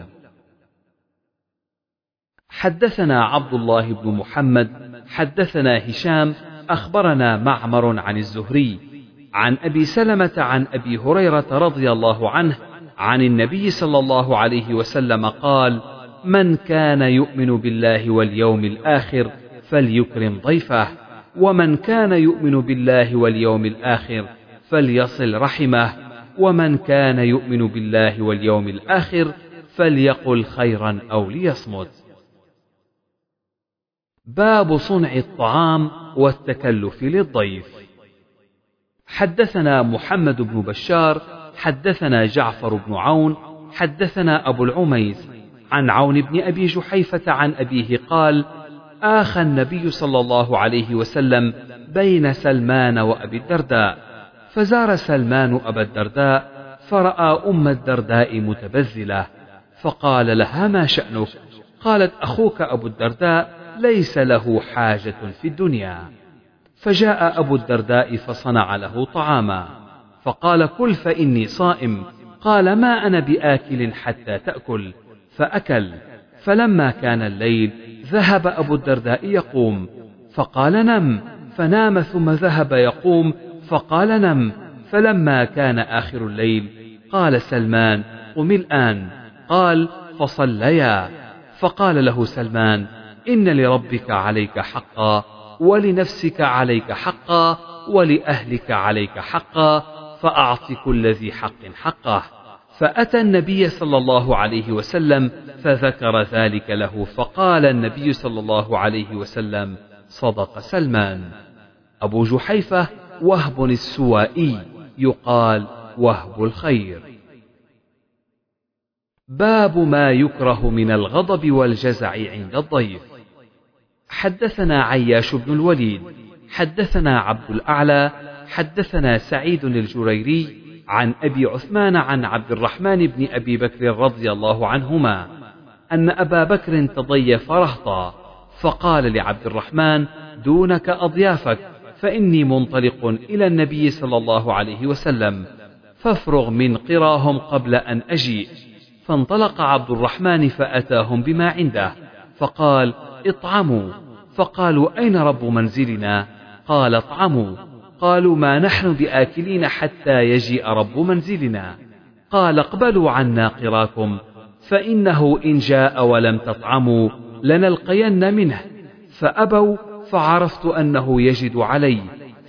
حدثنا عبد الله بن محمد حدثنا هشام أخبرنا معمر عن الزهري عن أبي سلمة عن أبي هريرة رضي الله عنه عن النبي صلى الله عليه وسلم قال من كان يؤمن بالله واليوم الآخر فليكرم ضيفه ومن كان يؤمن بالله واليوم الآخر فليصل رحمه ومن كان يؤمن بالله واليوم الآخر فليقل خيرا أو ليصمت. باب صنع الطعام والتكلف للضيف. حدثنا محمد بن بشار حدثنا جعفر بن عون حدثنا أبو العميس عن عون بن أبي جحيفة عن أبيه قال آخى النبي صلى الله عليه وسلم بين سلمان وأبي الدرداء فزار سلمان أبا الدرداء فرأى أم الدرداء متبذلة فقال لها ما شأنك؟ قالت أخوك أبو الدرداء ليس له حاجة في الدنيا. فجاء أبو الدرداء فصنع له طعاما. فقال كل فإني صائم. قال ما أنا بآكل حتى تأكل. فأكل. فلما كان الليل ذهب أبو الدرداء يقوم. فقال نم. فنام ثم ذهب يقوم. فقال نم. فلما كان آخر الليل قال سلمان قم الآن. قال فصليا. فقال له سلمان إن لربك عليك حقا ولنفسك عليك حقا ولأهلك عليك حقا فأعط كل ذي حق حقه. فأتى النبي صلى الله عليه وسلم فذكر ذلك له فقال النبي صلى الله عليه وسلم صدق سلمان. أبو جحيفة وهب السوائي يقال وهب الخير. باب ما يكره من الغضب والجزع عند الضيف. حدثنا عياش بن الوليد. حدثنا عبد الأعلى. حدثنا سعيد الجريري عن أبي عثمان عن عبد الرحمن بن أبي بكر رضي الله عنهما أن أبا بكر تضيف رهطا فقال لعبد الرحمن دونك أضيافك فإني منطلق إلى النبي صلى الله عليه وسلم فافرغ من قراهم قبل أن أجيء. فانطلق عبد الرحمن فأتاهم بما عنده فقال اطعموا. فقالوا أين رب منزلنا؟ قال اطعموا. قالوا ما نحن بآكلين حتى يجيء رب منزلنا. قال اقبلوا عنا قراكم فإنه إن جاء ولم تطعموا لنلقين منه. فأبوا فعرفت أنه يجد علي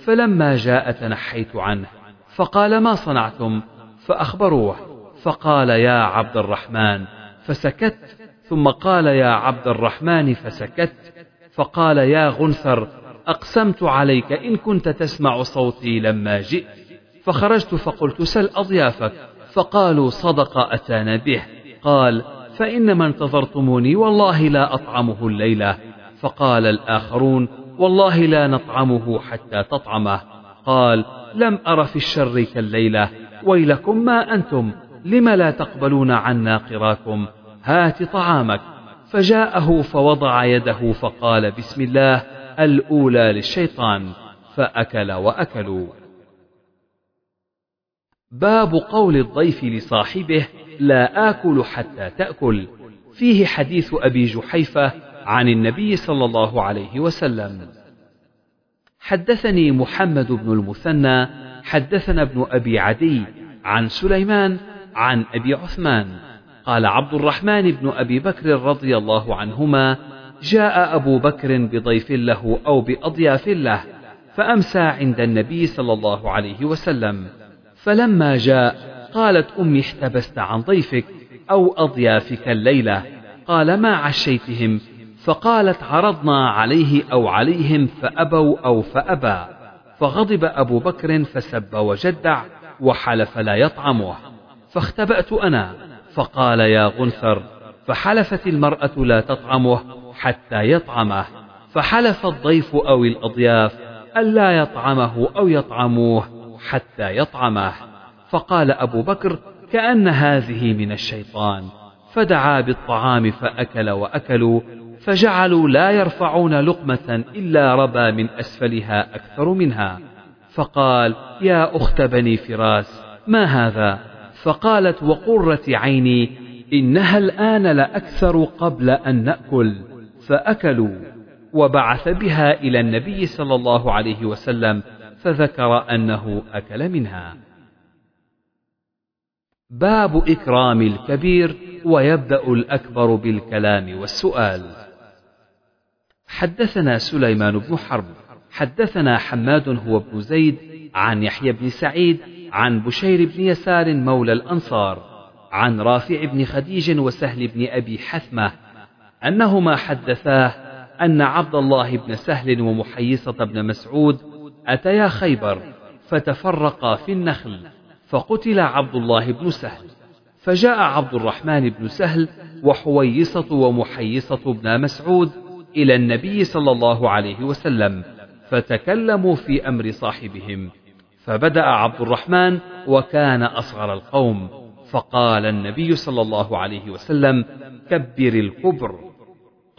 فلما جاء تنحيت عنه. فقال ما صنعتم؟ فأخبروه. فقال يا عبد الرحمن فسكت. ثم قال يا عبد الرحمن فسكت. فقال يا غنثر أقسمت عليك إن كنت تسمع صوتي لما جئت. فخرجت فقلت سل أضيافك. فقالوا صدق أتانا به. قال فإنما انتظرتموني والله لا أطعمه الليلة. فقال الآخرون والله لا نطعمه حتى تطعمه. قال لم أر في الشر كالليلة. ويلكم ما أنتم. لم لا تقبلون عنا قراكم؟ هات طعامك. فجاءه فوضع يده فقال بسم الله. الأولى للشيطان فأكل وأكلوا. باب قول الضيف لصاحبه لا آكل حتى تأكل. فيه حديث أبي جحيفة عن النبي صلى الله عليه وسلم. حدثني محمد بن المثنى حدثنا ابن أبي عدي عن سليمان عن أبي عثمان. قال عبد الرحمن بن أبي بكر رضي الله عنهما جاء أبو بكر بضيف له أو بأضياف له فأمسى عند النبي صلى الله عليه وسلم. فلما جاء قالت أمي احتبست عن ضيفك أو أضيافك الليلة. قال ما عشيتهم؟ فقالت عرضنا عليه أو عليهم فأبوا أو فأبى. فغضب أبو بكر فسب وجدع وحلف لا يطعمه. فاختبأت أنا فقال يا غنثر فحلفت المرأة لا تطعمه حتى يطعمه. فحلف الضيف أو الأضياف ألا يطعمه أو يطعموه حتى يطعمه. فقال أبو بكر كأن هذه من الشيطان. فدعا بالطعام فأكل وأكلوا فجعلوا لا يرفعون لقمة إلا ربى من أسفلها أكثر منها. فقال يا أخت بني فراس ما هذا؟ فقالت وقرة عيني إنها الآن لأكثر قبل أن نأكل. فأكلوا وبعث بها إلى النبي صلى الله عليه وسلم فذكر أنه أكل منها. باب إكرام الكبير ويبدأ الأكبر بالكلام والسؤال. حدثنا سليمان بن حرب حدثنا حماد هو ابن زيد عن يحيى بن سعيد عن بشير بن يسار مولى الأنصار عن رافع بن خديج وسهل بن أبي حثمة أنهما حدثاه أن عبد الله بن سهل ومحيصة بن مسعود أتيا خيبر فتفرقا في النخل فقتل عبد الله بن سهل. فجاء عبد الرحمن بن سهل وحويصة ومحيصة بن مسعود إلى النبي صلى الله عليه وسلم فتكلموا في أمر صاحبهم. فبدأ عبد الرحمن وكان أصغر القوم فقال النبي صلى الله عليه وسلم كبر الكبر.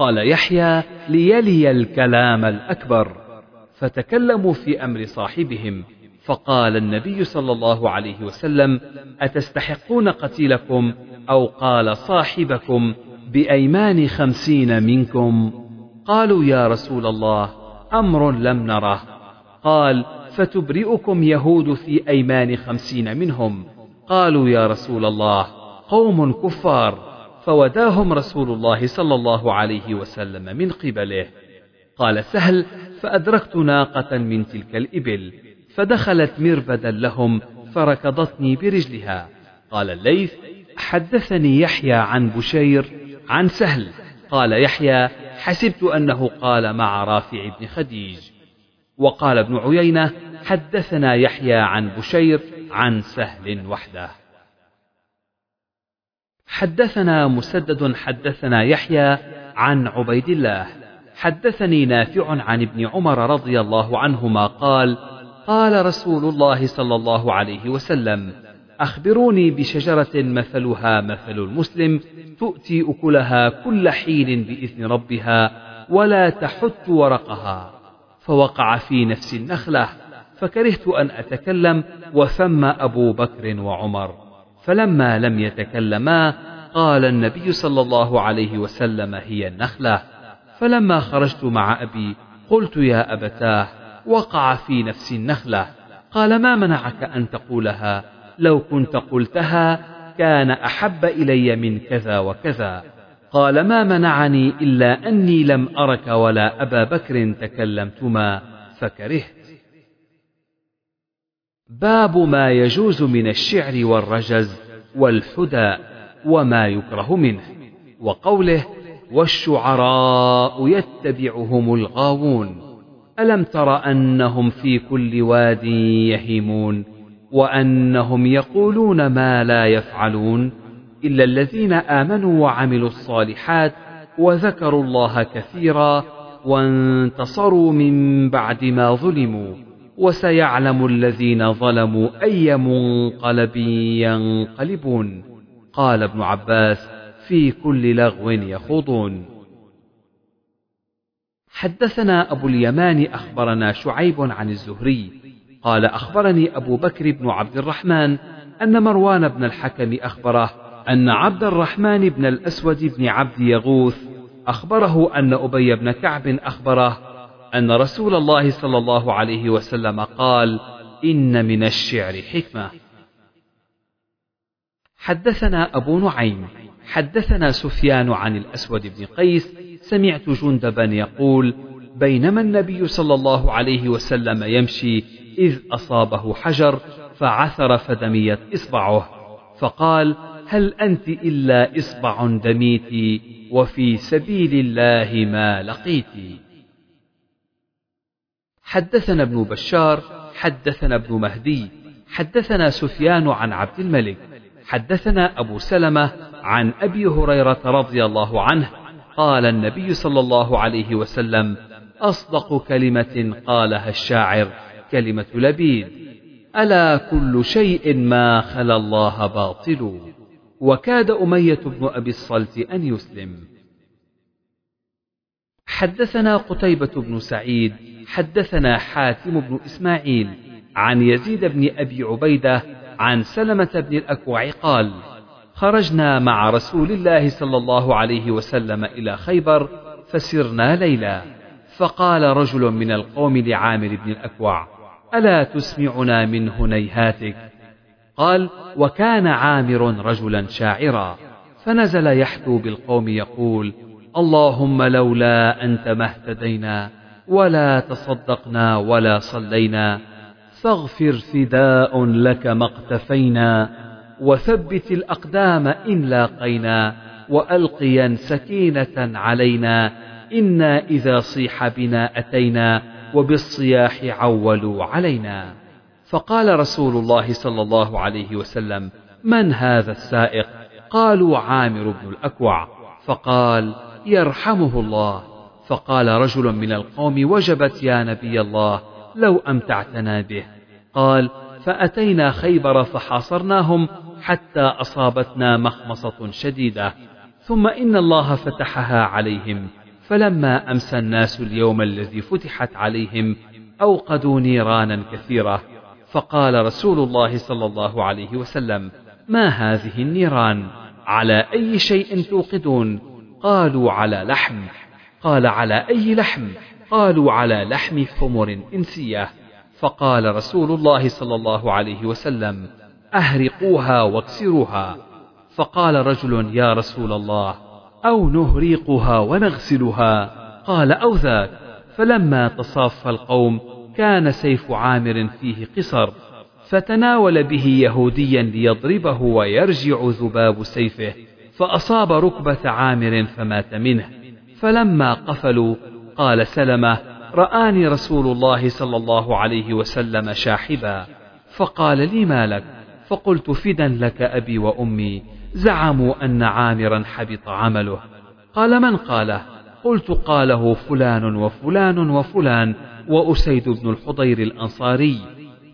قال يحيى ليلي الكلام الأكبر. فتكلموا في أمر صاحبهم فقال النبي صلى الله عليه وسلم أتستحقون قتيلكم؟ أو قال صاحبكم بأيمان خمسين منكم. قالوا يا رسول الله أمر لم نره. قال فتبرئكم يهود في أيمان خمسين منهم. قالوا يا رسول الله قوم كفار. فوداهم رسول الله صلى الله عليه وسلم من قبله. قال سهل فأدركت ناقة من تلك الإبل فدخلت مربدا لهم فركضتني برجلها. قال الليث حدثني يحيى عن بشير عن سهل. قال يحيى حسبت أنه قال مع رافع بن خديج. وقال ابن عيينة حدثنا يحيى عن بشير عن سهل وحده. حدثنا مسدد حدثنا يحيى عن عبيد الله. حدثني نافع عن ابن عمر رضي الله عنهما قال قال رسول الله صلى الله عليه وسلم أخبروني بشجرة مثلها مثل المسلم تؤتي أكلها كل حين بإذن ربها ولا تحت ورقها. فوقع في نفس النخلة فكرهت أن أتكلم وثم أبو بكر وعمر. فلما لم يتكلما قال النبي صلى الله عليه وسلم هي النخلة. فلما خرجت مع أبي قلت يا أبتاه وقع في نفس النخلة. قال ما منعك أن تقولها؟ لو كنت قلتها كان أحب إلي من كذا وكذا. قال ما منعني إلا أني لم أرك ولا أبا بكر تكلمتما فكرهت. باب ما يجوز من الشعر والرجز والحدى وما يكره منه. وقوله والشعراء يتبعهم الغاوون. ألم تر أنهم في كل واد يهيمون؟ وأنهم يقولون ما لا يفعلون؟ إلا الذين آمنوا وعملوا الصالحات وذكروا الله كثيرا وانتصروا من بعد ما ظلموا. وسيعلم الذين ظلموا أي منقلب ينقلبون. قال ابن عباس في كل لغو يخوضون. حدثنا أبو اليمان أخبرنا شعيب عن الزهري. قال أخبرني أبو بكر بن عبد الرحمن أن مروان بن الحكم أخبره أن عبد الرحمن بن الأسود بن عبد يغوث أخبره أن أبي بن كعب أخبره أن رسول الله صلى الله عليه وسلم قال إن من الشعر حكمة. حدثنا أبو نعيم حدثنا سفيان عن الأسود بن قيس سمعت جندبا يقول بينما النبي صلى الله عليه وسلم يمشي إذ أصابه حجر فعثر فدميت إصبعه. فقال هل أنت إلا إصبع دميت وفي سبيل الله ما لقيت حدثنا ابن بشار حدثنا ابن مهدي حدثنا سفيان عن عبد الملك حدثنا أبو سلمة عن أبي هريرة رضي الله عنه قال النبي صلى الله عليه وسلم أصدق كلمة قالها الشاعر كلمة لبيد ألا كل شيء ما خلا الله باطل. وكاد أمية بن أبي الصلت أن يسلم. حدثنا قتيبة بن سعيد حدثنا حاتم بن إسماعيل عن يزيد بن أبي عبيدة عن سلمة بن الأكوع قال خرجنا مع رسول الله صلى الله عليه وسلم إلى خيبر فسرنا ليلا فقال رجل من القوم لعامر بن الأكوع ألا تسمعنا من هنيهاتك؟ قال وكان عامر رجلا شاعرا فنزل يحثو بالقوم يقول اللهم لولا أنت ما اهتدينا ولا تصدقنا ولا صلينا. فاغفر فداء لك ما اقتفينا. وثبت الأقدام إن لاقينا. وألقيا سكينة علينا. إنا إذا صيح بنا أتينا. وبالصياح عولوا علينا. فقال رسول الله صلى الله عليه وسلم من هذا السائق؟ قالوا عامر بن الأكوع. فقال يرحمه الله. فقال رجل من القوم وجبت يا نبي الله لو أمتعتنا به. قال فأتينا خيبر فحاصرناهم حتى أصابتنا مخمصة شديدة. ثم إن الله فتحها عليهم. فلما أمسى الناس اليوم الذي فتحت عليهم أوقدوا نيرانا كثيرة. فقال رسول الله صلى الله عليه وسلم ما هذه النيران؟ على أي شيء توقدون؟ قالوا على لحم. قال على أي لحم؟ قالوا على لحم حمر إنسية. فقال رسول الله صلى الله عليه وسلم أهرقوها واكسروها. فقال رجل يا رسول الله أو نهريقها ونغسلها؟ قال أو ذاك. فلما تصاف القوم كان سيف عامر فيه قصر. فتناول به يهوديا ليضربه ويرجع ذباب سيفه. فأصاب ركبة عامر فمات منه. فلما قفلوا قال سلمة رآني رسول الله صلى الله عليه وسلم شاحبا. فقال لي ما لك؟ فقلت فدا لك أبي وأمي. زعموا أن عامرا حبط عمله. قال من قاله؟ قلت قاله فلان وفلان وفلان وأسيد بن الحضير الأنصاري.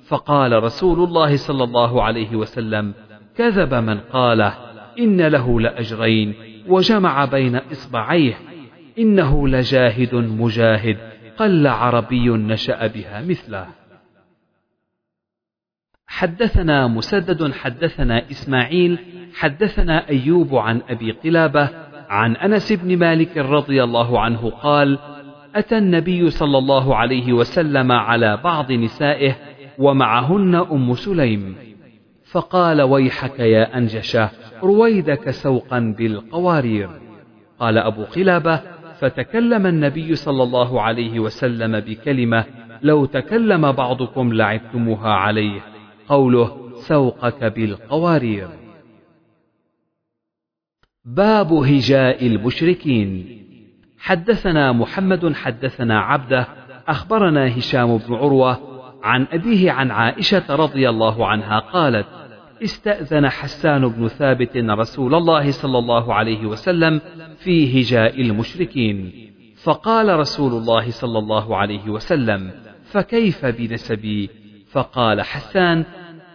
فقال رسول الله صلى الله عليه وسلم كذب من قاله. إن له لأجرين وجمع بين إصبعيه. إنه لجاهد مجاهد قل عربي نشأ بها مثله. حدثنا مسدد حدثنا إسماعيل حدثنا أيوب عن أبي قلابة عن أنس بن مالك رضي الله عنه قال أتى النبي صلى الله عليه وسلم على بعض نسائه ومعهن أم سليم. فقال ويحك يا أنجشة. رويدك سوقا بالقوارير. قال أبو قلابة فتكلم النبي صلى الله عليه وسلم بكلمة لو تكلم بعضكم لعبتموها عليه. قوله سوقك بالقوارير. باب هجاء المشركين. حدثنا محمد حدثنا عبده أخبرنا هشام بن عروة عن أبيه عن عائشة رضي الله عنها قالت استأذن حسان بن ثابت رسول الله صلى الله عليه وسلم في هجاء المشركين. فقال رسول الله صلى الله عليه وسلم فكيف بنسبي؟ فقال حسان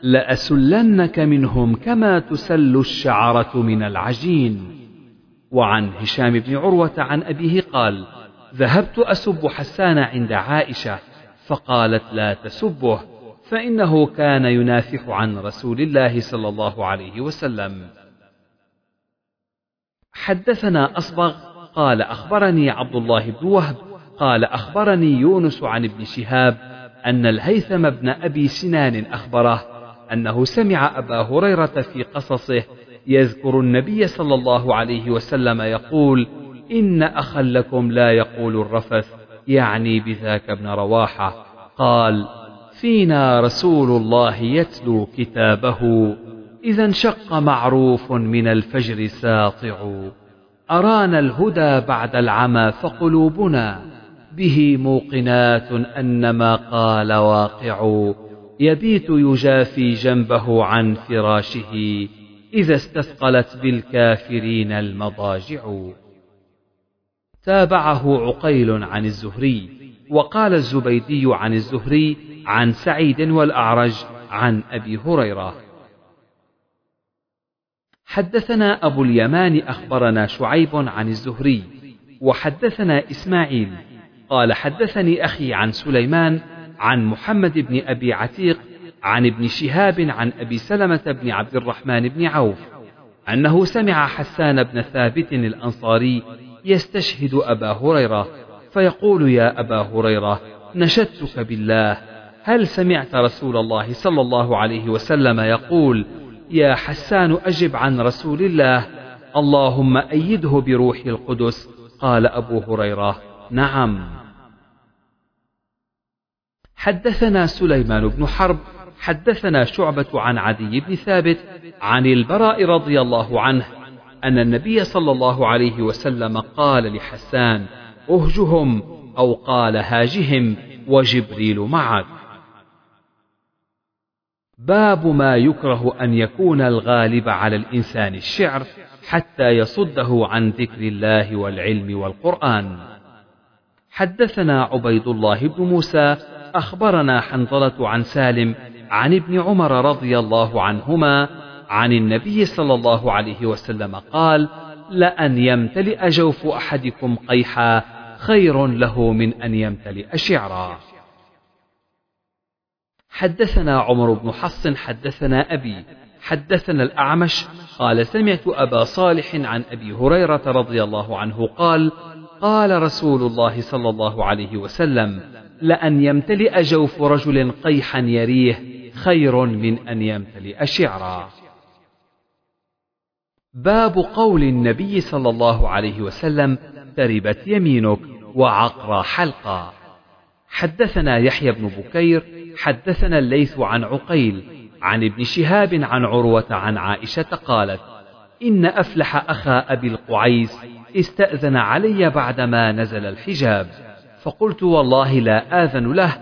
لأسلنك منهم كما تسل الشعرة من العجين. وعن هشام بن عروة عن أبيه قال ذهبت أسب حسان عند عائشة. فقالت لا تسبه. فإنه كان ينافح عن رسول الله صلى الله عليه وسلم. حدثنا أصبغ قال أخبرني عبد الله بن وهب قال أخبرني يونس عن ابن شهاب أن الهيثم بن أبي سنان أخبره أنه سمع أبا هريرة في قصصه يذكر النبي صلى الله عليه وسلم يقول إن أخا لكم لا يقول الرفث يعني بذاك ابن رواحة. قال فينا رسول الله يتلو كتابه. إذا انشق معروف من الفجر ساطع. أرانا الهدى بعد العمى فقلوبنا. به موقنات أن ما قال واقع. يبيت يجافي جنبه عن فراشه. إذا استثقلت بالكافرين المضاجع. تابعه عقيل عن الزهري. وقال الزبيدي عن الزهري عن سعيد والأعرج عن أبي هريرة. حدثنا أبو اليمان أخبرنا شعيب عن الزهري وحدثنا إسماعيل. قال حدثني أخي عن سليمان عن محمد بن أبي عتيق عن ابن شهاب عن أبي سلمة بن عبد الرحمن بن عوف أنه سمع حسان بن ثابت الأنصاري يستشهد أبا هريرة فيقول يا أبا هريرة نشدتك بالله. هل سمعت رسول الله صلى الله عليه وسلم يقول يا حسان أجب عن رسول الله اللهم أيده بروح القدس قال أبو هريرة. نعم. حدثنا سليمان بن حرب حدثنا شعبة عن عدي بن ثابت عن البراء رضي الله عنه أن النبي صلى الله عليه وسلم قال لحسان أهجهم أو قال هاجهم وجبريل معك. باب ما يكره أن يكون الغالب على الإنسان الشعر حتى يصده عن ذكر الله والعلم والقرآن. حدثنا عبيد الله بن موسى أخبرنا حنظلة عن سالم عن ابن عمر رضي الله عنهما عن النبي صلى الله عليه وسلم قال لأن يمتلئ جوف أحدكم قيحا خير له من أن يمتلئ شعرا. حدثنا عمر بن حفص حدثنا أبي حدثنا الأعمش. قال سمعت أبا صالح عن أبي هريرة رضي الله عنه قال قال رسول الله صلى الله عليه وسلم لأن يمتلئ جوف رجل قيحا يريه خير من أن يمتلئ شعرا. باب قول النبي صلى الله عليه وسلم تربت يمينك وعقر حلقا. حدثنا يحيى بن بكير حدثنا الليث عن عقيل عن ابن شهاب عن عروة عن عائشة قالت إن أفلح أخا أبي القعيس استأذن علي بعدما نزل الحجاب فقلت والله لا آذن له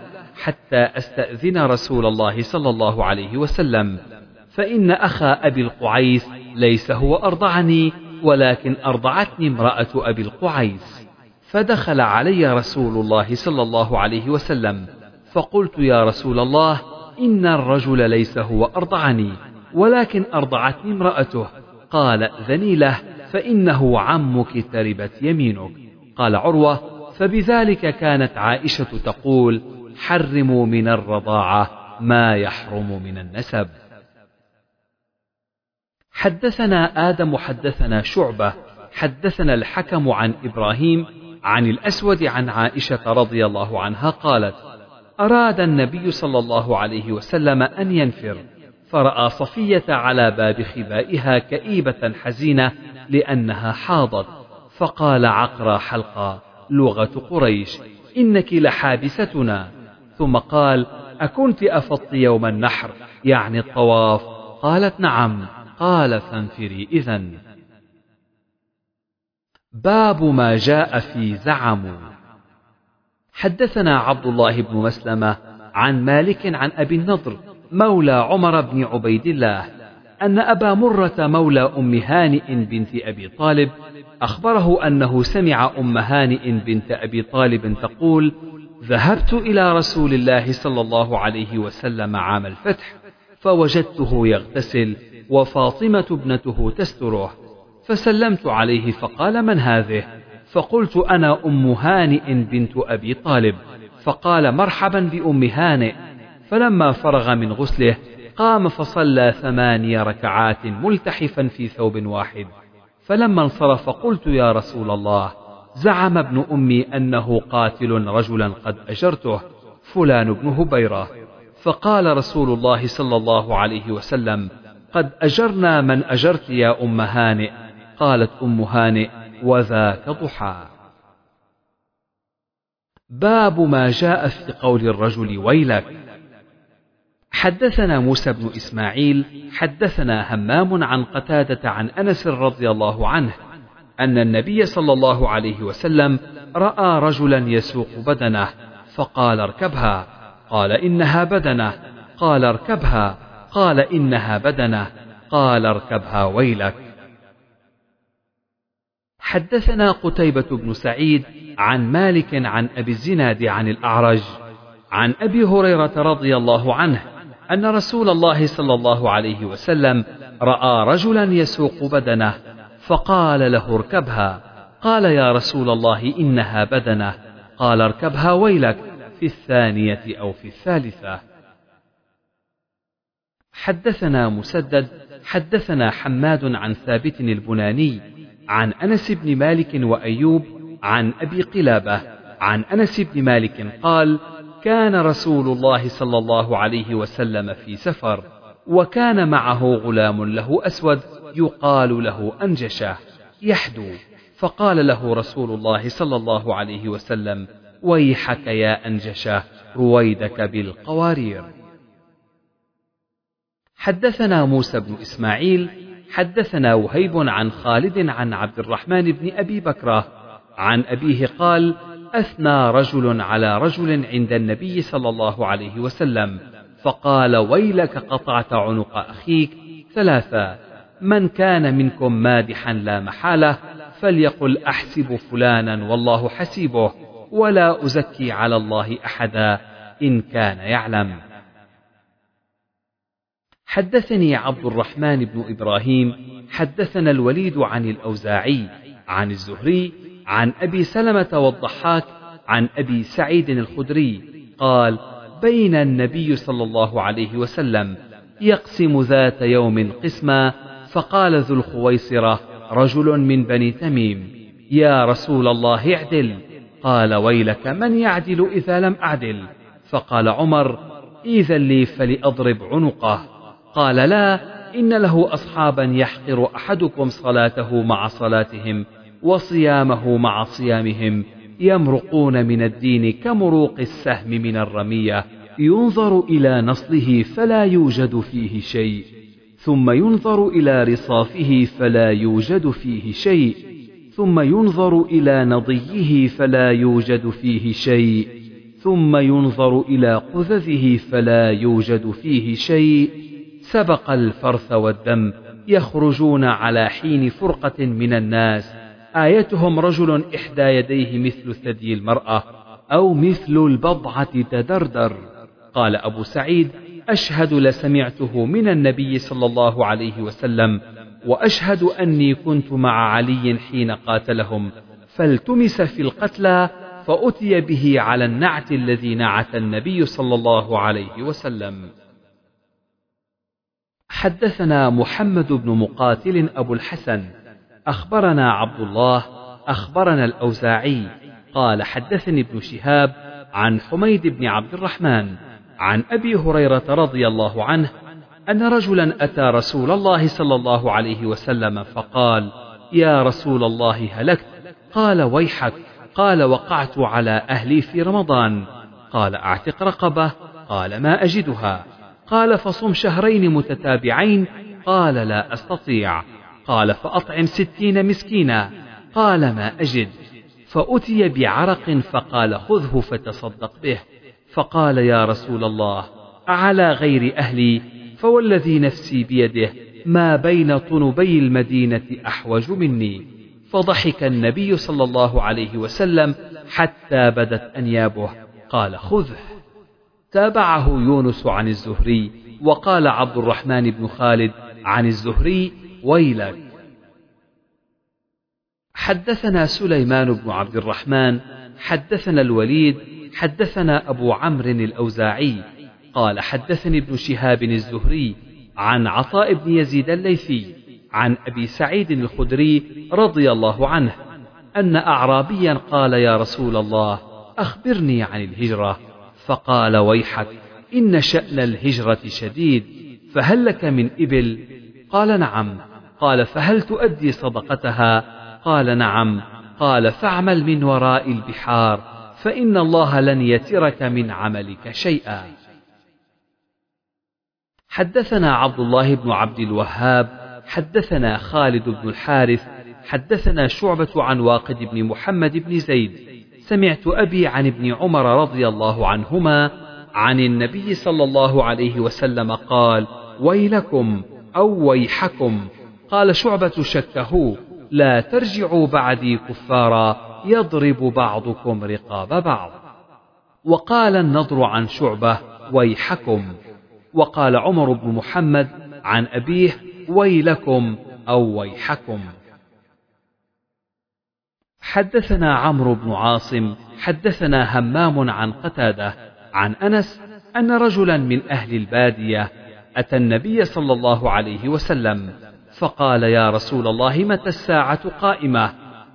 حتى أستأذن رسول الله صلى الله عليه وسلم فإن أخا أبي القعيس ليس هو أرضعني ولكن أرضعتني امرأة أبي القعيس. فدخل علي رسول الله صلى الله عليه وسلم فقلت يا رسول الله إن الرجل ليس هو أرضعني ولكن أرضعتني امرأته. قال ائذني له فإنه عمك تربت يمينك. قال عروة فبذلك كانت عائشة تقول حرموا من الرضاعة ما يحرم من النسب. حدثنا آدم حدثنا شعبة. حدثنا الحكم عن إبراهيم عن الأسود عن عائشة رضي الله عنها قالت أراد النبي صلى الله عليه وسلم أن ينفر فرأى صفية على باب خبائها كئيبة حزينة لأنها حاضت فقال عقرى حلقا لغة قريش إنك لحابستنا. ثم قال أكنت أفضت يوم النحر يعني الطواف؟ قالت نعم. قال فانفري إذا باب ما جاء في زعموا حدثنا عبد الله بن مسلمة عن مالك عن أبي النضر مولى عمر بن عبيد الله أن أبا مرة مولى أم هانئ بنت أبي طالب أخبره أنه سمع أم هانئ بنت أبي طالب تقول ذهبت إلى رسول الله صلى الله عليه وسلم عام الفتح فوجدته يغتسل وفاطمة ابنته تستره فسلمت عليه فقال من هذه؟ فقلت أنا أم هانئ بنت أبي طالب. فقال مرحبا بأم هانئ. فلما فرغ من غسله قام فصلى ثماني ركعات ملتحفا في ثوب واحد. فلما انصرف قلت يا رسول الله زعم ابن أمي أنه قاتل رجلا قد أجرته فلان بن هبيرة. فقال رسول الله صلى الله عليه وسلم قد أجرنا من أجرت يا أم هانئ. قالت أم هانئ وذاك ضحى. باب ما جاء في قول الرجل ويلك. حدثنا موسى بن إسماعيل حدثنا همام عن قتادة عن أنس رضي الله عنه أن النبي صلى الله عليه وسلم رأى رجلا يسوق بدنه فقال اركبها. قال إنها بدنه. قال اركبها. قال إنها بدنه. قال اركبها ويلك. حدثنا قتيبة بن سعيد عن مالك عن أبي الزناد عن الأعرج عن أبي هريرة رضي الله عنه أن رسول الله صلى الله عليه وسلم رأى رجلا يسوق بدنه فقال له اركبها. قال يا رسول الله إنها بدنة. قال اركبها ويلك في الثانية أو في الثالثة. حدثنا مسدد حدثنا حماد عن ثابت البناني عن أنس بن مالك وأيوب عن أبي قلابة عن أنس بن مالك قال كان رسول الله صلى الله عليه وسلم في سفر وكان معه غلام له أسود يقال له أنجشة يحدو. فقال له رسول الله صلى الله عليه وسلم ويحك يا أنجشة رويدك بالقوارير. حدثنا موسى بن إسماعيل حدثنا وهيب عن خالد عن عبد الرحمن بن أبي بكرة عن أبيه قال أثنى رجل على رجل عند النبي صلى الله عليه وسلم فقال ويلك قطعت عنق أخيك. ثلاثة من كان منكم مادحا لا محالة فليقل أحسب فلانا والله حسيبه ولا أزكي على الله أحدا إن كان يعلم. حدثني عبد الرحمن بن إبراهيم حدثنا الوليد عن الأوزاعي عن الزهري عن أبي سلمة والضحاك عن أبي سعيد الخدري قال بين النبي صلى الله عليه وسلم يقسم ذات يوم قسما فقال ذو الخويصرة رجل من بني تميم يا رسول الله اعدل. قال ويلك من يعدل إذا لم أعدل؟ فقال عمر إذا لي فلأضرب عنقه. قال لا إن له أصحابا يحقر أحدكم صلاته مع صلاتهم وصيامه مع صيامهم يمرقون من الدين كمروق السهم من الرمية ينظر إلى نصله فلا يوجد فيه شيء ثم ينظر إلى رصافه فلا يوجد فيه شيء ثم ينظر إلى نضيه فلا يوجد فيه شيء ثم ينظر إلى قذذه فلا يوجد فيه شيء سبق الفرث والدم يخرجون على حين فرقة من الناس. آيتهم رجل إحدى يديه مثل ثدي المرأة أو مثل البضعة تدردر. قال أبو سعيد أشهد لسمعته من النبي صلى الله عليه وسلم وأشهد أني كنت مع علي حين قاتلهم فالتمس في القتلى فأتي به على النعت الذي نعت النبي صلى الله عليه وسلم. حدثنا محمد بن مقاتل أبو الحسن أخبرنا عبد الله أخبرنا الأوزاعي قال حدثني ابن شهاب عن حميد بن عبد الرحمن عن أبي هريرة رضي الله عنه أن رجلا أتى رسول الله صلى الله عليه وسلم فقال يا رسول الله هلكت. قال ويحك. قال وقعت على أهلي في رمضان. قال أعتق رقبة. قال ما أجدها. قال فصم شهرين متتابعين. قال لا أستطيع. قال فأطعم ستين مسكينا. قال ما أجد. فأتي بعرق فقال خذه فتصدق به. فقال يا رسول الله على غير أهلي فوالذي نفسي بيده ما بين طنبي المدينة أحوج مني. فضحك النبي صلى الله عليه وسلم حتى بدت أنيابه. قال خذه. تابعه يونس عن الزهري وقال عبد الرحمن بن خالد عن الزهري ويلك. حدثنا سليمان بن عبد الرحمن حدثنا الوليد حدثنا أبو عمرو الأوزاعي قال حدثني ابن شهاب الزهري عن عطاء بن يزيد الليثي عن أبي سعيد الخدري رضي الله عنه أن أعرابيا قال يا رسول الله أخبرني عن الهجرة. فقال ويحك إن شأن الهجرة شديد فهل لك من إبل؟ قال نعم. قال فهل تؤدي صدقتها؟ قال نعم. قال فاعمل من وراء البحار فإن الله لن يترك من عملك شيئا. حدثنا عبد الله بن عبد الوهاب حدثنا خالد بن الحارث حدثنا شعبة عن واقد بن محمد بن زيد. سمعت أبي عن ابن عمر رضي الله عنهما عن النبي صلى الله عليه وسلم قال ويلكم أو ويحكم. قال شعبة شكه لا ترجعوا بعدي كفارا يضرب بعضكم رقاب بعض. وقال النضر عن شعبة ويحكم. وقال عمر بن محمد عن أبيه ويلكم أو ويحكم. حدثنا عمرو بن عاصم حدثنا همام عن قتادة عن أنس أن رجلا من أهل البادية أتى النبي صلى الله عليه وسلم فقال يا رسول الله متى الساعة قائمة؟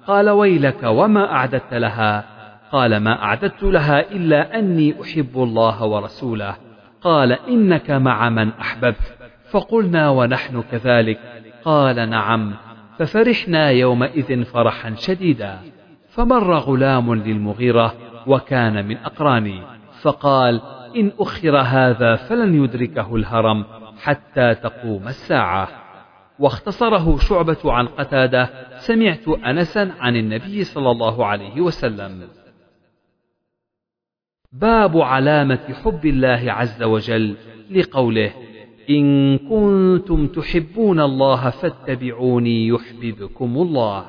قال ويلك وما أعددت لها؟ قال ما أعددت لها إلا أني أحب الله ورسوله. قال إنك مع من أحببت. فقلنا ونحن كذلك؟ قال نعم. ففرحنا يومئذ فرحا شديدا. فمر غلام للمغيرة وكان من أقراني فقال إن أخر هذا فلن يدركه الهرم حتى تقوم الساعة. واختصره شعبة عن قتادة سمعت أنسا عن النبي صلى الله عليه وسلم. باب علامة حب الله عز وجل لقوله إن كنتم تحبون الله فاتبعوني يحببكم الله.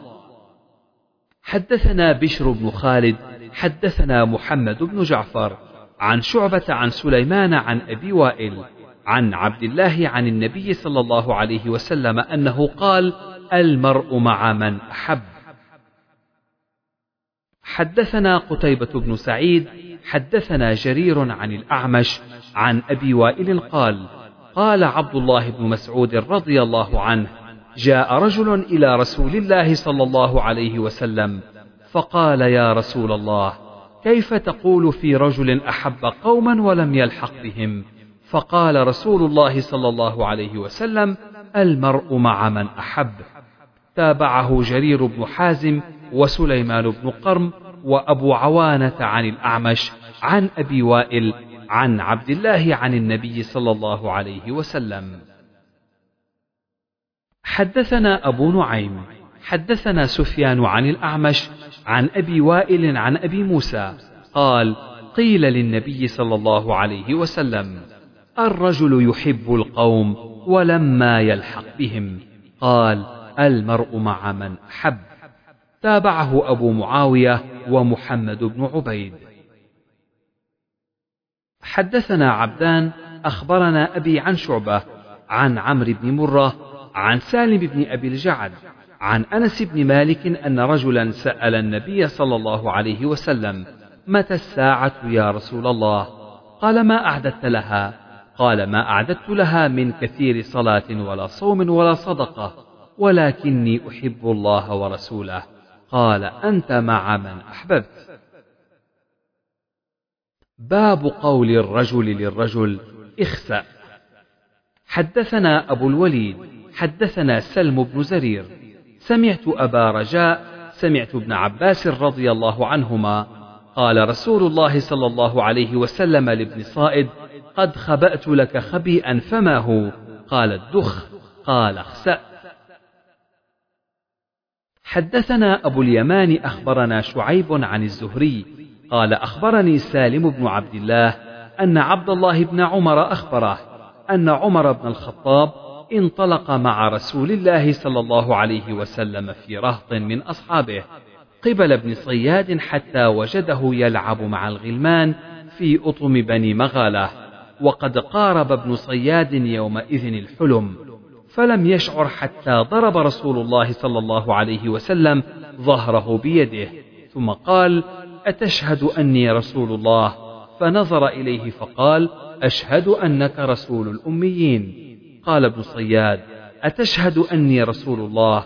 حدثنا بشر بن خالد، حدثنا محمد بن جعفر، عن شعبة عن سليمان عن أبي وائل، عن عبد الله عن النبي صلى الله عليه وسلم أنه قال: المرء مع من أحب. حدثنا قتيبة بن سعيد، حدثنا جرير عن الأعمش، عن أبي وائل قال: قال عبد الله بن مسعود رضي الله عنه جاء رجل إلى رسول الله صلى الله عليه وسلم فقال يا رسول الله كيف تقول في رجل أحب قوما ولم يلحق بهم؟ فقال رسول الله صلى الله عليه وسلم المرء مع من أحب. تابعه جرير بن حازم وسليمان بن قرم وأبو عوانة عن الأعمش عن أبي وائل عن عبد الله عن النبي صلى الله عليه وسلم. حدثنا أبو نعيم حدثنا سفيان عن الأعمش عن أبي وائل عن أبي موسى قال قيل للنبي صلى الله عليه وسلم الرجل يحب القوم ولما يلحق بهم. قال المرء مع من أحب. تابعه أبو معاوية ومحمد بن عبيد. حدثنا عبدان أخبرنا أبي عن شعبة عن عمرو بن مرة عن سالم بن أبي الجعد عن أنس بن مالك أن رجلا سأل النبي صلى الله عليه وسلم متى الساعة يا رسول الله؟ قال ما أعددت لها. قال ما أعددت لها من كثير صلاة ولا صوم ولا صدقة ولكني أحب الله ورسوله. قال أنت مع من أحببت. باب قول الرجل للرجل اخسأ حدثنا أبو الوليد حدثنا سلم بن زرير. سمعت أبا رجاء سمعت ابن عباس رضي الله عنهما. قال رسول الله صلى الله عليه وسلم لابن صائد قد خبأت لك خبيئا فما هو؟ قال الدخ. قال اخسأ. حدثنا أبو اليمان أخبرنا شعيب عن الزهري. قال أخبرني سالم بن عبد الله أن عبد الله بن عمر أخبره أن عمر بن الخطاب انطلق مع رسول الله صلى الله عليه وسلم في رهط من أصحابه قبل ابن صياد حتى وجده يلعب مع الغلمان في أطم بني مغالة وقد قارب ابن صياد يومئذ الحلم فلم يشعر حتى ضرب رسول الله صلى الله عليه وسلم ظهره بيده ثم قال أتشهد أني رسول الله؟ فنظر إليه فقال أشهد أنك رسول الأميين. قال ابن صياد أتشهد أني رسول الله؟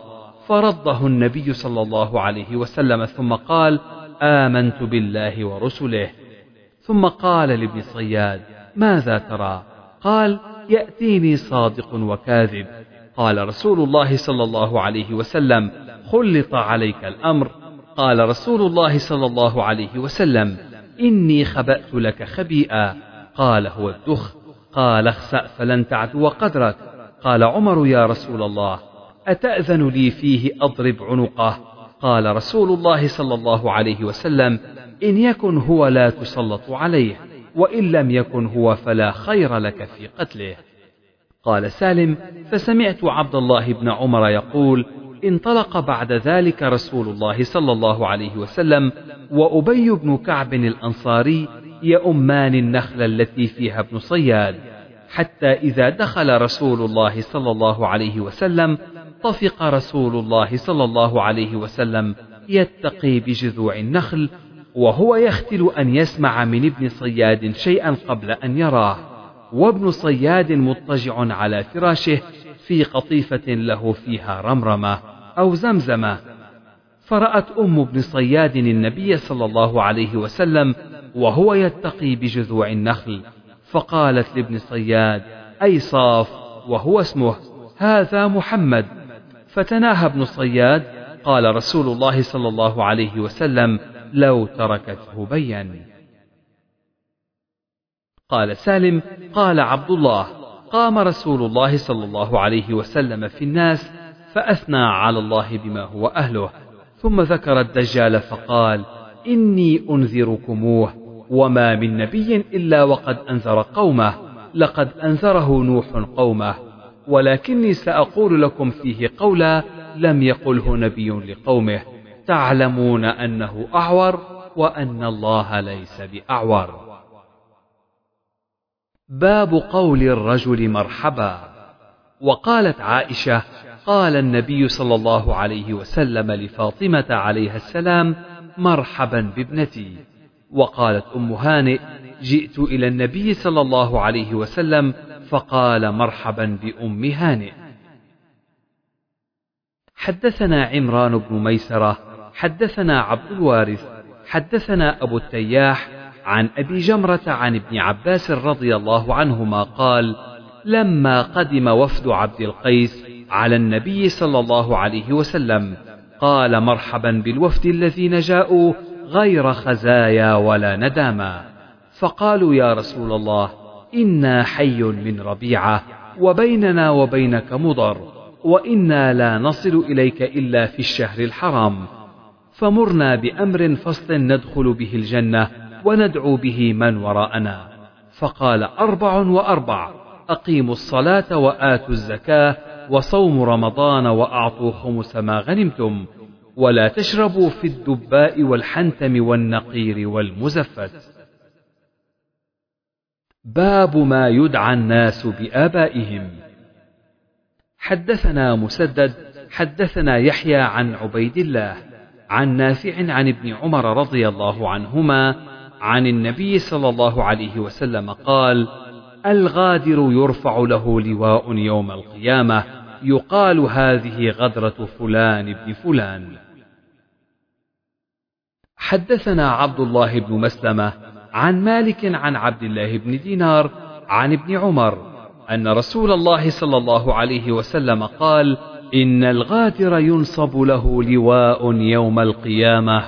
فرده النبي صلى الله عليه وسلم ثم قال آمنت بالله ورسله. ثم قال لابن صياد ماذا ترى؟ قال يأتيني صادق وكاذب. قال رسول الله صلى الله عليه وسلم خلط عليك الأمر. قال رسول الله صلى الله عليه وسلم إني خبأت لك خبيئا. قال هو الدخ. قال اخسأ فلن تعدو قدرك. قال عمر يا رسول الله أتأذن لي فيه أضرب عنقه. قال رسول الله صلى الله عليه وسلم إن يكن هو لا تسلط عليه وإن لم يكن هو فلا خير لك في قتله. قال سالم فسمعت عبد الله بن عمر يقول انطلق بعد ذلك رسول الله صلى الله عليه وسلم وأبي بن كعب الأنصاري يؤمان النخل التي فيها ابن صياد حتى إذا دخل رسول الله صلى الله عليه وسلم طفق رسول الله صلى الله عليه وسلم يتقي بجذوع النخل وهو يختل أن يسمع من ابن صياد شيئا قبل أن يراه. وابن صياد مضطجع على فراشه في قطيفة له فيها رمرمة. أو زمزمة. فرأت أم ابن صياد النبي صلى الله عليه وسلم وهو يتقي بجذوع النخل. فقالت لابن صياد أي صاف وهو اسمه هذا محمد. فتناهى ابن صياد قال رسول الله صلى الله عليه وسلم لو تركته بين قال سالم قال عبد الله قام رسول الله صلى الله عليه وسلم في الناس فأثنى على الله بما هو أهله. ثم ذكر الدجال فقال إني أنذركموه وما من نبي إلا وقد أنذر قومه لقد أنذره نوح قومه ولكني سأقول لكم فيه قولا لم يقله نبي لقومه تعلمون أنه أعور وأن الله ليس بأعور. باب قول الرجل مرحبا. وقالت عائشة قال النبي صلى الله عليه وسلم لفاطمة عليها السلام مرحبا بابنتي. وقالت أم هانئ جئت إلى النبي صلى الله عليه وسلم فقال مرحبا بأم هانئ. حدثنا عمران بن ميسرة حدثنا عبد الوارث حدثنا أبو التياح عن أبي جمرة عن ابن عباس رضي الله عنهما قال لما قدم وفد عبد القيس على النبي صلى الله عليه وسلم. قال مرحبا بالوفد الذين جاءوا غير خزايا ولا نداما فقالوا يا رسول الله إنا حي من ربيعة وبيننا وبينك مضر وإنا لا نصل إليك إلا في الشهر الحرام. فمرنا بأمر فصل ندخل به الجنة وندعو به من وراءنا. فقال أربع وأربع أقيموا الصلاة وآتوا الزكاة وصوم رمضان وأعطوا خمس ما غنمتم ولا تشربوا في الدباء والحنتم والنقير والمزفت. باب ما يدعى الناس بآبائهم. حدثنا مسدد حدثنا يحيى عن عبيد الله عن نافع عن ابن عمر رضي الله عنهما عن النبي صلى الله عليه وسلم قال الغادر يرفع له لواء يوم القيامة يقال هذه غدرة فلان ابن فلان. حدثنا عبد الله بن مسلمة عن مالك عن عبد الله بن دينار عن ابن عمر أن رسول الله صلى الله عليه وسلم قال إن الغادر ينصب له لواء يوم القيامة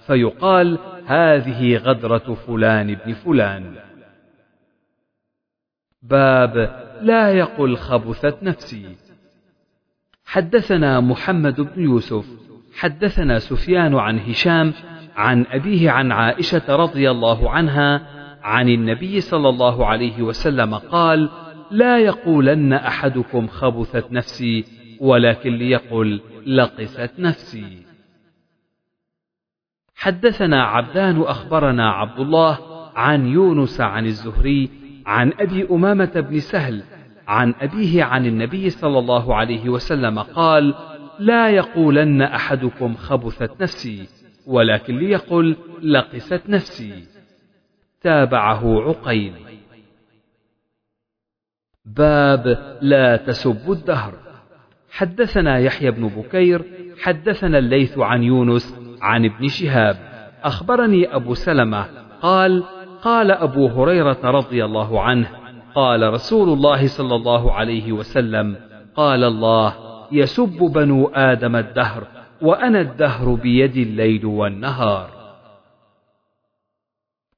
فيقال هذه غدرة فلان بن فلان. باب لا يقل خبثت نفسي. حدثنا محمد بن يوسف حدثنا سفيان عن هشام عن أبيه عن عائشة رضي الله عنها عن النبي صلى الله عليه وسلم قال لا يقولن أحدكم خبثت نفسي ولكن ليقل لقست نفسي. حدثنا عبدان أخبرنا عبد الله عن يونس عن الزهري عن أبي أمامة بن سهل عن أبيه عن النبي صلى الله عليه وسلم قال لا يقولن أحدكم خبثت نفسي ولكن ليقل لقست نفسي. تابعه عقيل باب لا تسبوا الدهر. حدثنا يحيى بن بكير حدثنا الليث عن يونس عن ابن شهاب. أخبرني أبو سلمة قال قال أبو هريرة رضي الله عنه قال رسول الله صلى الله عليه وسلم قال الله يسب بنو آدم الدهر وأنا الدهر بيدي الليل والنهار.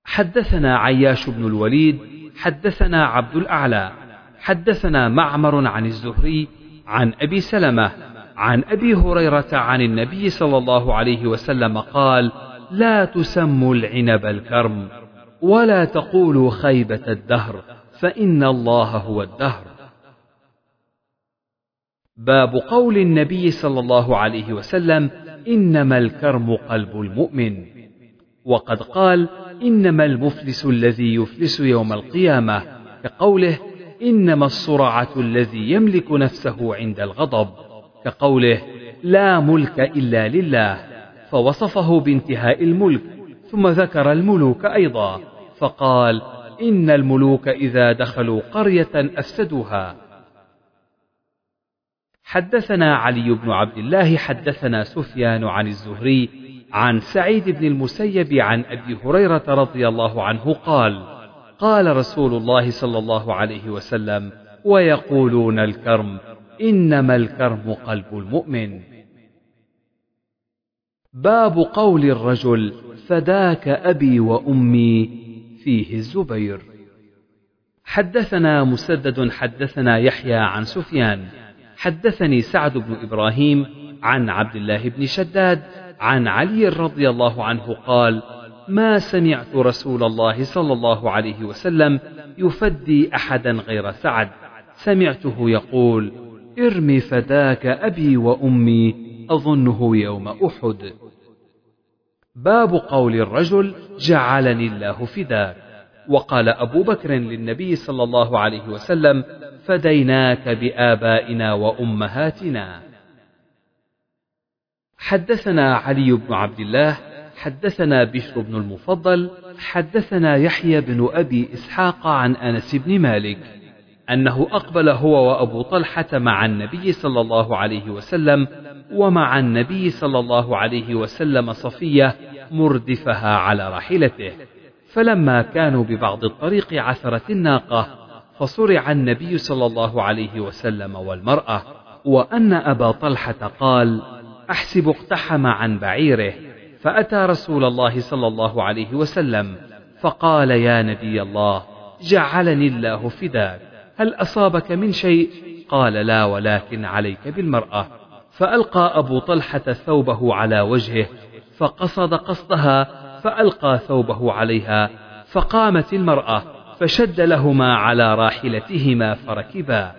حدثنا عياش بن الوليد حدثنا عبد الأعلى حدثنا معمر عن الزهري عن أبي سلمة عن أبي هريرة عن النبي صلى الله عليه وسلم قال لا تسموا العنب الكرم ولا تقولوا خيبة الدهر. فإن الله هو الدهر. باب قول النبي صلى الله عليه وسلم إنما الكرم قلب المؤمن. وقد قال إنما المفلس الذي يفلس يوم القيامة كقوله إنما الصرعه الذي يملك نفسه عند الغضب كقوله لا ملك إلا لله. فوصفه بانتهاء الملك ثم ذكر الملوك أيضا فقال إن الملوك إذا دخلوا قرية أفسدوها. حدثنا علي بن عبد الله حدثنا سفيان عن الزهري عن سعيد بن المسيب عن أبي هريرة رضي الله عنه قال قال رسول الله صلى الله عليه وسلم ويقولون الكرم إنما الكرم قلب المؤمن. باب قول الرجل فداك أبي وأمي فيه الزبير. حدثنا مسدد حدثنا يحيى عن سفيان. حدثني سعد بن إبراهيم عن عبد الله بن شداد عن علي رضي الله عنه قال ما سمعت رسول الله صلى الله عليه وسلم يفدي أحدا غير سعد. سمعته يقول ارم فداك أبي وأمي أظنه يوم أحد. باب قول الرجل جعلني الله فداك وقال أبو بكر للنبي صلى الله عليه وسلم فديناك بآبائنا وأمهاتنا. حدثنا علي بن عبد الله حدثنا بشر بن المفضل حدثنا يحيى بن أبي إسحاق عن أنس بن مالك أنه أقبل هو وأبو طلحة مع النبي صلى الله عليه وسلم ومع النبي صلى الله عليه وسلم صفية مردفها على راحلته. فلما كانوا ببعض الطريق عثرت الناقة فصرع النبي صلى الله عليه وسلم والمرأة وأن أبا طلحة قال أحسب اقتحم عن بعيره. فأتى رسول الله صلى الله عليه وسلم فقال يا نبي الله جعلني الله فداك هل أصابك من شيء؟ قال لا ولكن عليك بالمرأة. فألقى أبو طلحة ثوبه على وجهه فقصد قصدها فألقى ثوبه عليها فقامت المرأة فشد لهما على راحلتهما فركبا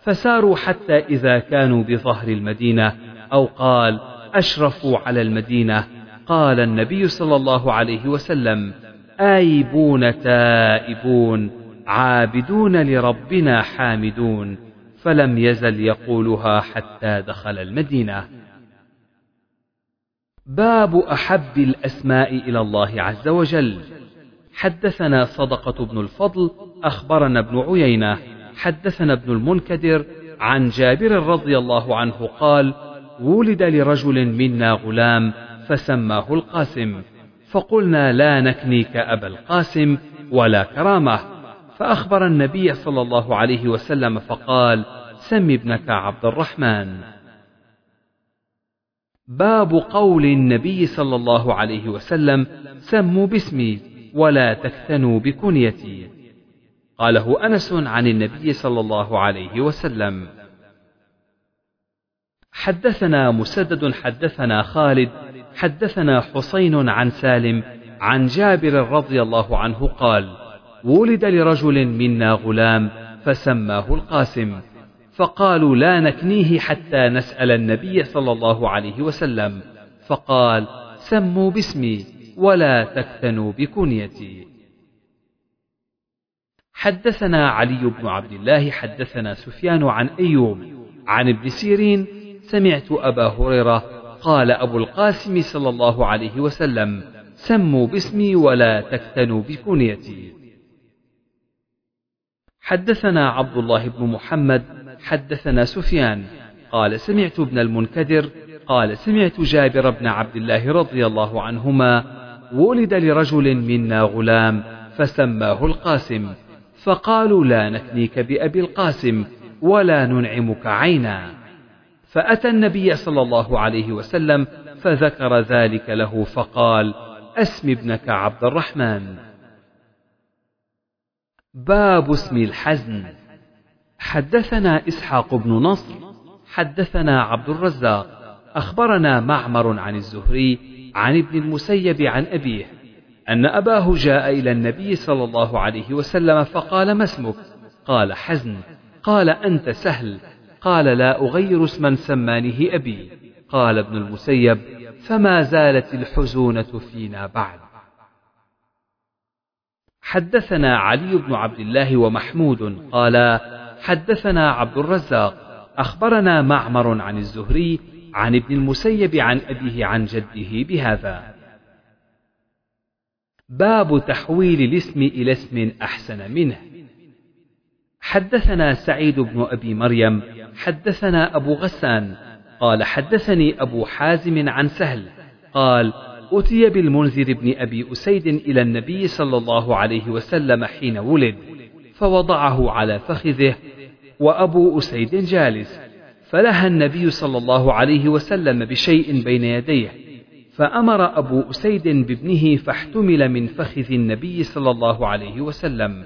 فساروا حتى إذا كانوا بظهر المدينة أو قال أشرفوا على المدينة. قال النبي صلى الله عليه وسلم آيبون تائبون عابدون لربنا حامدون. فلم يزل يقولها حتى دخل المدينة. باب أحب الأسماء إلى الله عز وجل. حدثنا صدقة بن الفضل أخبرنا ابن عيينة حدثنا ابن المنكدر عن جابر رضي الله عنه قال ولد لرجل منا غلام فسماه القاسم فقلنا لا نكنيك أبا القاسم ولا كرامة. فأخبر النبي صلى الله عليه وسلم فقال سم ابنك عبد الرحمن. باب قول النبي صلى الله عليه وسلم سموا باسمي ولا تكتنوا بكنيتي. قاله أنس عن النبي صلى الله عليه وسلم حدثنا مسدد حدثنا خالد حدثنا حسين عن سالم عن جابر رضي الله عنه قال ولد لرجل منا غلام فسماه القاسم. فقالوا لا نكنيه حتى نسأل النبي صلى الله عليه وسلم. فقال سموا باسمي ولا تكتنوا بكنيتي. حدثنا علي بن عبد الله حدثنا سفيان عن أيوب عن ابن سيرين. سمعت أبا هريرة قال أبو القاسم صلى الله عليه وسلم سموا باسمي ولا تكتنوا بكنيتي. حدثنا عبد الله بن محمد حدثنا سفيان قال سمعت ابن المنكدر قال سمعت جابر بن عبد الله رضي الله عنهما ولد لرجل منا غلام فسماه القاسم فقالوا لا نكنيك بأبي القاسم ولا ننعمك عينا. فأتى النبي صلى الله عليه وسلم فذكر ذلك له فقال أسم ابنك عبد الرحمن. باب اسم الحزن. حدثنا إسحاق بن نصر حدثنا عبد الرزاق أخبرنا معمر عن الزهري عن ابن المسيب عن أبيه أن أباه جاء إلى النبي صلى الله عليه وسلم فقال ما اسمك؟ قال حزن. قال أنت سهل. قال لا أغير اسما سمانه أبي. قال ابن المسيب فما زالت الحزونة فينا بعد. حدثنا علي بن عبد الله ومحمود قال حدثنا عبد الرزاق أخبرنا معمر عن الزهري عن ابن المسيب عن أبيه عن جده بهذا. باب تحويل الاسم إلى اسم أحسن منه. حدثنا سعيد بن أبي مريم حدثنا أبو غسان قال حدثني أبو حازم عن سهل قال أتي بالمنذر بن أبي أسيد إلى النبي صلى الله عليه وسلم حين ولد فوضعه على فخذه وأبو أسيد جالس فلها النبي صلى الله عليه وسلم بشيء بين يديه فأمر أبو أسيد بابنه فاحتمل من فخذ النبي صلى الله عليه وسلم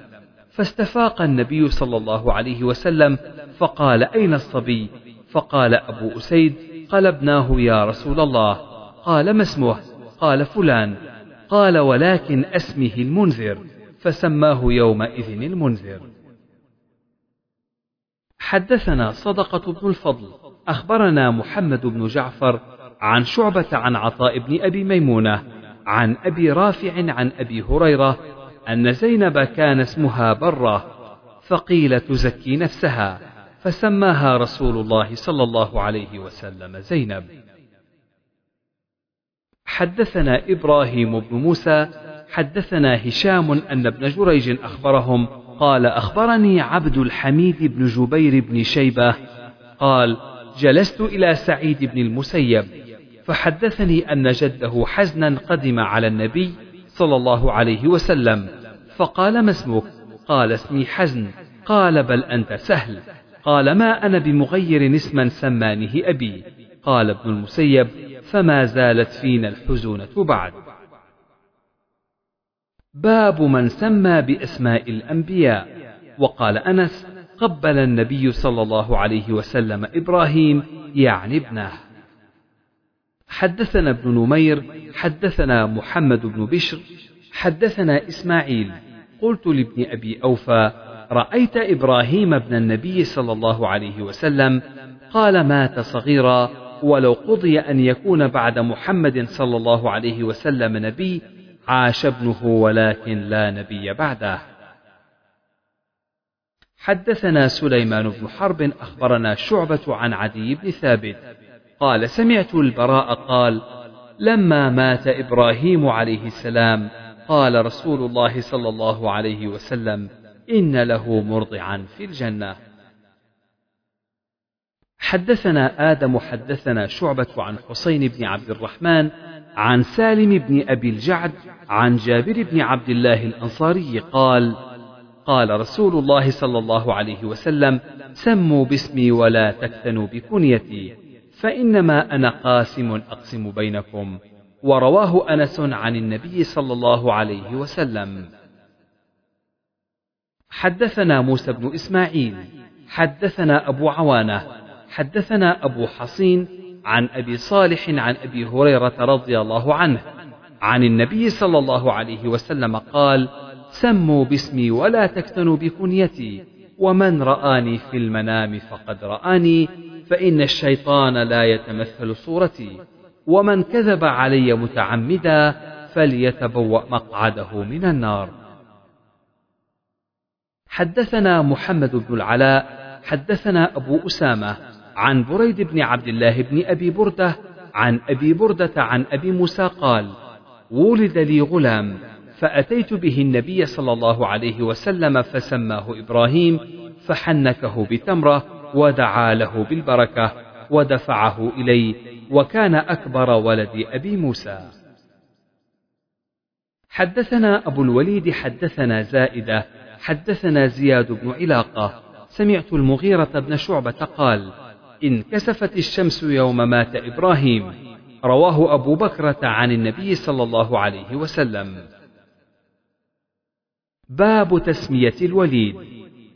فاستفاق النبي صلى الله عليه وسلم فقال أين الصبي؟ فقال أبو أسيد قلبناه يا رسول الله قال ما اسمه؟ قال فلان قال ولكن اسمه المنذر فسماه يومئذ المنذر. حدثنا صدقة بن الفضل أخبرنا محمد بن جعفر عن شعبة عن عطاء بن أبي ميمونة عن أبي رافع عن أبي هريرة أن زينب كان اسمها برة فقيل تزكي نفسها فسماها رسول الله صلى الله عليه وسلم زينب. حدثنا إبراهيم بن موسى حدثنا هشام أن ابن جريج أخبرهم قال أخبرني عبد الحميد بن جبير بن شيبة. قال جلست إلى سعيد بن المسيب فحدثني أن جده حزنا قدم على النبي صلى الله عليه وسلم فقال ما اسمك؟ قال اسمي حزن. قال بل أنت سهل. قال ما أنا بمغير اسما سمانه أبي؟ قال ابن المسيب فما زالت فينا الحزونة بعد. باب من سمى بأسماء الأنبياء. وقال أنس قبل النبي صلى الله عليه وسلم إبراهيم يعني ابنه. حدثنا ابن نمير حدثنا محمد بن بشر حدثنا إسماعيل. قلت لابن أبي أوفى رأيت إبراهيم ابن النبي صلى الله عليه وسلم؟ قال مات صغيرا ولو قضي أن يكون بعد محمد صلى الله عليه وسلم نبي عاش ابنه ولكن لا نبي بعده. حدثنا سليمان بن حرب أخبرنا شعبة عن عدي بن ثابت. قال سمعت البراء قال لما مات إبراهيم عليه السلام قال رسول الله صلى الله عليه وسلم إن له مرضعا في الجنة. حدثنا آدم حدثنا شعبة عن حسين بن عبد الرحمن عن سالم بن أبي الجعد عن جابر بن عبد الله الأنصاري قال قال رسول الله صلى الله عليه وسلم سموا باسمي ولا تكتنوا بكنيتي فإنما أنا قاسم أقسم بينكم ورواه أنس عن النبي صلى الله عليه وسلم. حدثنا موسى بن إسماعيل حدثنا أبو عوانة حدثنا أبو حصين عن أبي صالح عن أبي هريرة رضي الله عنه عن النبي صلى الله عليه وسلم قال سموا باسمي ولا تكتنوا بكنيتي ومن رآني في المنام فقد رآني فإن الشيطان لا يتمثل صورتي ومن كذب علي متعمدا فليتبوأ مقعده من النار. حدثنا محمد بن العلاء حدثنا أبو أسامة عن بريد بن عبد الله بن أبي بردة عن أبي بردة عن أبي موسى قال ولد لي غلام فأتيت به النبي صلى الله عليه وسلم فسماه إبراهيم فحنكه بتمرة ودعا له بالبركة ودفعه إلي وكان أكبر ولد أبي موسى. حدثنا أبو الوليد حدثنا زائدة حدثنا زياد بن علاقة. سمعت المغيرة بن شعبة قال انكسفت الشمس يوم مات إبراهيم. رواه أبو بكرة عن النبي صلى الله عليه وسلم. باب تسمية الوليد.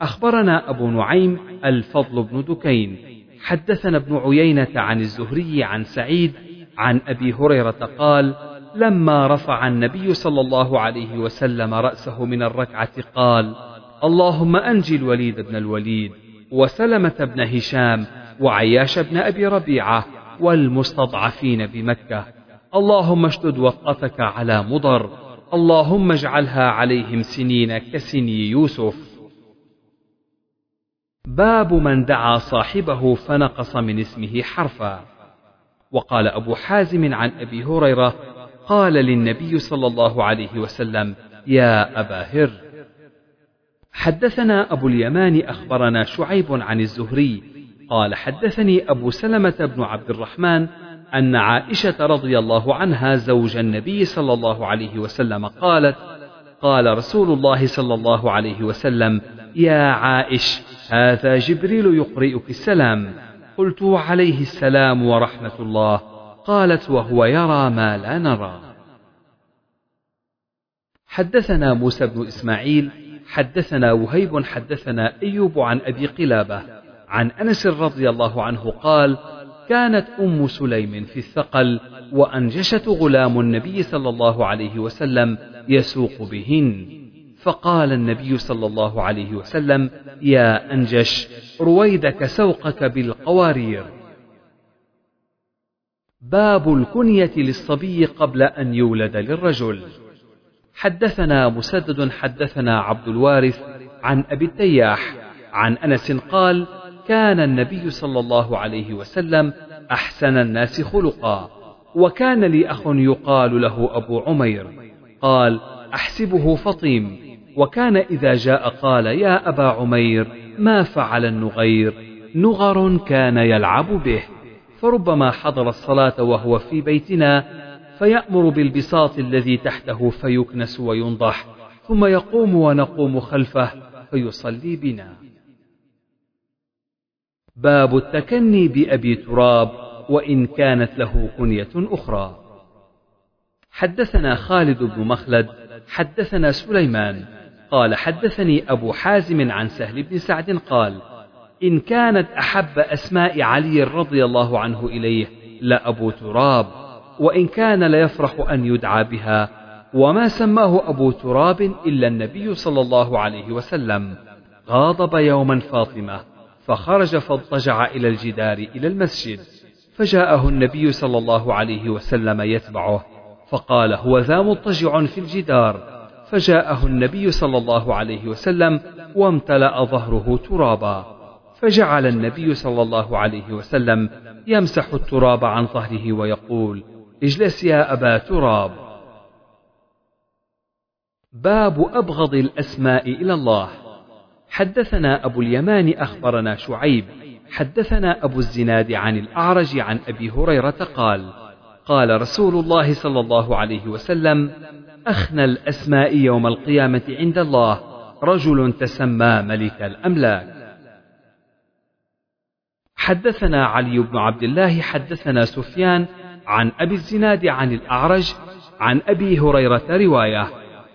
أخبرنا أبو نعيم الفضل بن دكين. حدثنا ابن عيينة عن الزهري عن سعيد عن أبي هريرة قال لما رفع النبي صلى الله عليه وسلم رأسه من الركعة قال اللهم أنجي الوليد بن الوليد وسلمة بن هشام وعياش بن أبي ربيعة والمستضعفين بمكة. اللهم اشدد وطأتك على مضر. اللهم اجعلها عليهم سنين كسني يوسف. باب من دعا صاحبه فنقص من اسمه حرفا. وقال أبو حازم عن أبي هريرة قال للنبي صلى الله عليه وسلم يا أبا هر. حدثنا أبو اليمان أخبرنا شعيب عن الزهري قال حدثني أبو سلمة بن عبد الرحمن أن عائشة رضي الله عنها زوج النبي صلى الله عليه وسلم قالت قال رسول الله صلى الله عليه وسلم يا عائش هذا جبريل يقرئك السلام. قلت عليه السلام ورحمة الله. قالت وهو يرى ما لا نرى. حدثنا موسى بن إسماعيل حدثنا وهيب حدثنا أيوب عن أبي قلابة. عن أنس رضي الله عنه قال كانت أم سليم في الثقل وأنجشت غلام النبي صلى الله عليه وسلم يسوق بهن. فقال النبي صلى الله عليه وسلم يا أنجش رويدك سوقك بالقوارير. باب الكنية للصبي قبل أن يولد للرجل. حدثنا مسدد حدثنا عبد الوارث عن أبي التياح عن أنس قال كان النبي صلى الله عليه وسلم أحسن الناس خلقا وكان لي أخ يقال له أبو عمير قال أحسبه فطيم وكان إذا جاء قال يا أبا عمير ما فعل النغير؟ نغر كان يلعب به فربما حضر الصلاة وهو في بيتنا فيأمر بالبساط الذي تحته فيكنس وينضح ثم يقوم ونقوم خلفه فيصلي بنا. باب التكني بأبي تراب وإن كانت له كنية أخرى. حدثنا خالد بن مخلد حدثنا سليمان. قال حدثني أبو حازم عن سهل بن سعد قال إن كانت أحب أسماء علي رضي الله عنه إليه لأبو تراب وإن كان ليفرح أن يدعى بها وما سماه أبو تراب إلا النبي صلى الله عليه وسلم. غاضب يوما فاطمة. فخرج فاضطجع إلى الجدار إلى المسجد. فجاءه النبي صلى الله عليه وسلم يتبعه. فقال هو ذا مضطجع في الجدار. فجاءه النبي صلى الله عليه وسلم وامتلأ ظهره ترابا. فجعل النبي صلى الله عليه وسلم يمسح التراب عن ظهره ويقول اجلس يا أبا تراب. باب أبغض الأسماء إلى الله. حدثنا أبو اليمان أخبرنا شعيب حدثنا أبو الزناد عن الأعرج عن أبي هريرة قال قال رسول الله صلى الله عليه وسلم أخنى الأسماء يوم القيامة عند الله رجل تسمى ملك الأملاك. حدثنا علي بن عبد الله حدثنا سفيان عن أبي الزناد عن الأعرج عن أبي هريرة رواية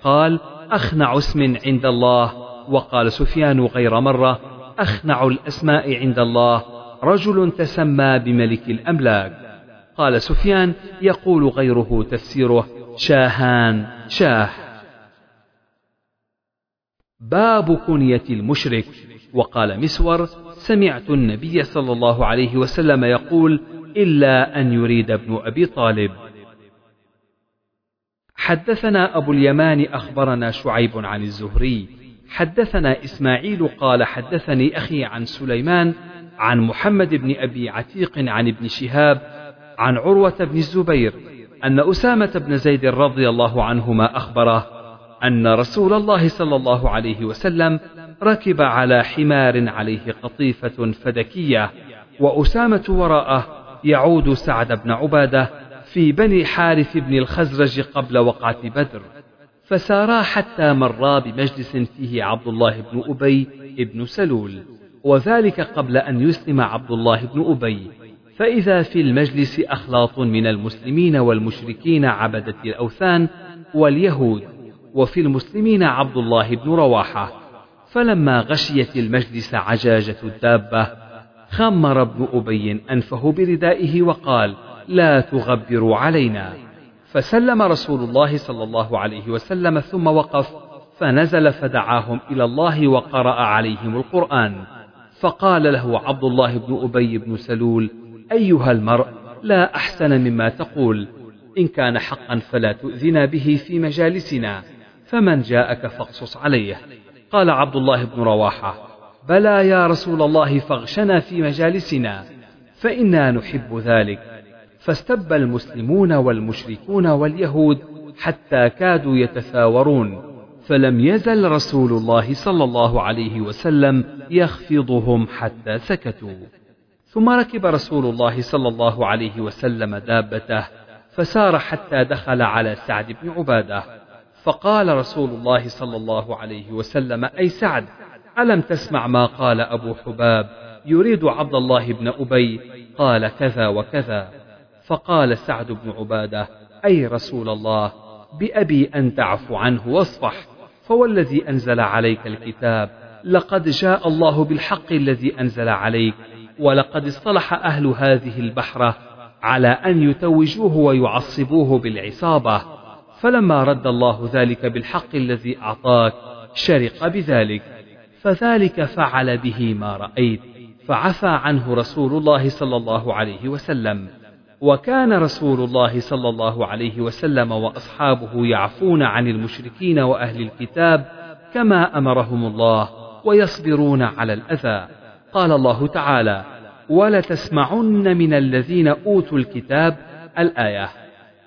قال أخنع اسم عند الله وقال سفيان غير مرة أخنع الأسماء عند الله رجل تسمى بملك الأملاك. قال سفيان يقول غيره تفسيره شاهان شاه. باب كنية المشرك. وقال مسور سمعت النبي صلى الله عليه وسلم يقول إلا أن يريد ابن أبي طالب. حدثنا أبو اليمان أخبرنا شعيب عن الزهري. حدثنا إسماعيل قال حدثني أخي عن سليمان عن محمد بن أبي عتيق عن ابن شهاب عن عروة بن الزبير أن أسامة بن زيد رضي الله عنهما أخبره أن رسول الله صلى الله عليه وسلم ركب على حمار عليه قطيفة فدكية وأسامة وراءه يعود سعد بن عبادة في بني حارث بن الخزرج قبل وقعة بدر. فسارا حتى مرا بمجلس فيه عبد الله بن أبي بن سلول وذلك قبل أن يسلم عبد الله بن أبي. فإذا في المجلس أخلاط من المسلمين والمشركين عبدة الأوثان واليهود وفي المسلمين عبد الله بن رواحة. فلما غشيت المجلس عجاجة الدابة خمر ابن أبي أنفه بردائه وقال لا تغبروا علينا. فسلم رسول الله صلى الله عليه وسلم ثم وقف فنزل فدعاهم إلى الله وقرأ عليهم القرآن. فقال له عبد الله بن أبي بن سلول أيها المرء لا أحسن مما تقول. إن كان حقا فلا تؤذنا به في مجالسنا فمن جاءك فاقصص عليه. قال عبد الله بن رواحة بلى يا رسول الله فاغشنا في مجالسنا فإنا نحب ذلك. فاستب المسلمون والمشركون واليهود حتى كادوا يتثاورون فلم يزل رسول الله صلى الله عليه وسلم يخفضهم حتى سكتوا. ثم ركب رسول الله صلى الله عليه وسلم دابته فسار حتى دخل على سعد بن عبادة. فقال رسول الله صلى الله عليه وسلم أي سعد ألم تسمع ما قال أبو حباب؟ يريد عبد الله بن أبي قال كذا وكذا. فقال سعد بن عبادة أي رسول الله بأبي أن تعفو عنه واصفح فوالذي أنزل عليك الكتاب لقد جاء الله بالحق الذي أنزل عليك ولقد اصطلح أهل هذه البحرة على أن يتوجوه ويعصبوه بالعصابة فلما رد الله ذلك بالحق الذي أعطاك شرق بذلك فذلك فعل به ما رأيت فعفى عنه رسول الله صلى الله عليه وسلم. وكان رسول الله صلى الله عليه وسلم وأصحابه يعفون عن المشركين وأهل الكتاب كما أمرهم الله ويصبرون على الأذى. قال الله تعالى ولتسمعن من الذين أوتوا الكتاب الآية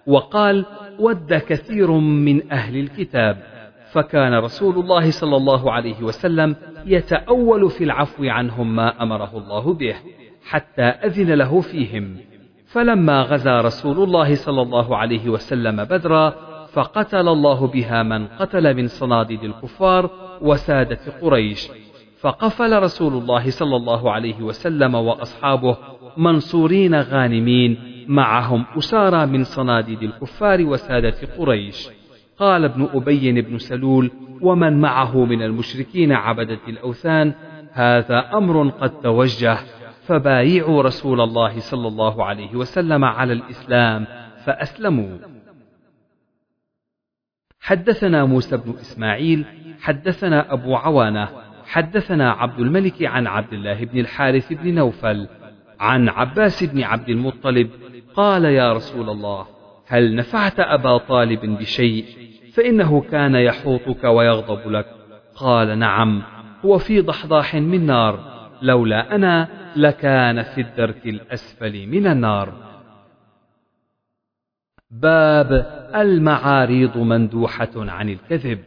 وقال ود كثير من أهل الكتاب فكان رسول الله صلى الله عليه وسلم يتأول في العفو عنهم ما أمره الله به حتى أذن له فيهم. فلما غزا رسول الله صلى الله عليه وسلم بدرا فقتل الله بها من قتل من صناديد الكفار وسادة قريش. فقفل رسول الله صلى الله عليه وسلم وأصحابه منصورين غانمين معهم أسارى من صناديد الكفار وسادة قريش. قال ابن أبي بن سلول ومن معه من المشركين عبدة الأوثان هذا أمر قد توجه فبايعوا رسول الله صلى الله عليه وسلم على الإسلام فأسلموا. حدثنا موسى بن إسماعيل حدثنا أبو عوانة حدثنا عبد الملك عن عبد الله بن الحارث بن نوفل عن عباس بن عبد المطلب قال يا رسول الله هل نفعت أبا طالب بشيء؟ فإنه كان يحوطك ويغضب لك. قال نعم هو في ضحضاح من نار لولا أنا لكان في الدرك الأسفل من النار. باب المعاريض مندوحة عن الكذب.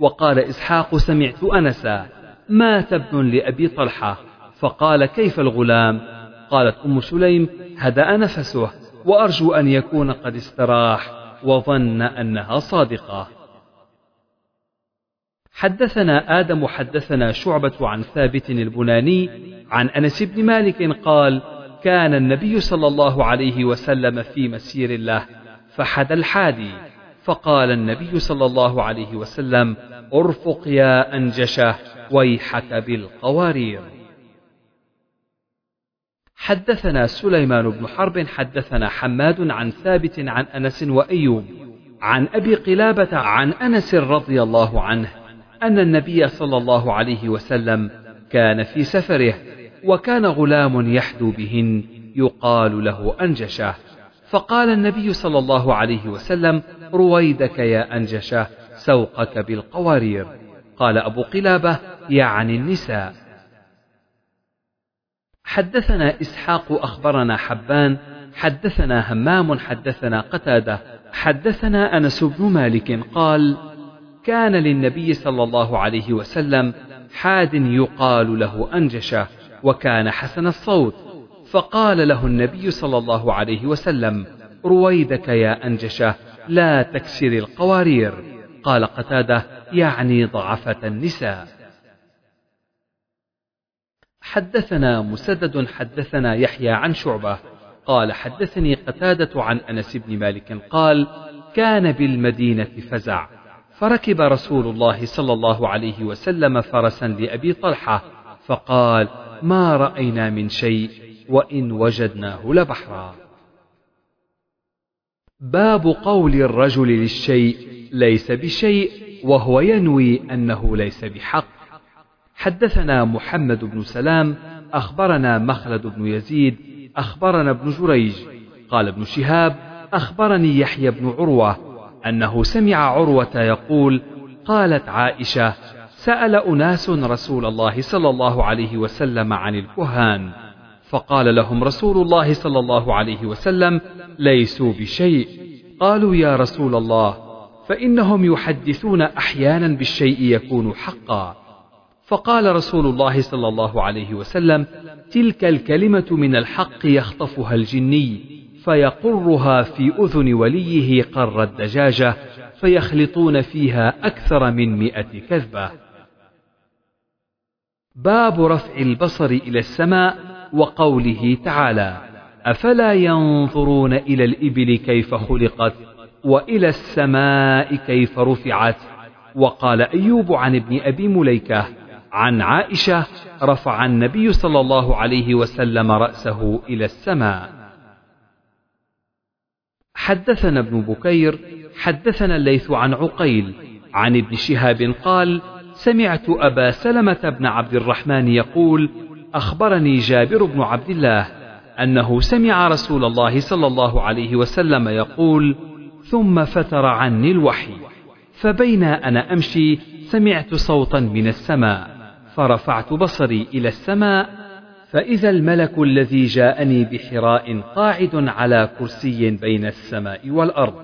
وقال إسحاق سمعت انسا مات ابن لأبي طلحة. فقال كيف الغلام؟ قالت أم سليم هدأ نفسه وأرجو أن يكون قد استراح وظن أنها صادقة. حدثنا آدم حدثنا شعبة عن ثابت البناني عن أنس بن مالك قال كان النبي صلى الله عليه وسلم في مسير له فحد الحادي فقال النبي صلى الله عليه وسلم أرفق يا أنجشة ويحك بالقوارير. حدثنا سليمان بن حرب حدثنا حماد عن ثابت عن أنس وأيوب عن أبي قلابة عن أنس رضي الله عنه أن النبي صلى الله عليه وسلم كان في سفره وكان غلام يحدو بهن يقال له أنجشة. فقال النبي صلى الله عليه وسلم رويدك يا أنجشة سوقك بالقوارير. قال أبو قلابة يعني النساء. حدثنا إسحاق أخبرنا حبان حدثنا همام حدثنا قتادة حدثنا أنس بن مالك قال كان للنبي صلى الله عليه وسلم حاد يقال له أنجشة وكان حسن الصوت. فقال له النبي صلى الله عليه وسلم رويدك يا أنجشة لا تكسر القوارير. قال قتادة يعني ضعفة النساء. حدثنا مسدد حدثنا يحيى عن شعبة. قال حدثني قتادة عن أنس بن مالك قال كان بالمدينة فزع. فركب رسول الله صلى الله عليه وسلم فرسا لأبي طلحة فقال ما رأينا من شيء وإن وجدناه لبحرا. باب قول الرجل للشيء ليس بشيء وهو ينوي أنه ليس بحق. حدثنا محمد بن سلام أخبرنا مخلد بن يزيد أخبرنا ابن جريج قال ابن شهاب أخبرني يحيى بن عروة أنه سمع عروة يقول قالت عائشة سأل أناس رسول الله صلى الله عليه وسلم عن الكهان. فقال لهم رسول الله صلى الله عليه وسلم ليسوا بشيء. قالوا يا رسول الله فإنهم يحدثون أحيانا بالشيء يكون حقا. فقال رسول الله صلى الله عليه وسلم تلك الكلمة من الحق يخطفها الجني. فيقرها في أذن وليه قر الدجاجة فيخلطون فيها أكثر من مئة كذبة. باب رفع البصر إلى السماء وقوله تعالى أفلا ينظرون إلى الإبل كيف خلقت وإلى السماء كيف رفعت؟ وقال أيوب عن ابن أبي مليكة عن عائشة رفع النبي صلى الله عليه وسلم رأسه إلى السماء. حدثنا ابن بكير حدثنا الليث عن عقيل عن ابن شهاب قال سمعت أبا سلمة بن عبد الرحمن يقول أخبرني جابر بن عبد الله أنه سمع رسول الله صلى الله عليه وسلم يقول ثم فتر عني الوحي فبين أنا أمشي سمعت صوتا من السماء فرفعت بصري إلى السماء فإذا الملك الذي جاءني بحراء قاعد على كرسي بين السماء والأرض.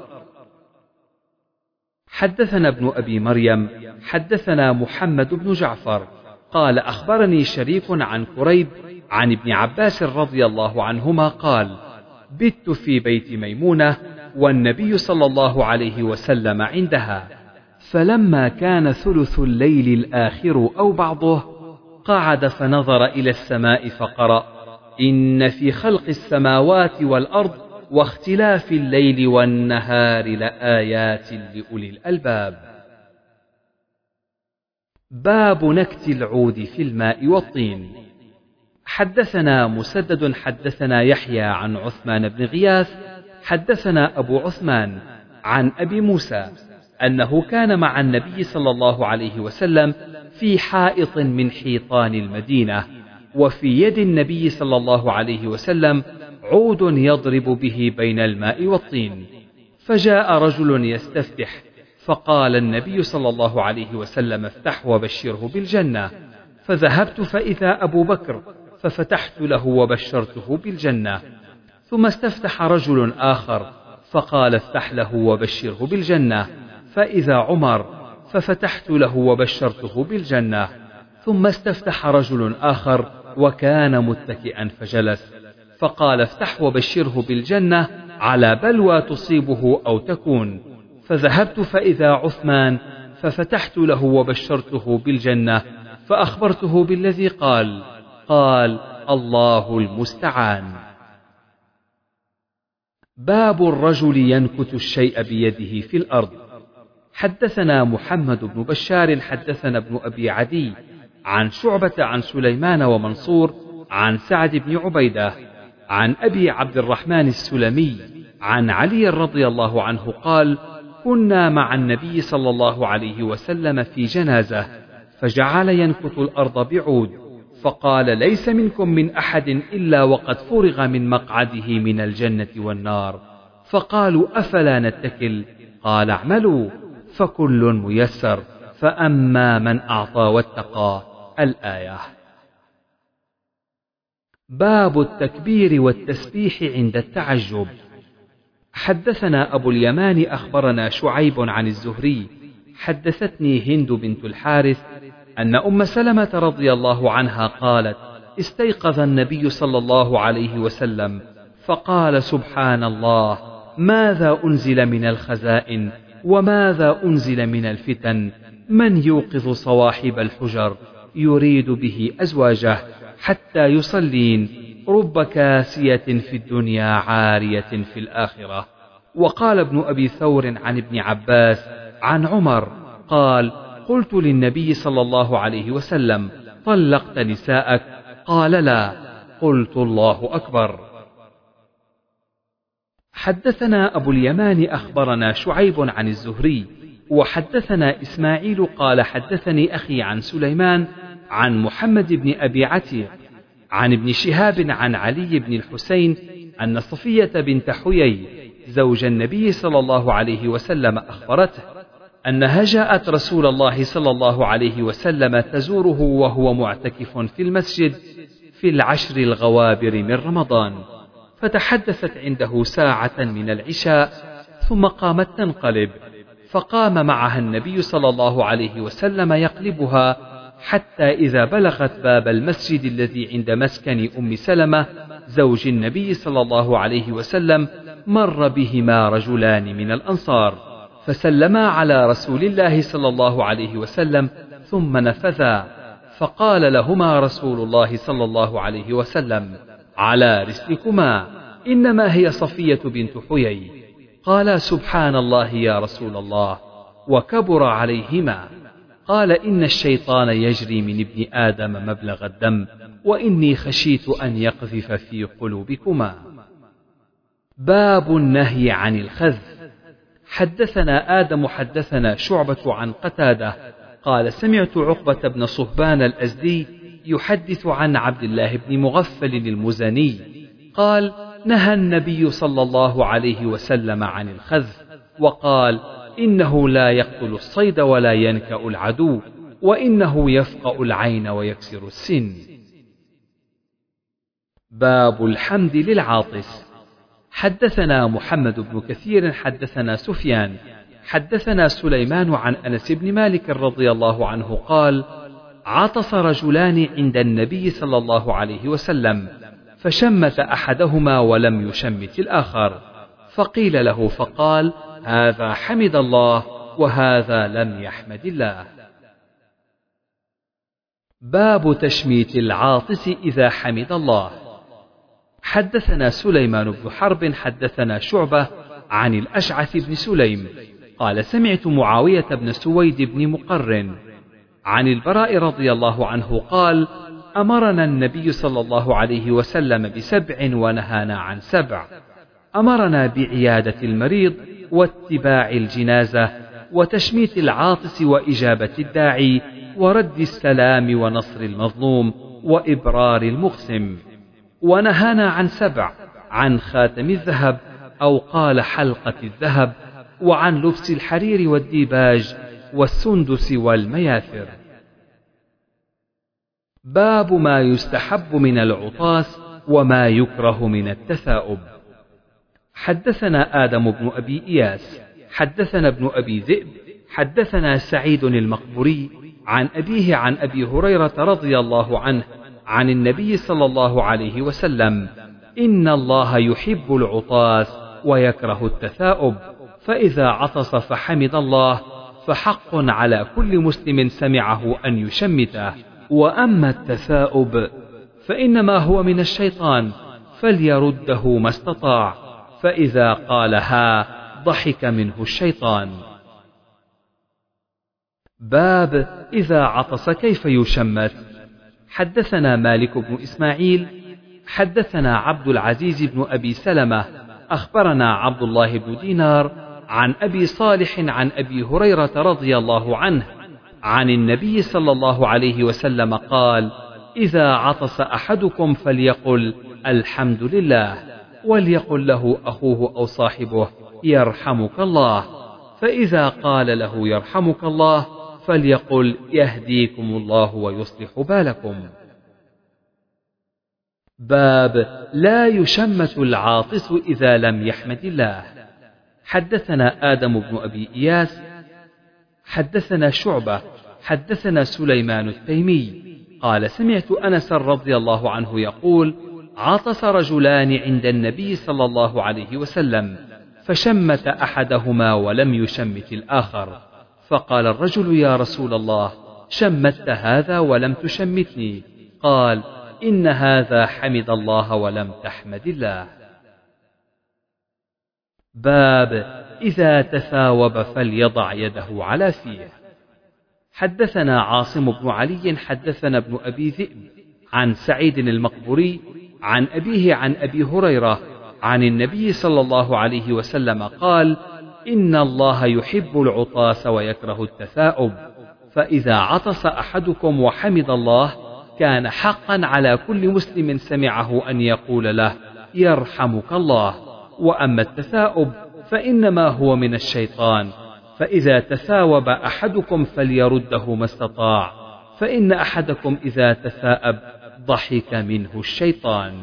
حدثنا ابن أبي مريم حدثنا محمد بن جعفر قال أخبرني شريك عن كريب عن ابن عباس رضي الله عنهما قال بت في بيت ميمونة والنبي صلى الله عليه وسلم عندها فلما كان ثلث الليل الآخر أو بعضه قعد فنظر إلى السماء فقرأ إن في خلق السماوات والأرض واختلاف الليل والنهار لآيات لأولي الألباب. باب نكت العود في الماء والطين. حدثنا مسدد حدثنا يحيى عن عثمان بن غياث حدثنا أبو عثمان عن أبي موسى أنه كان مع النبي صلى الله عليه وسلم في حائط من حيطان المدينة وفي يد النبي صلى الله عليه وسلم عود يضرب به بين الماء والطين. فجاء رجل يستفتح فقال النبي صلى الله عليه وسلم افتح وبشره بالجنة. فذهبت فإذا أبو بكر ففتحت له وبشرته بالجنة. ثم استفتح رجل آخر فقال افتح له وبشره بالجنة. فإذا عمر ففتحت له وبشرته بالجنة ثم استفتح رجل آخر وكان متكئا فجلس فقال افتح وبشره بالجنة على بلوى تصيبه أو تكون. فذهبت فإذا عثمان ففتحت له وبشرته بالجنة فأخبرته بالذي قال قال الله المستعان. باب الرجل ينكت الشيء بيده في الأرض. حدثنا محمد بن بشار حدثنا ابن أبي عدي عن شعبة عن سليمان ومنصور عن سعد بن عبيدة عن أبي عبد الرحمن السلمي عن علي رضي الله عنه قال كنا مع النبي صلى الله عليه وسلم في جنازة فجعل ينكت الأرض بعود فقال ليس منكم من أحد إلا وقد فرغ من مقعده من الجنة والنار فقالوا أفلا نتكل؟ قال اعملوا فكل ميسر فأما من أعطى واتقى الآية. باب التكبير والتسبيح عند التعجب. حدثنا أبو اليمان أخبرنا شعيب عن الزهري. حدثتني هند بنت الحارث أن أم سلمة رضي الله عنها قالت استيقظ النبي صلى الله عليه وسلم فقال سبحان الله ماذا أنزل من الخزائن؟ وماذا أنزل من الفتن؟ من يوقظ صواحب الحجر؟ يريد به أزواجه حتى يصلين. رب كاسية في الدنيا عارية في الآخرة. وقال ابن أبي ثور عن ابن عباس عن عمر قال قلت للنبي صلى الله عليه وسلم طلقت نساءك؟ قال لا. قلت الله أكبر. حدثنا أبو اليمان أخبرنا شعيب عن الزهري وحدثنا إسماعيل قال حدثني أخي عن سليمان عن محمد بن أبي عتيق عن ابن شهاب عن علي بن الحسين أن صفية بنت حيي زوج النبي صلى الله عليه وسلم أخبرته أنها جاءت رسول الله صلى الله عليه وسلم تزوره وهو معتكف في المسجد في العشر الغوابر من رمضان. فتحدثت عنده ساعة من العشاء ثم قامت تنقلب فقام معها النبي صلى الله عليه وسلم يقلبها حتى إذا بلغت باب المسجد الذي عند مسكن أم سلمة زوج النبي صلى الله عليه وسلم مر بهما رجلان من الأنصار فسلما على رسول الله صلى الله عليه وسلم ثم نفذا فقال لهما رسول الله صلى الله عليه وسلم على رسلكما إنما هي صفية بنت حيي. قال سبحان الله يا رسول الله وكبر عليهما. قال إن الشيطان يجري من ابن آدم مبلغ الدم وإني خشيت أن يقذف في قلوبكما. باب النهي عن الخذ حدثنا آدم حدثنا شعبة عن قتادة. قال سمعت عقبة بن صهبان الأزدي يحدث عن عبد الله بن مغفل المزني قال نهى النبي صلى الله عليه وسلم عن الخذ وقال إنه لا يقتل الصيد ولا ينكأ العدو وإنه يفقأ العين ويكسر السن. باب الحمد للعاطس. حدثنا محمد بن كثير حدثنا سفيان حدثنا سليمان عن أنس بن مالك رضي الله عنه قال عطس رجلان عند النبي صلى الله عليه وسلم فشمت أحدهما ولم يشمت الآخر. فقيل له فقال هذا حمد الله وهذا لم يحمد الله. باب تشميت العاطس إذا حمد الله. حدثنا سليمان بن حرب حدثنا شعبة عن الأشعث بن سليم قال سمعت معاوية بن سويد بن مقرن عن البراء رضي الله عنه قال أمرنا النبي صلى الله عليه وسلم بسبع ونهانا عن سبع. أمرنا بعيادة المريض واتباع الجنازة وتشميت العاطس وإجابة الداعي ورد السلام ونصر المظلوم وإبرار المقسم ونهانا عن سبع عن خاتم الذهب أو قال حلقة الذهب وعن لبس الحرير والديباج والسندس والمياثر باب ما يستحب من العطاس وما يكره من التثاؤب. حدثنا آدم بن أبي إياس حدثنا ابن أبي ذئب حدثنا سعيد المقبوري عن أبيه عن أبي هريرة رضي الله عنه عن النبي صلى الله عليه وسلم إن الله يحب العطاس ويكره التثاؤب فإذا عطس فحمد الله فحق على كل مسلم سمعه أن يشمته وأما التثاؤب فإنما هو من الشيطان فليرده ما استطاع فإذا قالها ضحك منه الشيطان. باب إذا عطس كيف يشمت؟ حدثنا مالك بن إسماعيل حدثنا عبد العزيز بن أبي سلمة أخبرنا عبد الله بن دينار عن أبي صالح عن أبي هريرة رضي الله عنه عن النبي صلى الله عليه وسلم قال إذا عطس أحدكم فليقل الحمد لله وليقل له أخوه أو صاحبه يرحمك الله فإذا قال له يرحمك الله فليقل يهديكم الله ويصلح بالكم. باب لا يشمت العاطس إذا لم يحمد الله. حدثنا آدم بن أبي إياس حدثنا شعبة حدثنا سليمان التيمي. قال سمعت أنس رضي الله عنه يقول عطس رجلان عند النبي صلى الله عليه وسلم فشمت أحدهما ولم يشمت الآخر. فقال الرجل يا رسول الله شمت هذا ولم تشمتني. قال إن هذا حمد الله ولم تحمد الله. باب إذا تثاوب فليضع يده على فيه. حدثنا عاصم بن علي حدثنا ابن أبي ذئب عن سعيد المقبوري عن أبيه عن أبي هريرة عن النبي صلى الله عليه وسلم قال إن الله يحب العطاس ويكره التثاؤب فإذا عطس أحدكم وحمد الله كان حقا على كل مسلم سمعه أن يقول له يرحمك الله. وأما التثاؤب فإنما هو من الشيطان فإذا تثاوب أحدكم فليرده ما استطاع فإن أحدكم إذا تثاءب ضحك منه الشيطان.